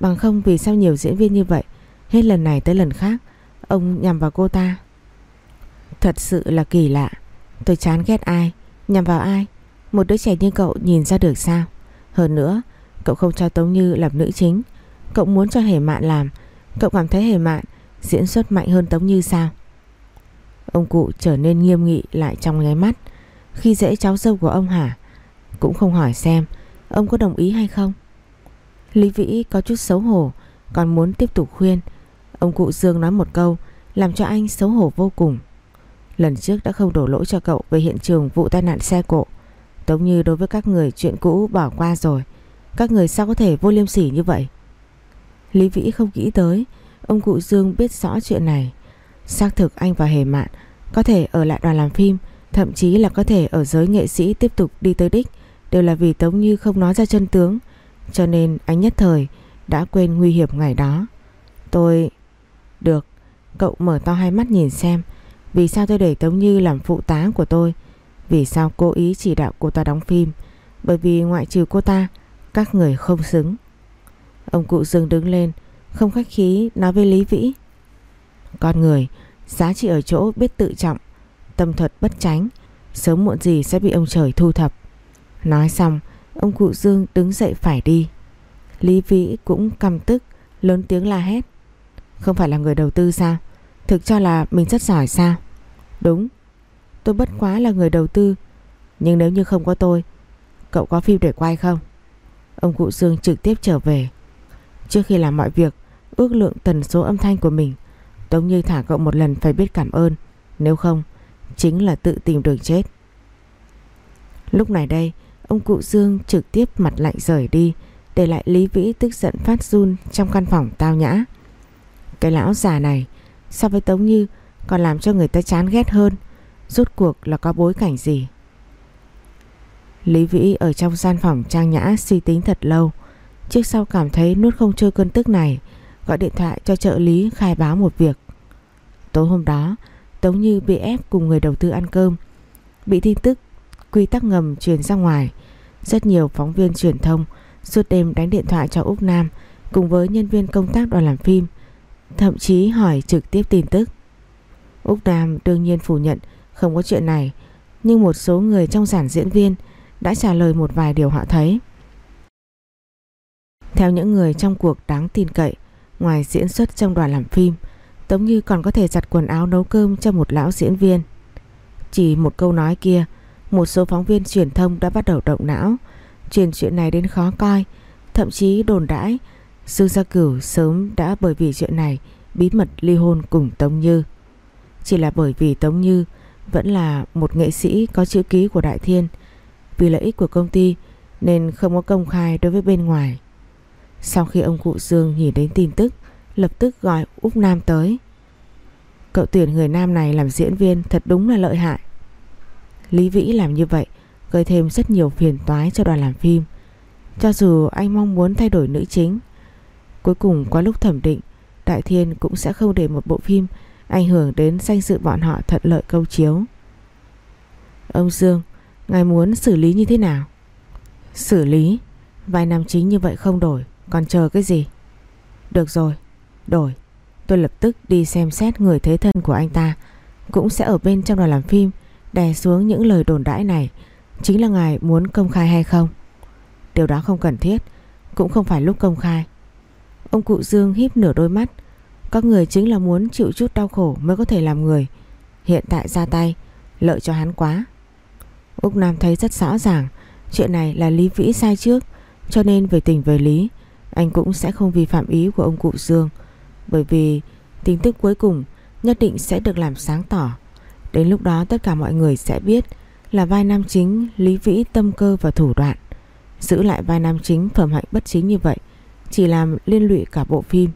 Bằng không vì sao nhiều diễn viên như vậy, hết lần này tới lần khác, ông nhằm vào cô ta. Thật sự là kỳ lạ, tôi chán ghét ai, nhằm vào ai? Một đứa trẻ như cậu nhìn ra được sao? Hơn nữa, cậu không cho Tống Như làm nữ chính, Cậu muốn cho Hề Mạn làm. Cậu cảm thấy Hề Mạn diễn xuất mạnh hơn Tống Như sao? Ông cụ trở nên nghiêm nghị lại trong nháy mắt. Khi dễ cháu dâu của ông hả? Cũng không hỏi xem. Ông có đồng ý hay không? Lý Vĩ có chút xấu hổ Còn muốn tiếp tục khuyên. Ông cụ Dương nói một câu Làm cho anh xấu hổ vô cùng. Lần trước đã không đổ lỗi cho cậu Về hiện trường vụ tai nạn xe cộ. Tống Như đối với các người chuyện cũ bỏ qua rồi. Các người sao có thể vô liêm sỉ như vậy? Lý Vĩ không nghĩ tới, Ông cụ Dương biết rõ chuyện này. Xác thực anh và Hề Mạn Có thể ở lại đoàn làm phim, Thậm chí là có thể ở giới nghệ sĩ tiếp tục đi tới đích, Đều là vì Tống Như không nói ra chân tướng, Cho nên anh nhất thời Đã quên nguy hiểm ngày đó. Tôi... Được, Cậu mở to hai mắt nhìn xem, Vì sao tôi để Tống Như làm phụ tá của tôi vì sao cố ý chỉ đạo cô ta đóng phim? Bởi vì ngoại trừ cô ta, Các người không xứng. Ông cụ Dương đứng lên, Không khách khí nói với Lý Vĩ. Con người, Giá trị ở chỗ biết tự trọng, Tâm thuật bất tránh Sớm muộn gì sẽ bị ông trời thu thập. Nói xong, Ông cụ Dương đứng dậy phải đi. Lý Vĩ cũng căm tức, Lớn tiếng la hét. Không phải là người đầu tư sao? Thực cho là mình rất giỏi sao? Đúng Tôi bất quá là người đầu tư Nhưng nếu như không có tôi cậu có phim để quay không? Ông cụ Dương trực tiếp trở về. Trước khi làm mọi việc, ước lượng tần số âm thanh của mình. Tống Như thả cậu một lần phải biết cảm ơn. Nếu không, chính là tự tìm đường chết. Lúc này đây, ông cụ Dương trực tiếp mặt lạnh rời đi, để lại Lý Vĩ tức giận phát run trong căn phòng tao nhã. Cái lão già này, so với Tống Như còn làm cho người ta chán ghét hơn. Rốt cuộc là có bối cảnh gì? Lý Vĩ ở trong gian phòng trang nhã suy tính thật lâu. Trước sau cảm thấy nuốt không trôi cơn tức này, gọi điện thoại cho trợ lý khai báo một việc. Tối hôm đó, Tống Như bị ép cùng người đầu tư ăn cơm. Bị tin tức quy tắc ngầm truyền ra ngoài. Rất nhiều phóng viên truyền thông suốt đêm đánh điện thoại cho Úc Nam cùng với nhân viên công tác đoàn làm phim. Thậm chí hỏi trực tiếp tin tức. Úc Nam đương nhiên phủ nhận không có chuyện này. Nhưng một số người trong giản diễn viên đã trả lời một vài điều họ thấy. Theo những người trong cuộc đáng tin cậy, ngoài diễn xuất trong đoàn làm phim, Tống Như còn có thể giặt quần áo nấu cơm cho một lão diễn viên. Chỉ một câu nói kia, một số phóng viên truyền thông đã bắt đầu động não, truyền chuyện này đến khó coi, thậm chí đồn đãi Dương Gia Cửu sớm đã bởi vì chuyện này bí mật ly hôn cùng Tống Như. Chỉ là bởi vì Tống Như vẫn là một nghệ sĩ có chữ ký của Đại Thiên, vì lợi ích của công ty nên không có công khai đối với bên ngoài. Sau khi ông cụ Dương nhìn đến tin tức, lập tức gọi Úc Nam tới. Cậu tuyển người nam này làm diễn viên thật đúng là lợi hại. Lý Vĩ làm như vậy gây thêm rất nhiều phiền toái cho đoàn làm phim. Cho dù anh mong muốn thay đổi nữ chính, cuối cùng qua lúc thẩm định, Đại Thiên cũng sẽ không để một bộ phim ảnh hưởng đến danh dự bọn họ thuận lợi câu chiếu. Ông Dương, ngài muốn xử lý như thế nào? Xử lý? Vài năm chính như vậy không đổi, còn chờ cái gì? Được rồi, đổi. Tôi lập tức đi xem xét người thế thân của anh ta, cũng sẽ ở bên trong đoàn làm phim đè xuống những lời đồn đãi này. Chính là ngài muốn công khai hay không? Điều đó không cần thiết, cũng không phải lúc công khai. Ông cụ Dương híp nửa đôi mắt, các người chính là muốn chịu chút đau khổ mới có thể làm người. Hiện tại ra tay, lợi cho hắn quá. Úc Nam thấy rất rõ ràng, chuyện này là Lý Vĩ sai trước, cho nên về tình về lý, anh cũng sẽ không vi phạm ý của ông cụ Dương. Bởi vì tin tức cuối cùng nhất định sẽ được làm sáng tỏ. Đến lúc đó tất cả mọi người sẽ biết là vai nam chính Lý Vĩ tâm cơ và thủ đoạn. Giữ lại vai nam chính phẩm hạnh bất chính như vậy chỉ làm liên lụy cả bộ phim.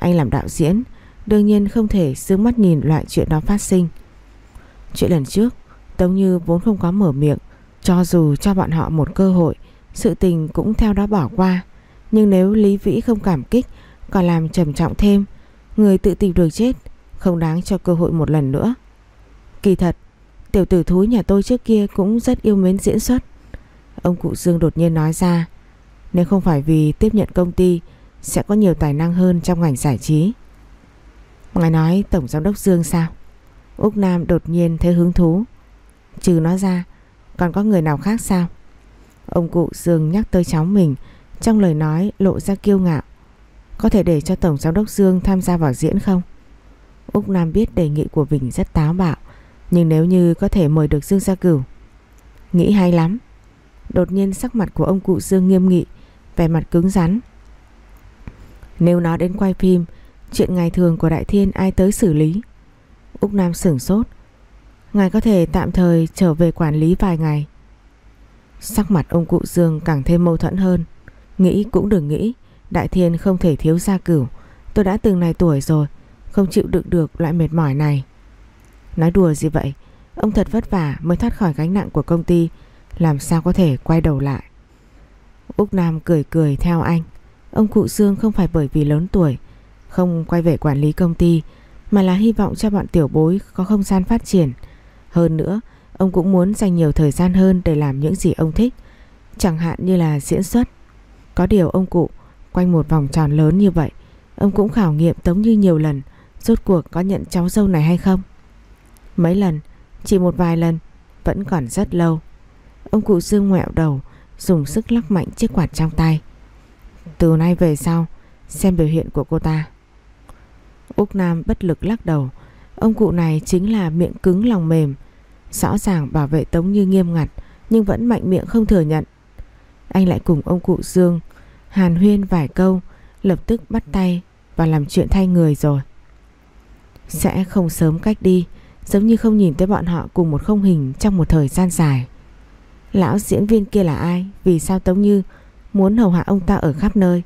Anh làm đạo diễn, Đương nhiên không thể sướng mắt nhìn loại chuyện đó phát sinh. Chuyện lần trước, Tống Như vốn không có mở miệng, Cho dù cho bọn họ một cơ hội, Sự tình cũng theo đó bỏ qua. Nhưng nếu Lý Vĩ không cảm kích, Còn làm trầm trọng thêm, Người tự tìm được chết Không đáng cho cơ hội một lần nữa. Kỳ thật, Tiểu tử thú nhà tôi trước kia cũng rất yêu mến diễn xuất. Ông cụ Dương đột nhiên nói ra, Nếu không phải vì tiếp nhận công ty sẽ có nhiều tài năng hơn trong ngành giải trí. Ngài nói Tổng Giám đốc Dương sao? Úc Nam đột nhiên thấy hứng thú. Trừ nó ra, còn có người nào khác sao? Ông cụ Dương nhắc tới cháu mình, trong lời nói lộ ra kiêu ngạo. Có thể để cho Tổng Giám đốc Dương tham gia vào diễn không? Úc Nam biết đề nghị của Vĩnh rất táo bạo, nhưng nếu như có thể mời được Dương Gia Cửu, nghĩ hay lắm. Đột nhiên sắc mặt của ông cụ Dương nghiêm nghị, vẻ mặt cứng rắn. Nếu nó đến quay phim, Chuyện ngày thường của Đại Thiên ai tới xử lý? Úc Nam sửng sốt. Ngài có thể tạm thời trở về quản lý vài ngày. Sắc mặt ông cụ Dương càng thêm mâu thuẫn hơn. Nghĩ cũng đừng nghĩ, Đại Thiên không thể thiếu gia cửu. Tôi đã từng này tuổi rồi, Không chịu đựng được loại mệt mỏi này. Nói đùa gì vậy? Ông thật vất vả mới thoát khỏi gánh nặng của công ty, Làm sao có thể quay đầu lại? Úc Nam cười cười theo anh. Ông cụ Dương không phải bởi vì lớn tuổi, Không quay về quản lý công ty, Mà là hy vọng cho bọn tiểu bối Có không gian phát triển. Hơn nữa, ông cũng muốn dành nhiều thời gian hơn Để làm những gì ông thích, Chẳng hạn như là diễn xuất. Có điều ông cụ, quanh một vòng tròn lớn như vậy, Ông cũng khảo nghiệm Tống Như nhiều lần, Rốt cuộc có nhận cháu dâu này hay không? Mấy lần, Chỉ một vài lần, Vẫn còn rất lâu. Ông cụ Dương ngoẹo đầu, Dùng sức lắc mạnh chiếc quạt trong tay từ nay về sau Xem biểu hiện của cô ta Úc Nam bất lực lắc đầu Ông cụ này chính là miệng cứng lòng mềm Rõ ràng bảo vệ Tống Như nghiêm ngặt nhưng vẫn mạnh miệng không thừa nhận. Anh lại cùng ông cụ Dương hàn huyên vài câu, lập tức bắt tay và làm chuyện thay người rồi. Sẽ không sớm cách đi, giống như không nhìn thấy bọn họ cùng một không hình trong một thời gian dài. Lão diễn viên kia là ai? Vì sao Tống Như muốn hầu hạ ông ta ở khắp nơi?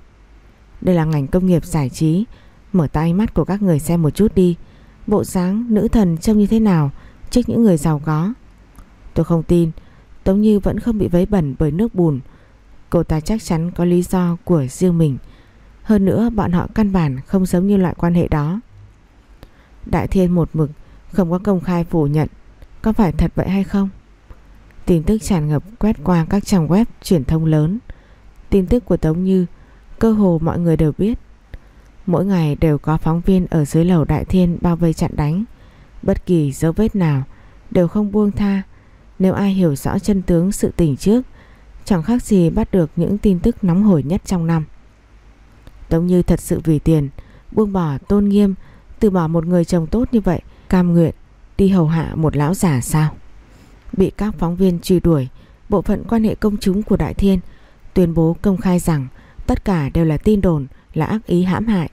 Đây là ngành công nghiệp giải trí, mở tay mắt của các người xem một chút đi. Bộ dáng nữ thần trông như thế nào trước những người giàu có? Tôi không tin, Tống Như vẫn không bị vấy bẩn bởi nước bùn. Cô ta chắc chắn có lý do của riêng mình. Hơn nữa bọn họ căn bản không giống như loại quan hệ đó. Đại Thiên một mực không có công khai phủ nhận Có phải thật vậy hay không Tin tức tràn ngập quét qua các trang web truyền thông lớn Tin tức của Tống Như, Cơ hồ mọi người đều biết. Mỗi ngày đều có phóng viên ở dưới lầu Đại Thiên bao vây chặn đánh. Bất kỳ dấu vết nào đều không buông tha. Nếu ai hiểu rõ chân tướng sự tình trước, Chẳng khác gì bắt được những tin tức nóng hổi nhất trong năm. Tống Như thật sự vì tiền, Buông bỏ tôn nghiêm, Từ bỏ một người chồng tốt như vậy, Cam nguyện đi hầu hạ một lão già sao? Bị các phóng viên truy đuổi, Bộ phận quan hệ công chúng của Đại Thiên Tuyên bố công khai rằng Tất cả đều là tin đồn, Là ác ý hãm hại.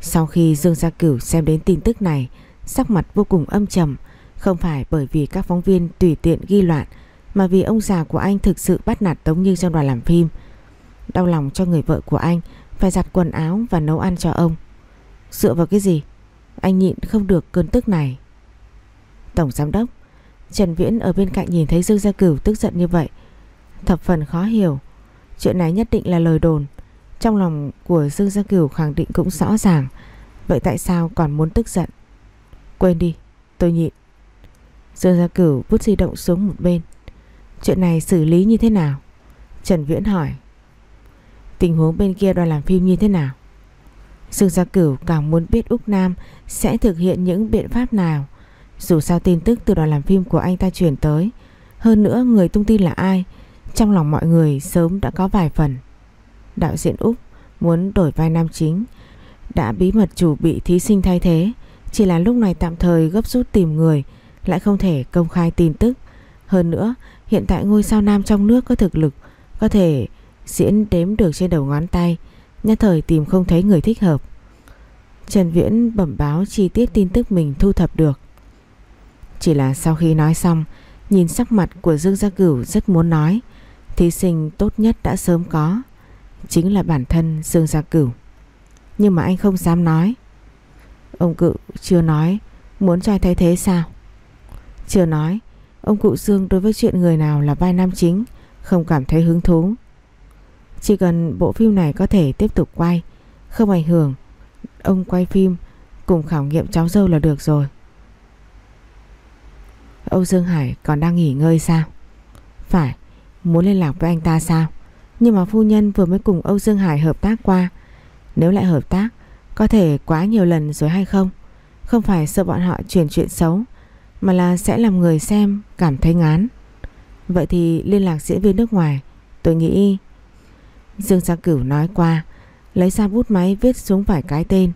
Sau khi Dương Gia Cửu xem đến tin tức này, Sắc mặt vô cùng âm trầm, Không phải bởi vì các phóng viên tùy tiện ghi loạn, Mà vì ông già của anh thực sự bắt nạt Tống Như trong đoàn làm phim. Đau lòng cho người vợ của anh Phải giặt quần áo và nấu ăn cho ông. Dựa vào cái gì? Anh nhịn không được cơn tức này. Tổng giám đốc, Trần Viễn ở bên cạnh nhìn thấy Dương Gia Cửu tức giận như vậy. Thập phần khó hiểu Chuyện này nhất định là lời đồn. Trong lòng của Dương Gia Cửu khẳng định cũng rõ ràng. Vậy tại sao còn muốn tức giận? Quên đi Tôi nhịn. Dương Gia Cửu vút di động xuống một bên. Chuyện này xử lý như thế nào? Trần Viễn hỏi. Tình huống bên kia đoàn làm phim như thế nào? Dương Gia Cửu càng muốn biết Úc Nam sẽ thực hiện những biện pháp nào. Dù sao tin tức từ đoàn làm phim của anh ta truyền tới, hơn nữa người tung tin là ai, trong lòng mọi người sớm đã có vài phần. Đạo diễn Úc muốn đổi vai nam chính, đã bí mật chủ bị thí sinh thay thế, chỉ là lúc này tạm thời gấp rút tìm người, lại không thể công khai tin tức. Hơn nữa, hiện tại ngôi sao nam trong nước có thực lực, có thể diễn đếm được trên đầu ngón tay, nhất thời tìm không thấy người thích hợp. Trần Viễn bẩm báo chi tiết tin tức mình thu thập được. Chỉ là sau khi nói xong, nhìn sắc mặt của Dương Gia Cửu rất muốn nói, thí sinh tốt nhất đã sớm có, chính là bản thân Dương Gia Cửu. Nhưng mà anh không dám nói. Ông cự chưa nói muốn cho thay thế sao? Chưa nói, ông cụ Dương đối với chuyện người nào là vai nam chính không cảm thấy hứng thú. Chỉ cần bộ phim này có thể tiếp tục quay Không ảnh hưởng Ông quay phim cùng khảo nghiệm cháu dâu là được rồi Âu Dương Hải còn đang nghỉ ngơi sao Phải Muốn liên lạc với anh ta sao? Nhưng mà phu nhân vừa mới cùng Âu Dương Hải hợp tác qua. Nếu lại hợp tác, Có thể quá nhiều lần rồi hay không? Không phải sợ bọn họ truyền chuyện xấu, Mà là sẽ làm người xem Cảm thấy ngán. Vậy thì liên lạc diễn viên nước ngoài, Tôi nghĩ. Dương Gia Cửu nói qua, Lấy ra bút máy viết xuống vài cái tên,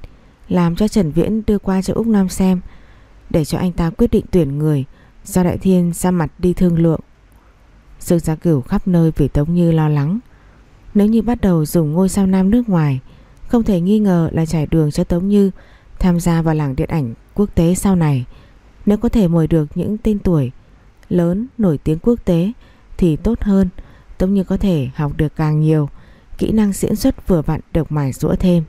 Làm cho Trần Viễn đưa qua cho Úc Nam xem, Để cho anh ta quyết định tuyển người Do Đại Thiên ra mặt đi thương lượng. Dương Gia Cửu khắp nơi vì Tống Như lo lắng Nếu như bắt đầu dùng ngôi sao nam nước ngoài, Không thể nghi ngờ là trải đường cho Tống Như Tham gia vào làng điện ảnh quốc tế sau này Nếu có thể mời được những tên tuổi Lớn nổi tiếng quốc tế Thì tốt hơn Tống Như có thể học được càng nhiều, kỹ năng diễn xuất vừa vặn được mài rũa thêm.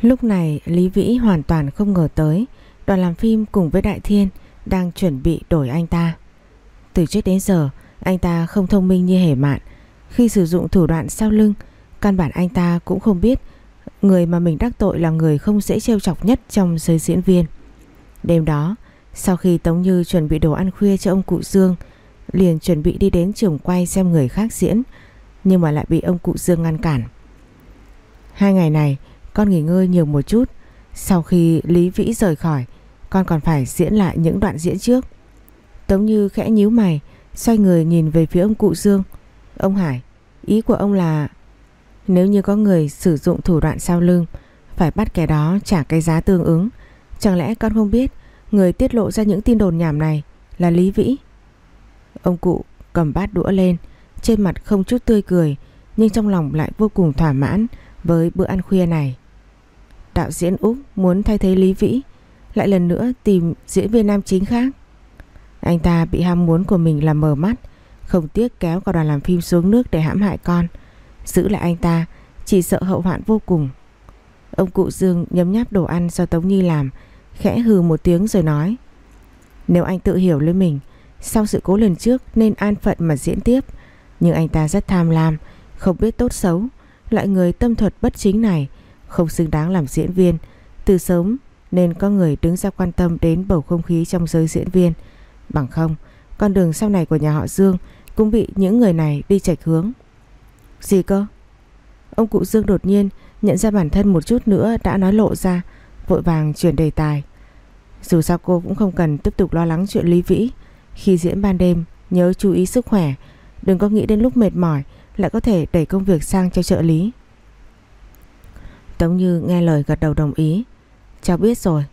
Lúc này, Lý Vĩ hoàn toàn không ngờ tới đoàn làm phim cùng với Đại Thiên đang chuẩn bị đổi anh ta. Từ trước đến giờ anh ta không thông minh như hề mạn khi sử dụng thủ đoạn sau lưng căn bản anh ta cũng không biết người mà mình đắc tội là người không dễ trêu chọc nhất trong giới diễn viên. Đêm đó sau khi Tống Như chuẩn bị đồ ăn khuya cho ông cụ Dương liền chuẩn bị đi đến trường quay xem người khác diễn nhưng mà lại bị ông cụ Dương ngăn cản. Hai ngày này con nghỉ ngơi nhiều một chút, sau khi Lý Vĩ rời khỏi, con còn phải diễn lại những đoạn diễn trước. Tống Như khẽ nhíu mày, xoay người nhìn về phía ông cụ Dương. Ông Hải, ý của ông là nếu như có người sử dụng thủ đoạn sau lưng, phải bắt kẻ đó trả cái giá tương ứng. Chẳng lẽ con không biết người tiết lộ ra những tin đồn nhảm này là Lý Vĩ? Ông cụ cầm bát đũa lên, trên mặt không chút tươi cười, nhưng trong lòng lại vô cùng thỏa mãn với bữa ăn khuya này. Đạo diễn Úc muốn thay thế Lý Vĩ, lại lần nữa tìm diễn viên nam chính khác. Anh ta bị ham muốn của mình làm mờ mắt, không tiếc kéo cả đoàn làm phim xuống nước để hãm hại con. Giữ lại anh ta, chỉ sợ hậu hoạn vô cùng. Ông cụ Dương nhấm nháp đồ ăn do Tống Nhi làm, khẽ hừ một tiếng rồi nói. Nếu anh tự hiểu lấy mình, sau sự cố lần trước nên an phận mà diễn tiếp. Nhưng anh ta rất tham lam, không biết tốt xấu. Loại người tâm thuật bất chính này không xứng đáng làm diễn viên. Từ sớm nên có người đứng ra quan tâm đến bầu không khí trong giới diễn viên. Bằng không, con đường sau này của nhà họ Dương cũng bị những người này đi chạch hướng. Gì cơ? Ông cụ Dương đột nhiên nhận ra bản thân một chút nữa đã nói lộ ra, vội vàng chuyển đề tài. Dù sao cô cũng không cần tiếp tục lo lắng chuyện Lý Vĩ. Khi diễn ban đêm, nhớ chú ý sức khỏe, đừng có nghĩ đến lúc mệt mỏi lại có thể đẩy công việc sang cho trợ lý. Tống Như nghe lời gật đầu đồng ý. Cháu biết rồi.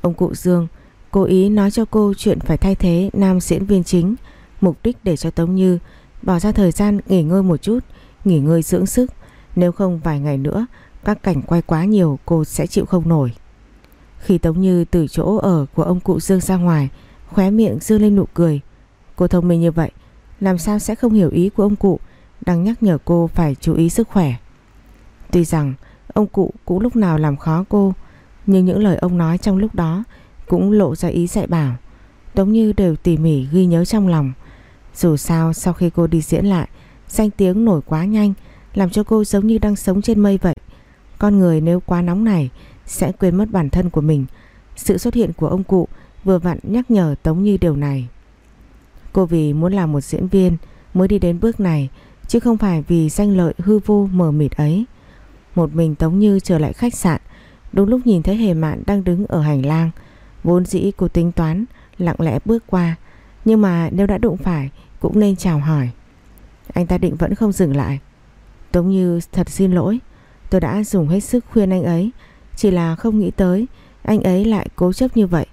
Ông cụ Dương cố ý nói cho cô chuyện phải thay thế nam diễn viên chính, mục đích để cho Tống Như bỏ ra thời gian nghỉ ngơi một chút, nghỉ ngơi dưỡng sức. Nếu không vài ngày nữa, các cảnh quay quá nhiều cô sẽ chịu không nổi. Khi Tống Như từ chỗ ở của ông cụ Dương ra ngoài, khóe miệng dương lên nụ cười. Cô thông minh như vậy, làm sao sẽ không hiểu ý của ông cụ đang nhắc nhở cô phải chú ý sức khỏe. Tuy rằng ông cụ cũng lúc nào làm khó cô, nhưng những lời ông nói trong lúc đó cũng lộ ra ý dạy bảo. Tống Như đều tỉ mỉ ghi nhớ trong lòng. Dù sao sau khi cô đi diễn lại, danh tiếng nổi quá nhanh, làm cho cô giống như đang sống trên mây vậy. Con người nếu quá nóng này sẽ quên mất bản thân của mình. Sự xuất hiện của ông cụ vừa vặn nhắc nhở Tống Như điều này. Cô vì muốn làm một diễn viên mới đi đến bước này, chứ không phải vì danh lợi hư vô mờ mịt ấy. Một mình Tống Như trở lại khách sạn, đúng lúc nhìn thấy Hề Mạn đang đứng ở hành lang. Vốn dĩ cô tính toán lặng lẽ bước qua, nhưng mà nếu đã đụng phải cũng nên chào hỏi. Anh ta định vẫn không dừng lại. Tống Như thật xin lỗi, tôi đã dùng hết sức khuyên anh ấy, chỉ là không nghĩ tới anh ấy lại cố chấp như vậy.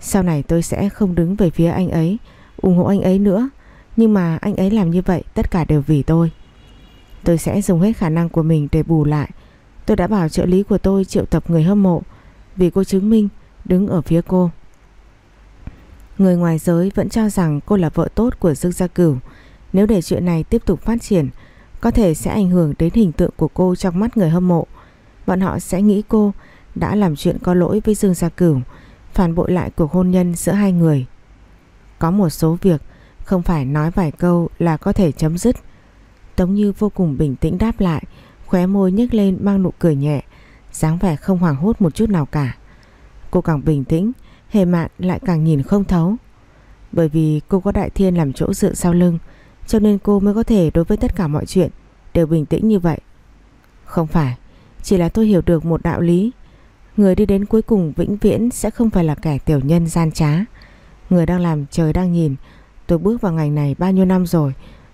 Sau này tôi sẽ không đứng về phía anh ấy, ủng hộ anh ấy nữa. Nhưng mà anh ấy làm như vậy tất cả đều vì tôi. Tôi sẽ dùng hết khả năng của mình để bù lại. Tôi đã bảo trợ lý của tôi triệu tập người hâm mộ vì cô chứng minh đứng ở phía cô. Người ngoài giới vẫn cho rằng cô là vợ tốt của Dương Gia Cửu. Nếu để chuyện này tiếp tục phát triển, có thể sẽ ảnh hưởng đến hình tượng của cô trong mắt người hâm mộ. Bọn họ sẽ nghĩ cô đã làm chuyện có lỗi với Dương Gia Cửu, phản bội lại cuộc hôn nhân giữa hai người. Có một số việc không phải nói vài câu là có thể chấm dứt. Tống Như vô cùng bình tĩnh đáp lại, khóe môi nhếch lên mang nụ cười nhẹ, dáng vẻ không hoảng hốt một chút nào cả. Cô càng bình tĩnh, hề mạn lại càng nhìn không thấu. Bởi vì cô có đại thiên làm chỗ dựa sau lưng, cho nên cô mới có thể đối với tất cả mọi chuyện đều bình tĩnh như vậy. Không phải, chỉ là tôi hiểu được một đạo lý. Người đi đến cuối cùng vĩnh viễn sẽ không phải là kẻ tiểu nhân gian trá. Người đang làm trời đang nhìn. Tôi bước vào ngành này bao nhiêu năm rồi,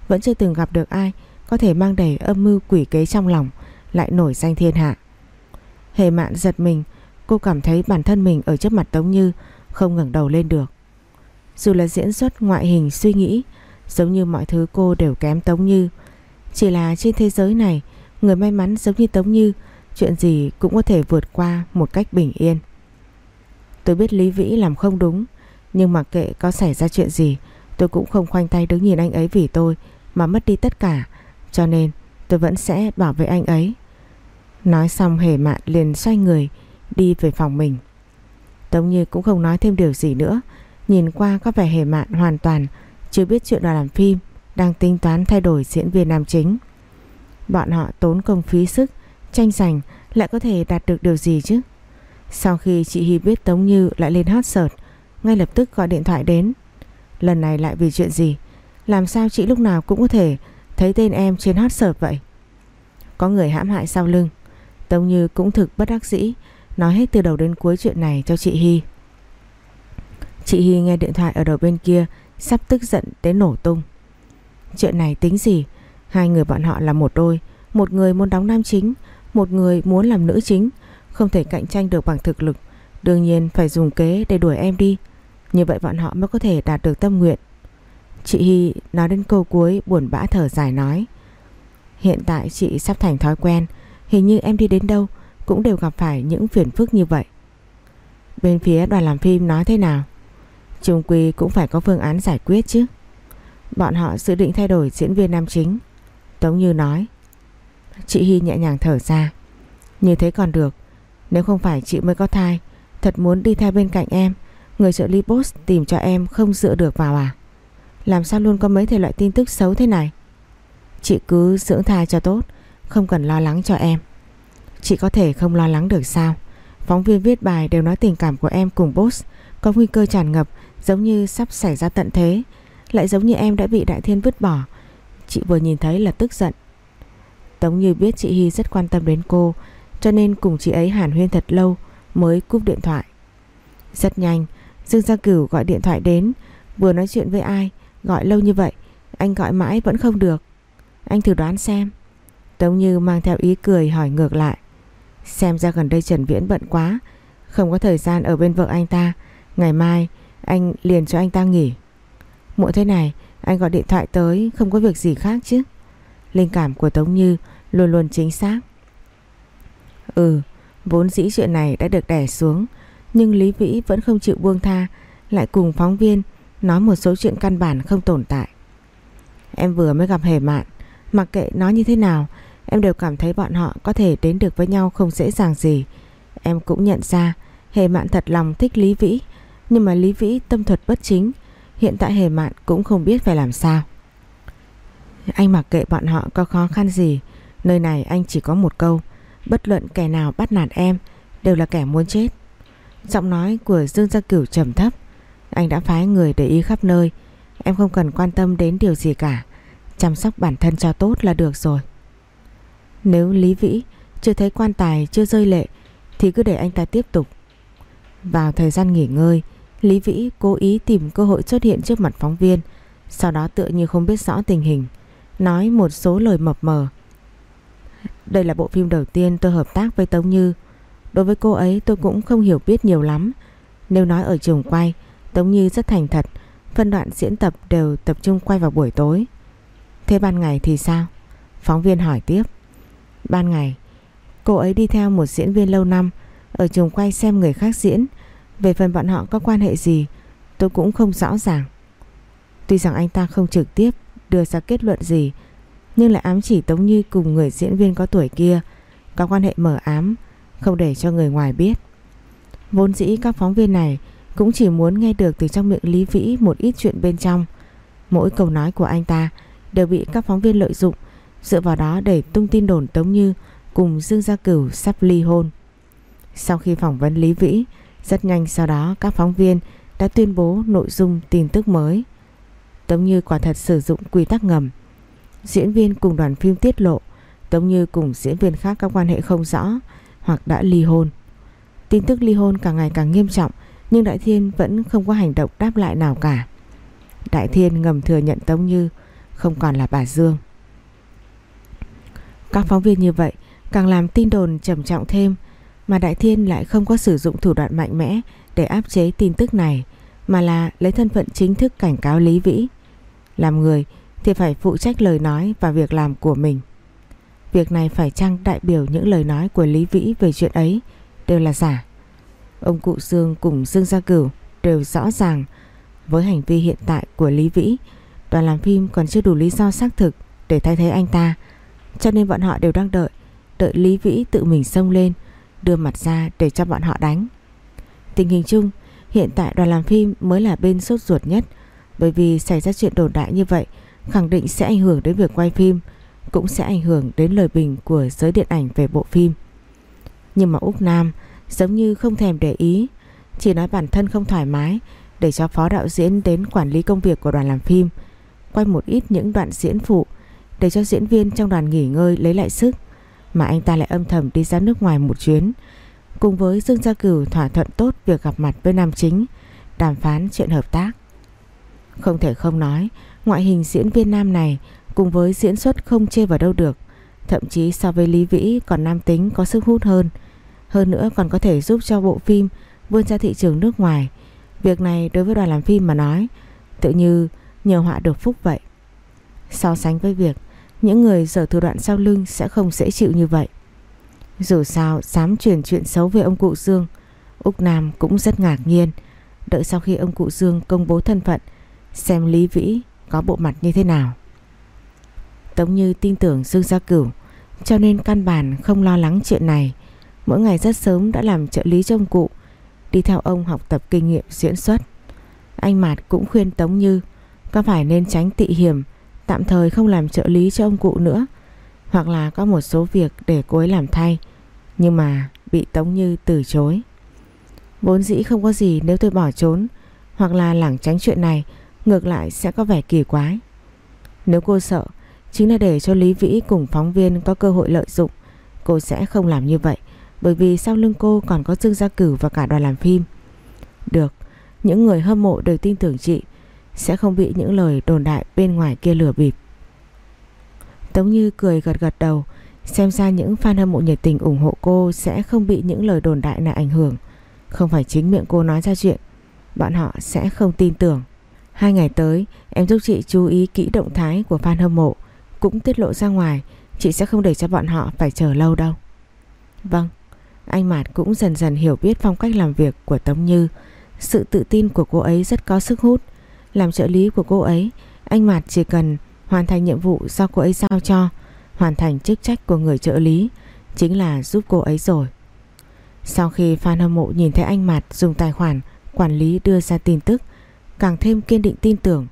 vẫn chưa từng gặp được ai có thể mang đầy âm mưu quỷ kế trong lòng, lại nổi danh thiên hạ. Hề mạn giật mình, cô cảm thấy bản thân mình ở trước mặt Tống Như không ngẩng đầu lên được. Dù là diễn xuất ngoại hình suy nghĩ, giống như mọi thứ cô đều kém Tống Như. Chỉ là trên thế giới này, người may mắn giống như Tống Như, chuyện gì cũng có thể vượt qua một cách bình yên. Tôi biết Lý Vĩ làm không đúng, nhưng mặc kệ có xảy ra chuyện gì, tôi cũng không khoanh tay đứng nhìn anh ấy vì tôi mà mất đi tất cả, cho nên tôi vẫn sẽ bảo vệ anh ấy. Nói xong hề mạn liền xoay người đi về phòng mình. Tống Như cũng không nói thêm điều gì nữa, nhìn qua có vẻ hề mạn hoàn toàn chưa biết chuyện đoàn làm phim đang tính toán thay đổi diễn viên nam chính. Bọn họ tốn công phí sức, tranh giành lại có thể đạt được điều gì chứ? Sau khi chị Hy biết Tống Như lại lên hot search, ngay lập tức gọi điện thoại đến. Lần này lại vì chuyện gì? Làm sao chị lúc nào cũng có thể thấy tên em trên hot search vậy? Có người hãm hại sau lưng. Tống Như cũng thực bất đắc dĩ, nói hết từ đầu đến cuối chuyện này cho chị Hy. Chị Hy nghe điện thoại ở đầu bên kia, sắp tức giận đến nổ tung. Chuyện này tính gì? Hai người bọn họ là một đôi, một người muốn đóng nam chính, một người muốn làm nữ chính, không thể cạnh tranh được bằng thực lực, đương nhiên phải dùng kế để đuổi em đi. Như vậy bọn họ mới có thể đạt được tâm nguyện. Chị Hy nói đến câu cuối buồn bã thở dài nói Hiện tại chị sắp thành thói quen Hình như em đi đến đâu cũng đều gặp phải những phiền phức như vậy. Bên phía đoàn làm phim nói thế nào? Trung Quy cũng phải có phương án giải quyết chứ. Bọn họ dự định thay đổi diễn viên nam chính. Tống Như nói. Chị Hy nhẹ nhàng thở ra. Như thế còn được. Nếu không phải chị mới có thai, Thật muốn đi theo bên cạnh em, Người trợ lý boss tìm cho em không dựa được vào à? Làm sao luôn có mấy thể loại tin tức xấu thế này? Chị cứ dưỡng thai cho tốt, Không cần lo lắng cho em. Chị có thể không lo lắng được sao? Phóng viên viết bài đều nói tình cảm của em cùng boss Có nguy cơ tràn ngập, Giống như sắp xảy ra tận thế, Lại giống như em đã bị Đại Thiên vứt bỏ. Chị vừa nhìn thấy là tức giận. Tống Như biết chị Hy rất quan tâm đến cô, Cho nên cùng chị ấy hàn huyên thật lâu, Mới cúp điện thoại. Rất nhanh, Dương Gia Cửu gọi điện thoại đến, Vừa nói chuyện với ai, Gọi lâu như vậy, Anh gọi mãi vẫn không được. Anh thử đoán xem. Tống Như mang theo ý cười hỏi ngược lại. Xem ra gần đây Trần Viễn bận quá. Không có thời gian ở bên vợ anh ta. Ngày mai, anh liền cho anh ta nghỉ. Muộn thế này, Anh gọi điện thoại tới, không có việc gì khác chứ. Linh cảm của Tống Như Luôn luôn chính xác. Ừ Vốn dĩ chuyện này đã được đẻ xuống, Nhưng Lý Vĩ vẫn không chịu buông tha, Lại cùng phóng viên Nói một số chuyện căn bản không tồn tại. Em vừa mới gặp hề mạn, Mặc kệ nó như thế nào Em đều cảm thấy bọn họ có thể đến được với nhau không dễ dàng gì. Em cũng nhận ra, Hề mạn thật lòng thích Lý Vĩ, Nhưng mà Lý Vĩ tâm thuật bất chính, Hiện tại Hề mạn cũng không biết phải làm sao. Anh mặc kệ bọn họ có khó khăn gì, Nơi này anh chỉ có một câu, Bất luận kẻ nào bắt nạt em, Đều là kẻ muốn chết. Giọng nói của Dương Gia Cửu trầm thấp, Anh đã phái người để ý khắp nơi, Em không cần quan tâm đến điều gì cả, Chăm sóc bản thân cho tốt là được rồi. Nếu Lý Vĩ Chưa thấy quan tài, chưa rơi lệ, Thì cứ để anh ta tiếp tục. Vào thời gian nghỉ ngơi, Lý Vĩ cố ý tìm cơ hội xuất hiện trước mặt phóng viên, Sau đó tựa như không biết rõ tình hình, Nói một số lời mập mờ. Đây là bộ phim đầu tiên tôi hợp tác với Tống Như. Đối với cô ấy, tôi cũng không hiểu biết nhiều lắm. Nếu nói ở trường quay, Tống Như rất thành thật, Phân đoạn diễn tập đều tập trung quay vào buổi tối. Thế ban ngày thì sao? Phóng viên hỏi tiếp. Ban ngày. Cô ấy đi theo một diễn viên lâu năm, Ở trường quay xem người khác diễn. Về phần bọn họ có quan hệ gì, Tôi cũng không rõ ràng. Tuy rằng anh ta không trực tiếp đưa ra kết luận gì, Nhưng lại ám chỉ Tống Như cùng người diễn viên có tuổi kia, Có quan hệ mở ám, Không để cho người ngoài biết. Vốn dĩ các phóng viên này Cũng chỉ muốn nghe được từ trong miệng Lý Vĩ Một ít chuyện bên trong. Mỗi câu nói của anh ta Đều bị các phóng viên lợi dụng Dựa vào đó để tung tin đồn Tống Như Cùng Dương Gia Cửu sắp ly hôn Sau khi phỏng vấn Lý Vĩ, Rất nhanh sau đó các phóng viên Đã tuyên bố nội dung tin tức mới Tống Như quả thật sử dụng quy tắc ngầm. Diễn viên cùng đoàn phim tiết lộ, Tống Như cùng diễn viên khác có quan hệ không rõ hoặc đã ly hôn. Tin tức ly hôn càng ngày càng nghiêm trọng, nhưng Đại Thiên vẫn không có hành động đáp lại nào cả. Đại Thiên ngầm thừa nhận Tống Như không còn là bà Dương. Các phóng viên như vậy càng làm tin đồn trầm trọng thêm mà Đại Thiên lại không có sử dụng thủ đoạn mạnh mẽ để áp chế tin tức này mà là lấy thân phận chính thức cảnh cáo Lý Vĩ. Làm người thì phải phụ trách lời nói và việc làm của mình. Việc này phải chăng đại biểu những lời nói của Lý Vĩ về chuyện ấy đều là giả. Ông cụ Dương cùng Dương Gia Cửu đều rõ ràng với hành vi hiện tại của Lý Vĩ, đoàn làm phim còn chưa đủ lý do xác thực để thay thế anh ta. Cho nên bọn họ đều đang đợi, đợi Lý Vĩ tự mình xông lên, đưa mặt ra để cho bọn họ đánh. Tình hình chung, hiện tại đoàn làm phim mới là bên sốt ruột nhất bởi vì xảy ra chuyện đồn đại như vậy khẳng định sẽ ảnh hưởng đến việc quay phim, cũng sẽ ảnh hưởng đến lời bình của giới điện ảnh về bộ phim. Nhưng mà Úc Nam giống như không thèm để ý, chỉ nói bản thân không thoải mái để cho phó đạo diễn đến quản lý công việc của đoàn làm phim, quay một ít những đoạn diễn phụ để cho diễn viên trong đoàn nghỉ ngơi lấy lại sức, mà anh ta lại âm thầm đi ra nước ngoài một chuyến, cùng với Dương Gia Cửu thỏa thuận tốt việc gặp mặt với nam chính, đàm phán chuyện hợp tác. Không thể không nói, ngoại hình diễn viên nam này cùng với diễn xuất không chê vào đâu được, thậm chí so với Lý Vĩ còn nam tính có sức hút hơn. Hơn nữa còn có thể giúp cho bộ phim vươn ra thị trường nước ngoài. Việc này đối với đoàn làm phim mà nói, tự như nhờ họa được phúc vậy. So sánh với việc những người dở thủ đoạn sau lưng sẽ không dễ chịu như vậy. Dù sao dám truyền chuyện xấu về ông cụ Dương, Úc Nam cũng rất ngạc nhiên. Đợi sau khi ông cụ Dương công bố thân phận, xem Lý Vĩ có bộ mặt như thế nào. Tống Như tin tưởng Dương Gia Cửu, cho nên căn bản không lo lắng chuyện này. Mỗi ngày rất sớm đã làm trợ lý cho ông cụ, đi theo ông học tập kinh nghiệm diễn xuất. Anh Mạt cũng khuyên Tống Như có phải nên tránh tị hiểm, tạm thời không làm trợ lý cho ông cụ nữa, hoặc là có một số việc để cô ấy làm thay, nhưng mà bị Tống Như từ chối. Vốn dĩ không có gì nếu tôi bỏ trốn, hoặc là lảng tránh chuyện này, ngược lại sẽ có vẻ kỳ quái. Nếu cô sợ, chính là để cho Lý Vĩ cùng phóng viên có cơ hội lợi dụng, cô sẽ không làm như vậy, bởi vì sau lưng cô còn có Dương Gia Cử và cả đoàn làm phim. Được, những người hâm mộ đều tin tưởng chị sẽ không bị những lời đồn đại bên ngoài kia lừa bịp. Tống Như cười gật gật đầu, xem ra những fan hâm mộ nhiệt tình ủng hộ cô sẽ không bị những lời đồn đại này ảnh hưởng. Không phải chính miệng cô nói ra chuyện, bọn họ sẽ không tin tưởng. Hai ngày tới, em giúp chị chú ý kỹ động thái của fan hâm mộ, cũng tiết lộ ra ngoài, chị sẽ không để cho bọn họ phải chờ lâu đâu. Vâng, anh Mạt cũng dần dần hiểu biết phong cách làm việc của Tống Như, sự tự tin của cô ấy rất có sức hút. Làm trợ lý của cô ấy, anh Mạt chỉ cần hoàn thành nhiệm vụ do cô ấy giao cho, hoàn thành chức trách của người trợ lý, chính là giúp cô ấy rồi. Sau khi fan hâm mộ nhìn thấy anh Mạt dùng tài khoản quản lý đưa ra tin tức, càng thêm kiên định tin tưởng.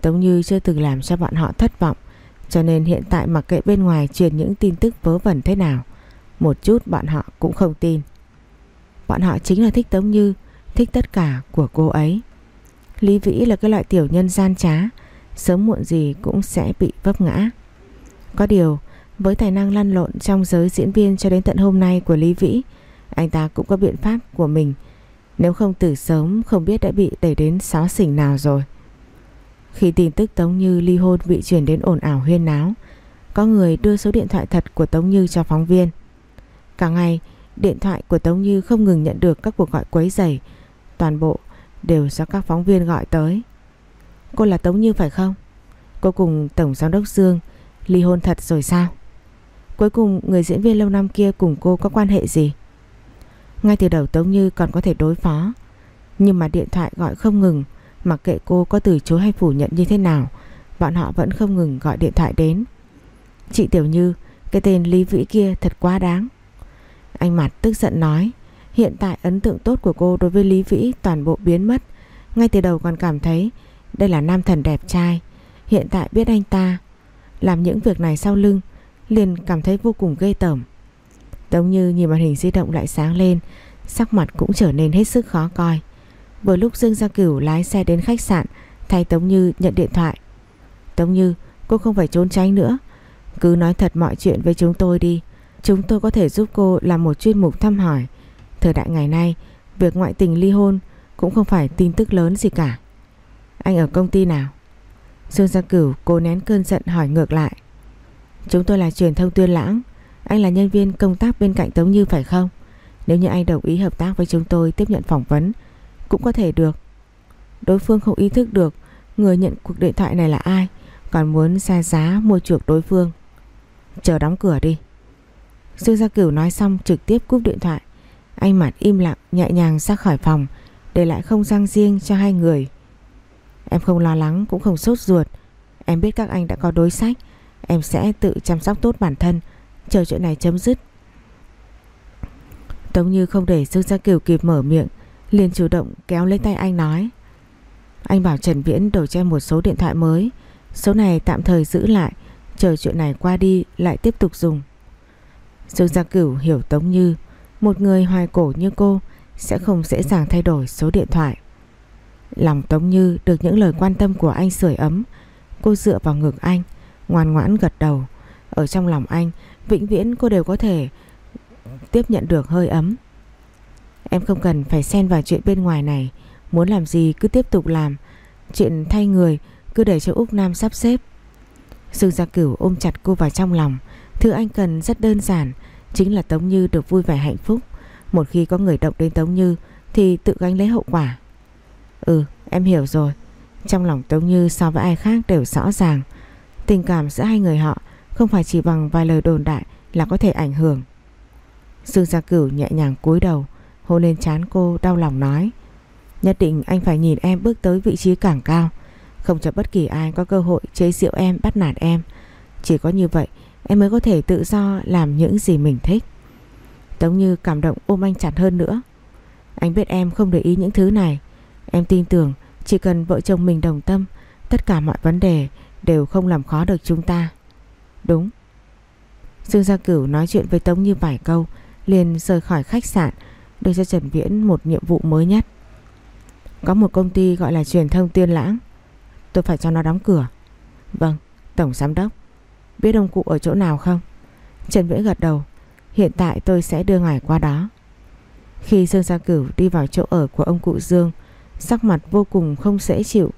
Tống Như chưa từng làm cho bọn họ thất vọng, cho nên hiện tại mặc kệ bên ngoài truyền những tin tức vớ vẩn thế nào, một chút bọn họ cũng không tin. Bọn họ chính là thích Tống Như, thích tất cả của cô ấy. Lý Vĩ là cái loại tiểu nhân gian trá, sớm muộn gì cũng sẽ bị vấp ngã. Có điều, với tài năng lăn lộn trong giới diễn viên cho đến tận hôm nay của Lý Vĩ, anh ta cũng có biện pháp của mình. Nếu không từ sớm không biết đã bị đẩy đến xó xỉnh nào rồi. Khi tin tức Tống Như ly hôn bị chuyển đến ồn ào huyên náo, có người đưa số điện thoại thật của Tống Như cho phóng viên. Cả ngày, điện thoại của Tống Như không ngừng nhận được các cuộc gọi quấy rầy, toàn bộ đều do các phóng viên gọi tới. Cô là Tống Như phải không? Cô cùng Tổng Giám đốc Dương ly hôn thật rồi sao? Cuối cùng, người diễn viên lâu năm kia cùng cô có quan hệ gì? Ngay từ đầu Tống Như còn có thể đối phó, Nhưng mà điện thoại gọi không ngừng, Mặc kệ cô có từ chối hay phủ nhận như thế nào, Bọn họ vẫn không ngừng gọi điện thoại đến Chị Tiểu Như, Cái tên Lý Vĩ kia thật quá đáng Anh Mặt tức giận nói Hiện tại ấn tượng tốt của cô đối với Lý Vĩ toàn bộ biến mất. Ngay từ đầu còn cảm thấy Đây là nam thần đẹp trai. Hiện tại biết anh ta Làm những việc này sau lưng, Liền cảm thấy vô cùng ghê tởm. Tống Như nhìn màn hình di động lại sáng lên, Sắc mặt cũng trở nên hết sức khó coi. Vừa lúc Dương Gia Cửu lái xe đến khách sạn, Thay Tống Như nhận điện thoại. Tống Như, cô không phải trốn tránh nữa. Cứ nói thật mọi chuyện với chúng tôi đi. Chúng tôi có thể giúp cô làm một chuyên mục thăm hỏi. Thời đại ngày nay, Việc ngoại tình ly hôn Cũng không phải tin tức lớn gì cả. Anh ở công ty nào? Dương Gia Cửu cố nén cơn giận hỏi ngược lại. Chúng tôi là truyền thông tuyên lãng, Anh là nhân viên công tác bên cạnh Tống Như phải không? Nếu như anh đồng ý hợp tác với chúng tôi Tiếp nhận phỏng vấn, Cũng có thể được. Đối phương không ý thức được Người nhận cuộc điện thoại này là ai, Còn muốn ra giá mua chuộc đối phương. Chờ đóng cửa đi. Dương Gia Cửu nói xong trực tiếp cúp điện thoại. Anh mặt im lặng, nhẹ nhàng ra khỏi phòng, Để lại không gian riêng cho hai người. Em không lo lắng, cũng không sốt ruột. Em biết các anh đã có đối sách. Em sẽ tự chăm sóc tốt bản thân, Chờ chuyện này chấm dứt. Tống Như không để Dương Gia Kiều kịp mở miệng, liền chủ động kéo lấy tay anh nói. Anh bảo Trần Viễn đổi cho em một số điện thoại mới. Số này tạm thời giữ lại, Chờ chuyện này qua đi lại tiếp tục dùng. Dương Gia Cửu hiểu Tống Như. Một người hoài cổ như cô Sẽ không dễ dàng thay đổi số điện thoại. Lòng Tống Như được những lời quan tâm của anh sưởi ấm. Cô dựa vào ngực anh, Ngoan ngoãn gật đầu. Ở trong lòng anh, Vĩnh viễn cô đều có thể Tiếp nhận được hơi ấm. Em không cần phải xen vào chuyện bên ngoài này. Muốn làm gì cứ tiếp tục làm. Chuyện thay người Cứ để cho Úc Nam sắp xếp. Dương Gia Cửu ôm chặt cô vào trong lòng. Thứ anh cần rất đơn giản Chính là Tống Như được vui vẻ hạnh phúc. Một khi có người động đến Tống Như, Thì tự gánh lấy hậu quả. Ừ em hiểu rồi. Trong lòng Tống Như so với ai khác đều rõ ràng. Tình cảm giữa hai người họ Không phải chỉ bằng vài lời đồn đại Là có thể ảnh hưởng. Dương Gia Cửu nhẹ nhàng cúi đầu, Hôn lên chán cô, đau lòng nói, Nhất định anh phải nhìn em bước tới vị trí càng cao. Không cho bất kỳ ai có cơ hội chế giễu em, bắt nạt em. Chỉ có như vậy em mới có thể tự do làm những gì mình thích. Tống Như cảm động ôm anh chặt hơn nữa. Anh biết em không để ý những thứ này. Em tin tưởng chỉ cần vợ chồng mình đồng tâm Tất cả mọi vấn đề đều không làm khó được chúng ta. Đúng. Dương Gia Cửu nói chuyện với Tống Như vài câu liền rời khỏi khách sạn đưa cho Trần Viễn một nhiệm vụ mới nhất. Có một công ty gọi là truyền thông tiên lãng. Tôi phải cho nó đóng cửa. Vâng, Tổng Giám Đốc. Biết ông cụ ở chỗ nào không? Trần Viễn gật đầu. Hiện tại tôi sẽ đưa ngài qua đó. Khi Dương Gia Cửu đi vào chỗ ở của ông cụ Dương, Sắc mặt vô cùng không dễ chịu.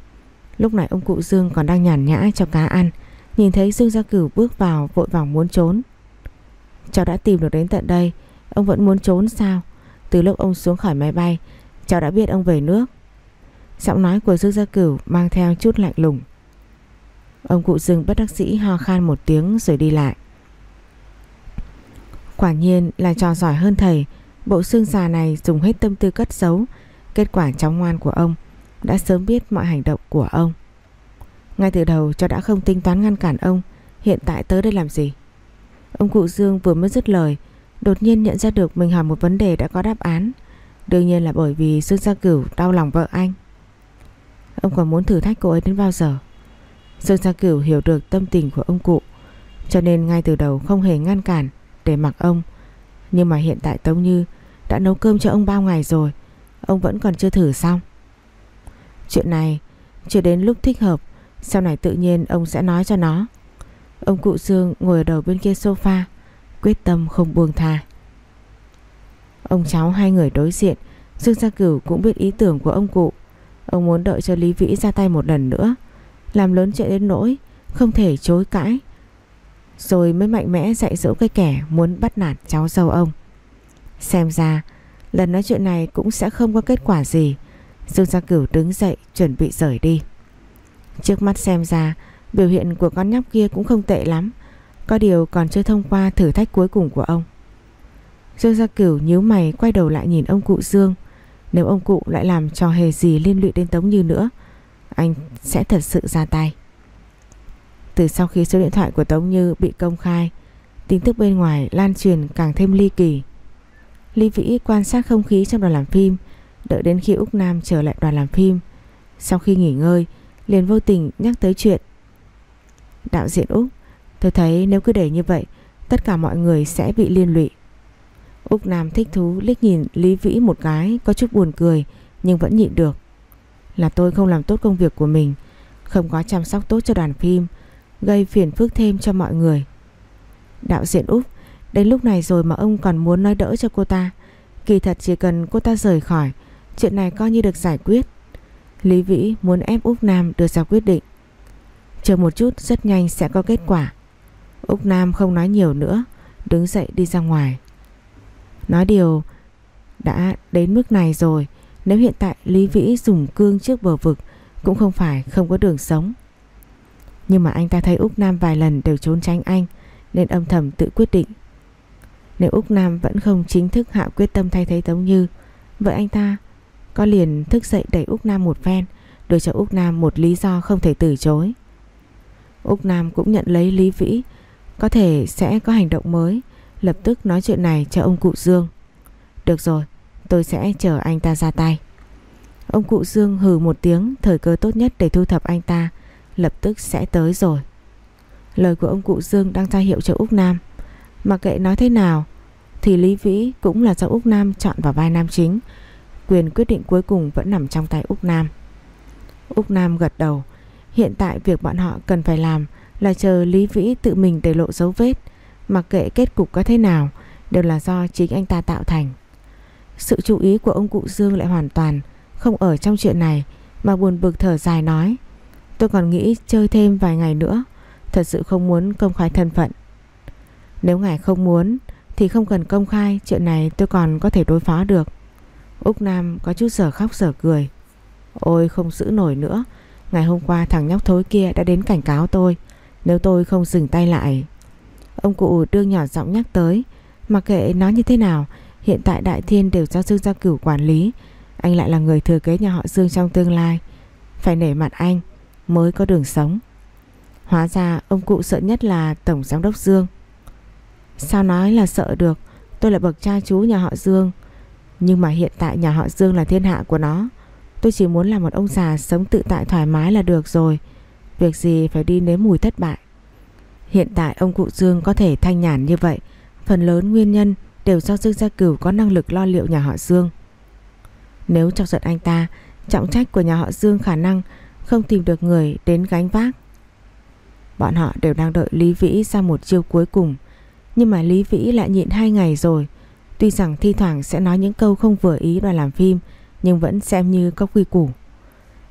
Lúc này ông cụ Dương còn đang nhàn nhã cho cá ăn, Nhìn thấy Dương Gia Cửu bước vào vội vàng muốn trốn. Cháu đã tìm được đến tận đây, Ông vẫn muốn trốn sao? Từ lúc ông xuống khỏi máy bay, Cháu đã biết ông về nước. Giọng nói của Dương Gia Cửu mang theo chút lạnh lùng. Ông cụ Dương bất đắc dĩ ho khan một tiếng rồi đi lại. Quả nhiên là trò giỏi hơn thầy. Bộ xương già này dùng hết tâm tư cất giấu. Kết quả cháu ngoan của ông Đã sớm biết mọi hành động của ông. Ngay từ đầu cho đã không tính toán ngăn cản ông. Hiện tại tới đây làm gì? Ông cụ Dương vừa mới dứt lời, Đột nhiên nhận ra được mình hỏi một vấn đề đã có đáp án. Đương nhiên là bởi vì Dương Gia Cửu đau lòng vợ anh. Ông còn muốn thử thách cô ấy đến bao giờ? Dương Gia Cửu hiểu được tâm tình của ông cụ, Cho nên ngay từ đầu không hề ngăn cản Để mặc ông. Nhưng mà hiện tại Tống Như Đã nấu cơm cho ông bao ngày rồi, Ông vẫn còn chưa thử xong. Chuyện này chưa đến lúc thích hợp, Sau này tự nhiên ông sẽ nói cho nó. Ông cụ Dương ngồi ở đầu bên kia sofa, Quyết tâm không buông tha. Ông cháu hai người đối diện, Dương Gia Cửu cũng biết ý tưởng của ông cụ. Ông muốn đợi cho Lý Vĩ ra tay một lần nữa làm lớn chuyện đến nỗi, Không thể chối cãi. Rồi mới mạnh mẽ dạy dỗ cái kẻ Muốn bắt nạt cháu dâu ông. Xem ra, Lần nói chuyện này cũng sẽ không có kết quả gì. Dương Gia Cửu đứng dậy, Chuẩn bị rời đi. Trước mắt xem ra, Biểu hiện của con nhóc kia cũng không tệ lắm. Có điều còn chưa thông qua thử thách cuối cùng của ông. Dương Gia Cửu nhíu mày, quay đầu lại nhìn ông cụ Dương. Nếu ông cụ lại làm trò hề gì liên lụy đến Tống Như nữa anh sẽ thật sự ra tay. Từ sau khi số điện thoại của Tống Như bị công khai, Tin tức bên ngoài lan truyền càng thêm ly kỳ. Lý Vĩ quan sát không khí trong đoàn làm phim, Đợi đến khi Úc Nam trở lại đoàn làm phim. Sau khi nghỉ ngơi, liền vô tình nhắc tới chuyện. Đạo diễn Úc, Tôi thấy nếu cứ để như vậy, Tất cả mọi người sẽ bị liên lụy. Úc Nam thích thú liếc nhìn Lý Vĩ một cái, Có chút buồn cười, Nhưng vẫn nhịn được. Là tôi không làm tốt công việc của mình, Không có chăm sóc tốt cho đoàn phim, Gây phiền phức thêm cho mọi người. Đạo diễn Úc, Đến lúc này rồi mà ông còn muốn nói đỡ cho cô ta, Kỳ thật chỉ cần cô ta rời khỏi, Chuyện này coi như được giải quyết. Lý Vĩ muốn ép Úc Nam đưa ra quyết định. Chờ một chút, rất nhanh sẽ có kết quả. Úc Nam không nói nhiều nữa, Đứng dậy đi ra ngoài. Nói điều Đã đến mức này rồi nếu hiện tại Lý Vĩ dùng cương trước bờ vực, Cũng không phải không có đường sống. Nhưng mà anh ta thấy Úc Nam vài lần đều trốn tránh anh, Nên âm thầm tự quyết định. Nếu Úc Nam vẫn không chính thức hạ quyết tâm thay thế Tống Như, Vậy anh ta có liền thức dậy đẩy Úc Nam một phen Đưa cho Úc Nam một lý do không thể từ chối. Úc Nam cũng nhận lấy Lý Vĩ, Có thể sẽ có hành động mới, Lập tức nói chuyện này cho ông cụ Dương. Được rồi Tôi sẽ chờ anh ta ra tay. Ông cụ Dương hừ một tiếng, Thời cơ tốt nhất để thu thập anh ta, Lập tức sẽ tới rồi. Lời của ông cụ Dương đang ra hiệu cho Úc Nam. Mặc kệ nói thế nào, Thì Lý Vĩ cũng là do Úc Nam chọn vào vai nam chính. Quyền quyết định cuối cùng vẫn nằm trong tay Úc Nam. Úc Nam gật đầu. Hiện tại việc bọn họ cần phải làm là chờ Lý Vĩ tự mình để lộ dấu vết. Mặc kệ kết cục có thế nào, Đều là do chính anh ta tạo thành. Sự chú ý của ông cụ Dương lại hoàn toàn, Không ở trong chuyện này, Mà buồn bực thở dài nói, Tôi còn nghĩ chơi thêm vài ngày nữa, Thật sự không muốn công khai thân phận. Nếu ngài không muốn, Thì không cần công khai, Chuyện này tôi còn có thể đối phó được. Úc Nam có chút sở khóc sở cười. Ôi, không giữ nổi nữa, Ngày hôm qua thằng nhóc thối kia đã đến cảnh cáo tôi, Nếu tôi không dừng tay lại. Ông cụ đương nhỏ giọng nhắc tới, Mặc kệ nó như thế nào Hiện tại Đại Thiên đều do Dương Gia Cửu quản lý. Anh lại là người thừa kế nhà họ Dương trong tương lai. Phải nể mặt anh, Mới có đường sống. Hóa ra, ông cụ sợ nhất là Tổng Giám đốc Dương. Sao nói là sợ được? Tôi là bậc cha chú nhà họ Dương. Nhưng mà hiện tại nhà họ Dương là thiên hạ của nó. Tôi chỉ muốn là một ông già sống tự tại thoải mái là được rồi. Việc gì phải đi nếm mùi thất bại? Hiện tại ông cụ Dương có thể thanh nhàn như vậy. Phần lớn nguyên nhân đều do Dương Gia Cửu có năng lực lo liệu nhà họ Dương. Nếu chọc giận anh ta, Trọng trách của nhà họ Dương khả năng không tìm được người đến gánh vác. Bọn họ đều đang đợi Lý Vĩ ra một chiêu cuối cùng, Nhưng mà Lý Vĩ lại nhịn hai ngày rồi. Tuy rằng thi thoảng sẽ nói những câu không vừa ý đoàn làm phim, Nhưng vẫn xem như có quy củ.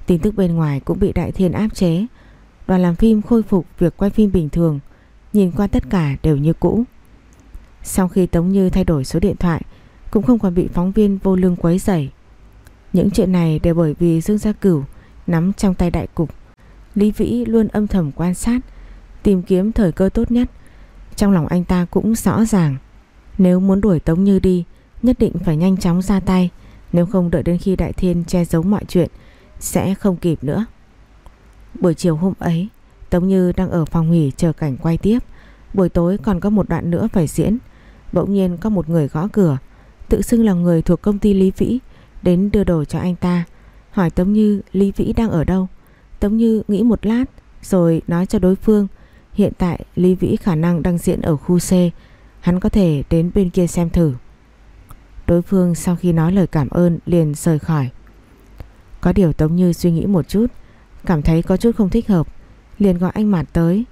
Tin tức bên ngoài cũng bị Đại Thiên áp chế. Đoàn làm phim khôi phục việc quay phim bình thường, Nhìn qua tất cả đều như cũ. Sau khi Tống Như thay đổi số điện thoại, Cũng không còn bị phóng viên vô lương quấy rầy. Những chuyện này đều bởi vì Dương Gia Cửu Nắm trong tay đại cục. Lý Vĩ luôn âm thầm quan sát, Tìm kiếm thời cơ tốt nhất. Trong lòng anh ta cũng rõ ràng, Nếu muốn đuổi Tống Như đi, Nhất định phải nhanh chóng ra tay, Nếu không đợi đến khi Đại Thiên che giấu mọi chuyện, Sẽ không kịp nữa. Buổi chiều hôm ấy, Tống Như đang ở phòng nghỉ chờ cảnh quay tiếp. Buổi tối còn có một đoạn nữa phải diễn. Bỗng nhiên có một người gõ cửa, Tự xưng là người thuộc công ty Lý Vĩ, Đến đưa đồ cho anh ta. Hỏi Tống Như, Lý Vĩ đang ở đâu? Tống Như nghĩ một lát, Rồi nói cho đối phương, Hiện tại Lý Vĩ khả năng đang diễn ở khu C, Hắn có thể đến bên kia xem thử. Đối phương sau khi nói lời cảm ơn liền rời khỏi. Có điều Tống Như suy nghĩ một chút, Cảm thấy có chút không thích hợp, Liền gọi anh Mạt tới.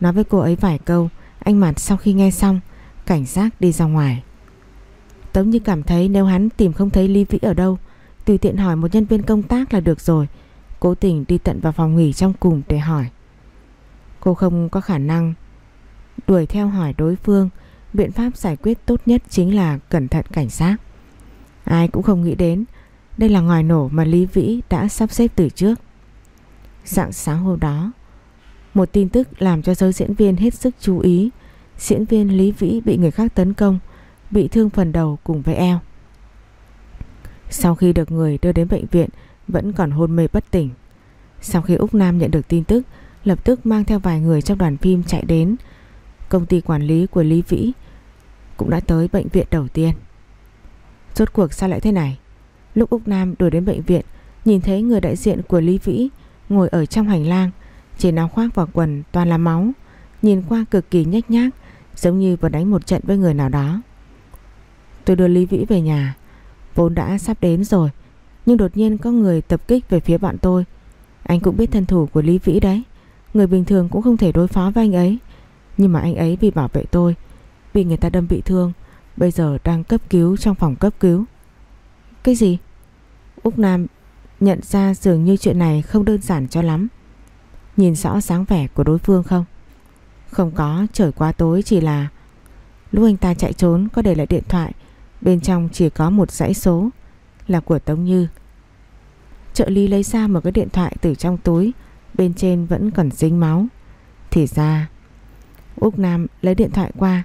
Nói với cô ấy vài câu, Anh Mạt sau khi nghe xong Cảnh giác đi ra ngoài. Tống Như cảm thấy nếu hắn tìm không thấy Lý Vĩ ở đâu, Tùy tiện hỏi một nhân viên công tác là được rồi, Cố tình đi tận vào phòng nghỉ trong cùng để hỏi. Cô không có khả năng Đuổi theo hỏi đối phương, Biện pháp giải quyết tốt nhất chính là cẩn thận cảnh giác. Ai cũng không nghĩ đến, Đây là ngòi nổ mà Lý Vĩ đã sắp xếp từ trước. Dạng sáng hôm đó, Một tin tức làm cho giới diễn viên hết sức chú ý. Diễn viên Lý Vĩ bị người khác tấn công, Bị thương phần đầu cùng với eo. Sau khi được người đưa đến bệnh viện, Vẫn còn hôn mê bất tỉnh. Sau khi Úc Nam nhận được tin tức, Lập tức mang theo vài người trong đoàn phim chạy đến. Công ty quản lý của Lý Vĩ Cũng đã tới bệnh viện đầu tiên. Rốt cuộc sao lại thế này? Lúc Úc Nam đuổi đến bệnh viện, Nhìn thấy người đại diện của Lý Vĩ Ngồi ở trong hành lang Chỉ áo khoác và quần toàn là máu, Nhìn qua cực kỳ nhếch nhác Giống như vừa đánh một trận với người nào đó. Tôi đưa Lý Vĩ về nhà. Vốn đã sắp đến rồi, Nhưng đột nhiên có người tập kích về phía bọn tôi. Anh cũng biết thân thủ của Lý Vĩ đấy. Người bình thường cũng không thể đối phó với anh ấy. Nhưng mà anh ấy vì bảo vệ tôi, Bị người ta đâm bị thương, Bây giờ đang cấp cứu trong phòng cấp cứu. Cái gì? Úc Nam nhận ra dường như chuyện này không đơn giản cho lắm. Nhìn rõ sáng vẻ của đối phương không? Không có, trời quá tối chỉ là Lúc anh ta chạy trốn có để lại điện thoại. Bên trong chỉ có một dãy số Là của Tống Như. Trợ lý lấy ra một cái điện thoại từ trong túi Bên trên vẫn còn dính máu. Thì ra Úc Nam lấy điện thoại qua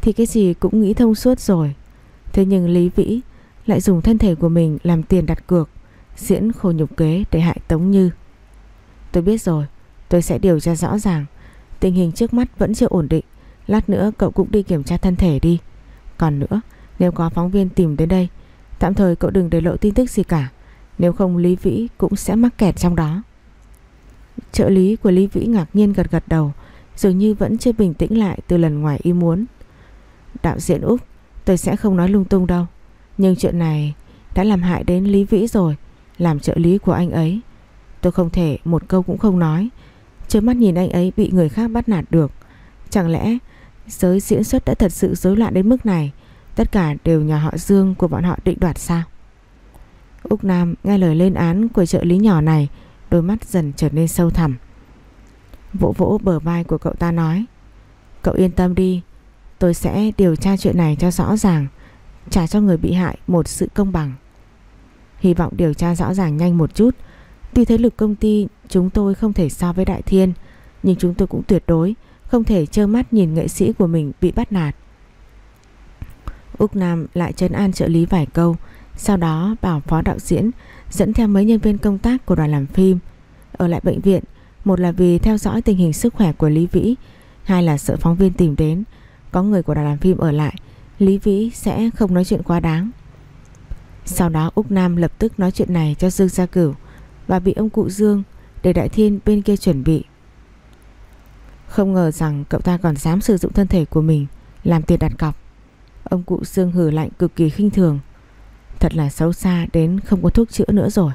Thì cái gì cũng nghĩ thông suốt rồi. Thế nhưng Lý Vĩ Lại dùng thân thể của mình làm tiền đặt cược Diễn khổ nhục kế để hại Tống Như. Tôi biết rồi Tôi sẽ điều tra rõ ràng. Tình hình trước mắt vẫn chưa ổn định. Lát nữa cậu cũng đi kiểm tra thân thể đi. Còn nữa, Nếu có phóng viên tìm đến đây, Tạm thời cậu đừng để lộ tin tức gì cả. Nếu không, Lý Vĩ cũng sẽ mắc kẹt trong đó. Trợ lý của Lý Vĩ ngạc nhiên gật gật đầu, Dường như vẫn chưa bình tĩnh lại từ lần ngoài ý muốn. Đạo diễn Úc, Tôi sẽ không nói lung tung đâu. Nhưng chuyện này đã làm hại đến Lý Vĩ rồi, Làm trợ lý của anh ấy. Tôi không thể, một câu cũng không nói. Trước mắt nhìn anh ấy bị người khác bắt nạt được. Chẳng lẽ giới diễn xuất đã thật sự rối loạn đến mức này? Tất cả đều nhà họ Dương của bọn họ định đoạt sao? Úc Nam nghe lời lên án của trợ lý nhỏ này, Đôi mắt dần trở nên sâu thẳm. Vỗ vỗ bờ vai của cậu ta nói, Cậu yên tâm đi, Tôi sẽ điều tra chuyện này cho rõ ràng, Trả cho người bị hại một sự công bằng. Hy vọng điều tra rõ ràng nhanh một chút Tuy thế lực công ty chúng tôi không thể so với Đại Thiên, Nhưng chúng tôi cũng tuyệt đối Không thể trơ mắt nhìn nghệ sĩ của mình bị bắt nạt. Úc Nam lại trấn an trợ lý vài câu, Sau đó bảo phó đạo diễn Dẫn theo mấy nhân viên công tác của đoàn làm phim. Ở lại bệnh viện, Một là vì theo dõi tình hình sức khỏe của Lý Vĩ, Hai là sợ phóng viên tìm đến. Có người của đoàn làm phim ở lại, Lý Vĩ sẽ không nói chuyện quá đáng. Sau đó Úc Nam lập tức nói chuyện này cho Dương Gia Cửu. Và bị ông cụ Dương Để Đại Thiên bên kia chuẩn bị. Không ngờ rằng cậu ta còn dám sử dụng thân thể của mình Làm tiền đặt cọc. Ông cụ Dương hử lạnh cực kỳ khinh thường. Thật là xấu xa đến không có thuốc chữa nữa rồi.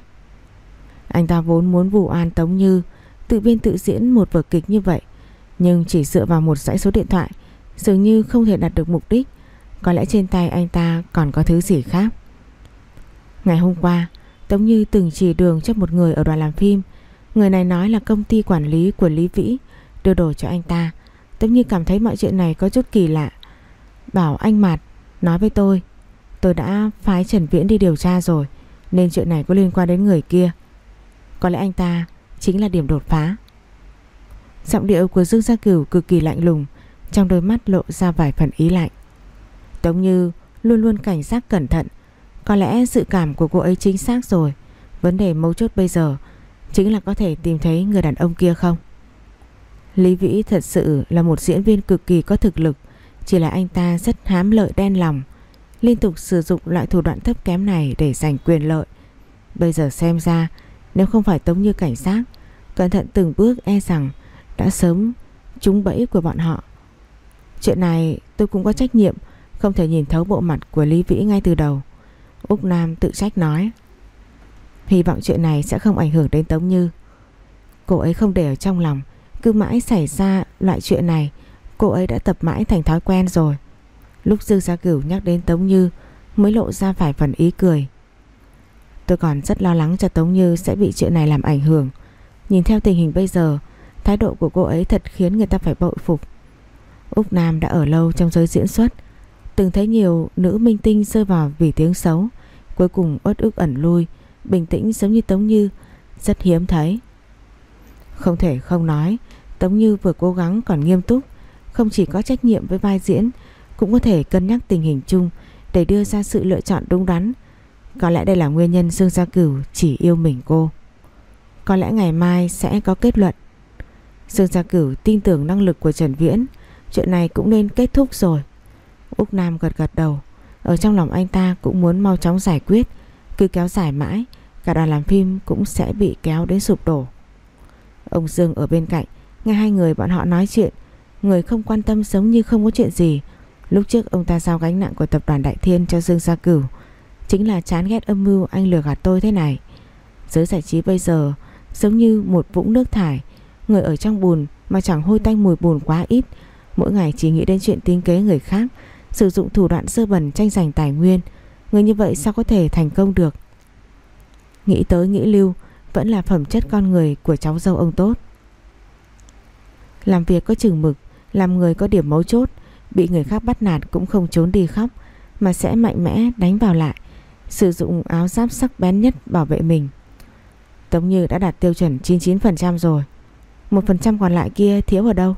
Anh ta vốn muốn vụ an Tống Như Tự biên tự diễn một vở kịch như vậy, Nhưng chỉ dựa vào một dãy số điện thoại, Dường như không thể đạt được mục đích. Có lẽ trên tay anh ta còn có thứ gì khác. Ngày hôm qua Tống Như từng chỉ đường cho một người ở đoàn làm phim. Người này nói là công ty quản lý của Lý Vĩ, Đưa đồ cho anh ta. Tống Như cảm thấy mọi chuyện này có chút kỳ lạ. Bảo anh Mạt, nói với tôi Tôi đã phái Trần Viễn đi điều tra rồi, Nên chuyện này có liên quan đến người kia. Có lẽ anh ta chính là điểm đột phá. Giọng điệu của Dương Gia Cửu cực kỳ lạnh lùng, Trong đôi mắt lộ ra vài phần ý lạnh. Tống Như luôn luôn cảnh giác cẩn thận có lẽ sự cảm của cô ấy chính xác rồi. Vấn đề mấu chốt bây giờ Chính là có thể tìm thấy người đàn ông kia không? Lý Vĩ thật sự là một diễn viên cực kỳ có thực lực, Chỉ là anh ta rất hám lợi đen lòng, Liên tục sử dụng loại thủ đoạn thấp kém này để giành quyền lợi. Bây giờ xem ra, Nếu không phải Tống Như cảnh sát, Cẩn thận từng bước e rằng Đã sớm trúng bẫy của bọn họ. Chuyện này tôi cũng có trách nhiệm Không thể nhìn thấu bộ mặt của Lý Vĩ ngay từ đầu. Úc Nam tự trách nói. Hy vọng chuyện này sẽ không ảnh hưởng đến Tống Như. Cô ấy không để ở trong lòng. Cứ mãi xảy ra loại chuyện này, Cô ấy đã tập mãi thành thói quen rồi. Lúc Dương Gia Cửu nhắc đến Tống Như, Mới lộ ra vài phần ý cười. Tôi còn rất lo lắng cho Tống Như Sẽ bị chuyện này làm ảnh hưởng. Nhìn theo tình hình bây giờ, Thái độ của cô ấy thật khiến người ta phải bội phục. Úc Nam đã ở lâu trong giới diễn xuất Từng thấy nhiều nữ minh tinh rơi vào vì tiếng xấu Cuối cùng uất ức ẩn lui Bình tĩnh giống như Tống Như Rất hiếm thấy Không thể không nói Tống Như vừa cố gắng còn nghiêm túc Không chỉ có trách nhiệm với vai diễn cũng có thể cân nhắc tình hình chung để đưa ra sự lựa chọn đúng đắn. Có lẽ đây là nguyên nhân Dương Gia Cửu chỉ yêu mình cô. Có lẽ ngày mai sẽ có kết luận. Dương Gia Cửu tin tưởng năng lực của Trần Viễn, chuyện này cũng nên kết thúc rồi. Úc Nam gật gật đầu, ở trong lòng anh ta cũng muốn mau chóng giải quyết, cứ kéo dài mãi, cả đoàn làm phim cũng sẽ bị kéo đến sụp đổ. Ông Dương ở bên cạnh, nghe hai người bọn họ nói chuyện, người không quan tâm giống như không có chuyện gì, Lúc trước ông ta giao gánh nặng của tập đoàn Đại Thiên cho Dương Gia Cửu Chính là chán ghét âm mưu anh lừa gạt tôi thế này. Giới giải trí bây giờ giống như một vũng nước thải Người ở trong bùn mà chẳng hôi tanh mùi bùn quá ít Mỗi ngày chỉ nghĩ đến chuyện tính kế người khác Sử dụng thủ đoạn sơ bẩn tranh giành tài nguyên. Người như vậy sao có thể thành công được? Nghĩ tới nghĩ lưu, Vẫn là phẩm chất con người của cháu dâu ông tốt. Làm việc có chừng mực, Làm người có điểm mấu chốt, Bị người khác bắt nạt cũng không trốn đi khóc, Mà sẽ mạnh mẽ đánh vào lại, Sử dụng áo giáp sắc bén nhất bảo vệ mình. Tống Như đã đạt tiêu chuẩn 99% rồi 1% còn lại kia thiếu ở đâu?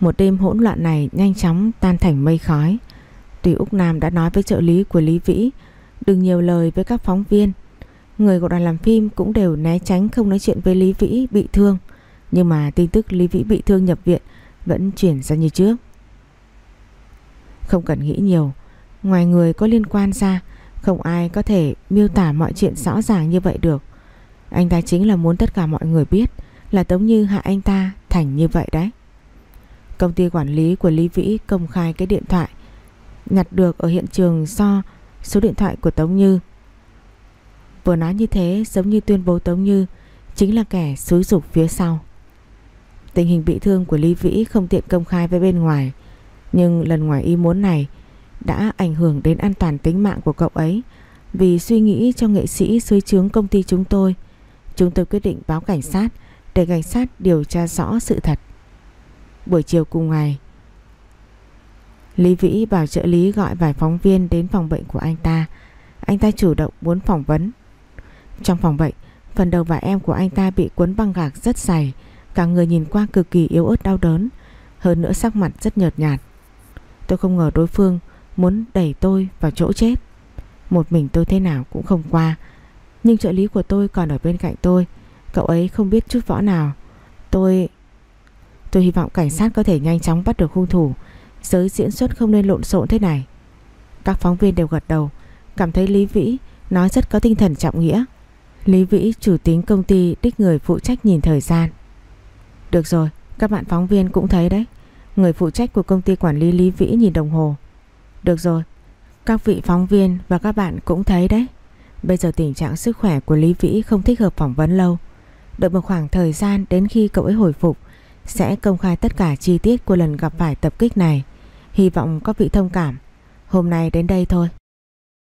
Một đêm hỗn loạn này nhanh chóng tan thành mây khói Tùy Úc Nam đã nói với trợ lý của Lý Vĩ Đừng nhiều lời với các phóng viên Người của đoàn làm phim cũng đều né tránh không nói chuyện với Lý Vĩ bị thương Nhưng mà tin tức Lý Vĩ bị thương nhập viện vẫn chuyển ra như trước. Không cần nghĩ nhiều, ngoài người có liên quan ra, không ai có thể miêu tả mọi chuyện rõ ràng như vậy được. Anh ta chính là muốn tất cả mọi người biết là Tống Như hạ anh ta thành như vậy đấy. Công ty quản lý của Lý Vĩ công khai cái điện thoại, nhặt được ở hiện trường do số điện thoại của Tống Như. Vừa nói như thế, giống như tuyên bố Tống Như chính là kẻ xúi dục phía sau. Tình hình bị thương của Lý Vĩ không tiện công khai với bên ngoài, Nhưng lần ngoài ý muốn này Đã ảnh hưởng đến an toàn tính mạng của cậu ấy Vì suy nghĩ cho nghệ sĩ xúi chướng công ty chúng tôi Chúng tôi quyết định báo cảnh sát Để cảnh sát điều tra rõ sự thật Buổi chiều cùng ngày. Lý Vĩ bảo trợ lý gọi vài phóng viên đến phòng bệnh của anh ta. Anh ta chủ động muốn phỏng vấn. Trong phòng bệnh, Phần đầu và em của anh ta bị cuốn băng gạc rất dày, Cả người nhìn qua cực kỳ yếu ớt đau đớn, Hơn nữa sắc mặt rất nhợt nhạt. Tôi không ngờ đối phương Muốn đẩy tôi vào chỗ chết. Một mình tôi thế nào cũng không qua, Nhưng trợ lý của tôi còn ở bên cạnh tôi. Cậu ấy không biết chút võ nào. Tôi... Tôi hy vọng cảnh sát có thể nhanh chóng bắt được hung thủ. Giới diễn xuất không nên lộn xộn thế này. Các phóng viên đều gật đầu. Cảm thấy Lý Vĩ nói rất có tinh thần trọng nghĩa. Lý Vĩ, chủ tính công ty, đích người phụ trách nhìn thời gian. Được rồi, Các bạn phóng viên cũng thấy đấy. Người phụ trách của công ty quản lý Lý Vĩ nhìn đồng hồ. Được rồi, Các vị phóng viên và các bạn cũng thấy đấy. Bây giờ tình trạng sức khỏe của Lý Vĩ không thích hợp phỏng vấn lâu. Đợi một khoảng thời gian đến khi cậu ấy hồi phục sẽ công khai tất cả chi tiết của lần gặp phải tập kích này. Hy vọng có vị thông cảm. Hôm nay đến đây thôi.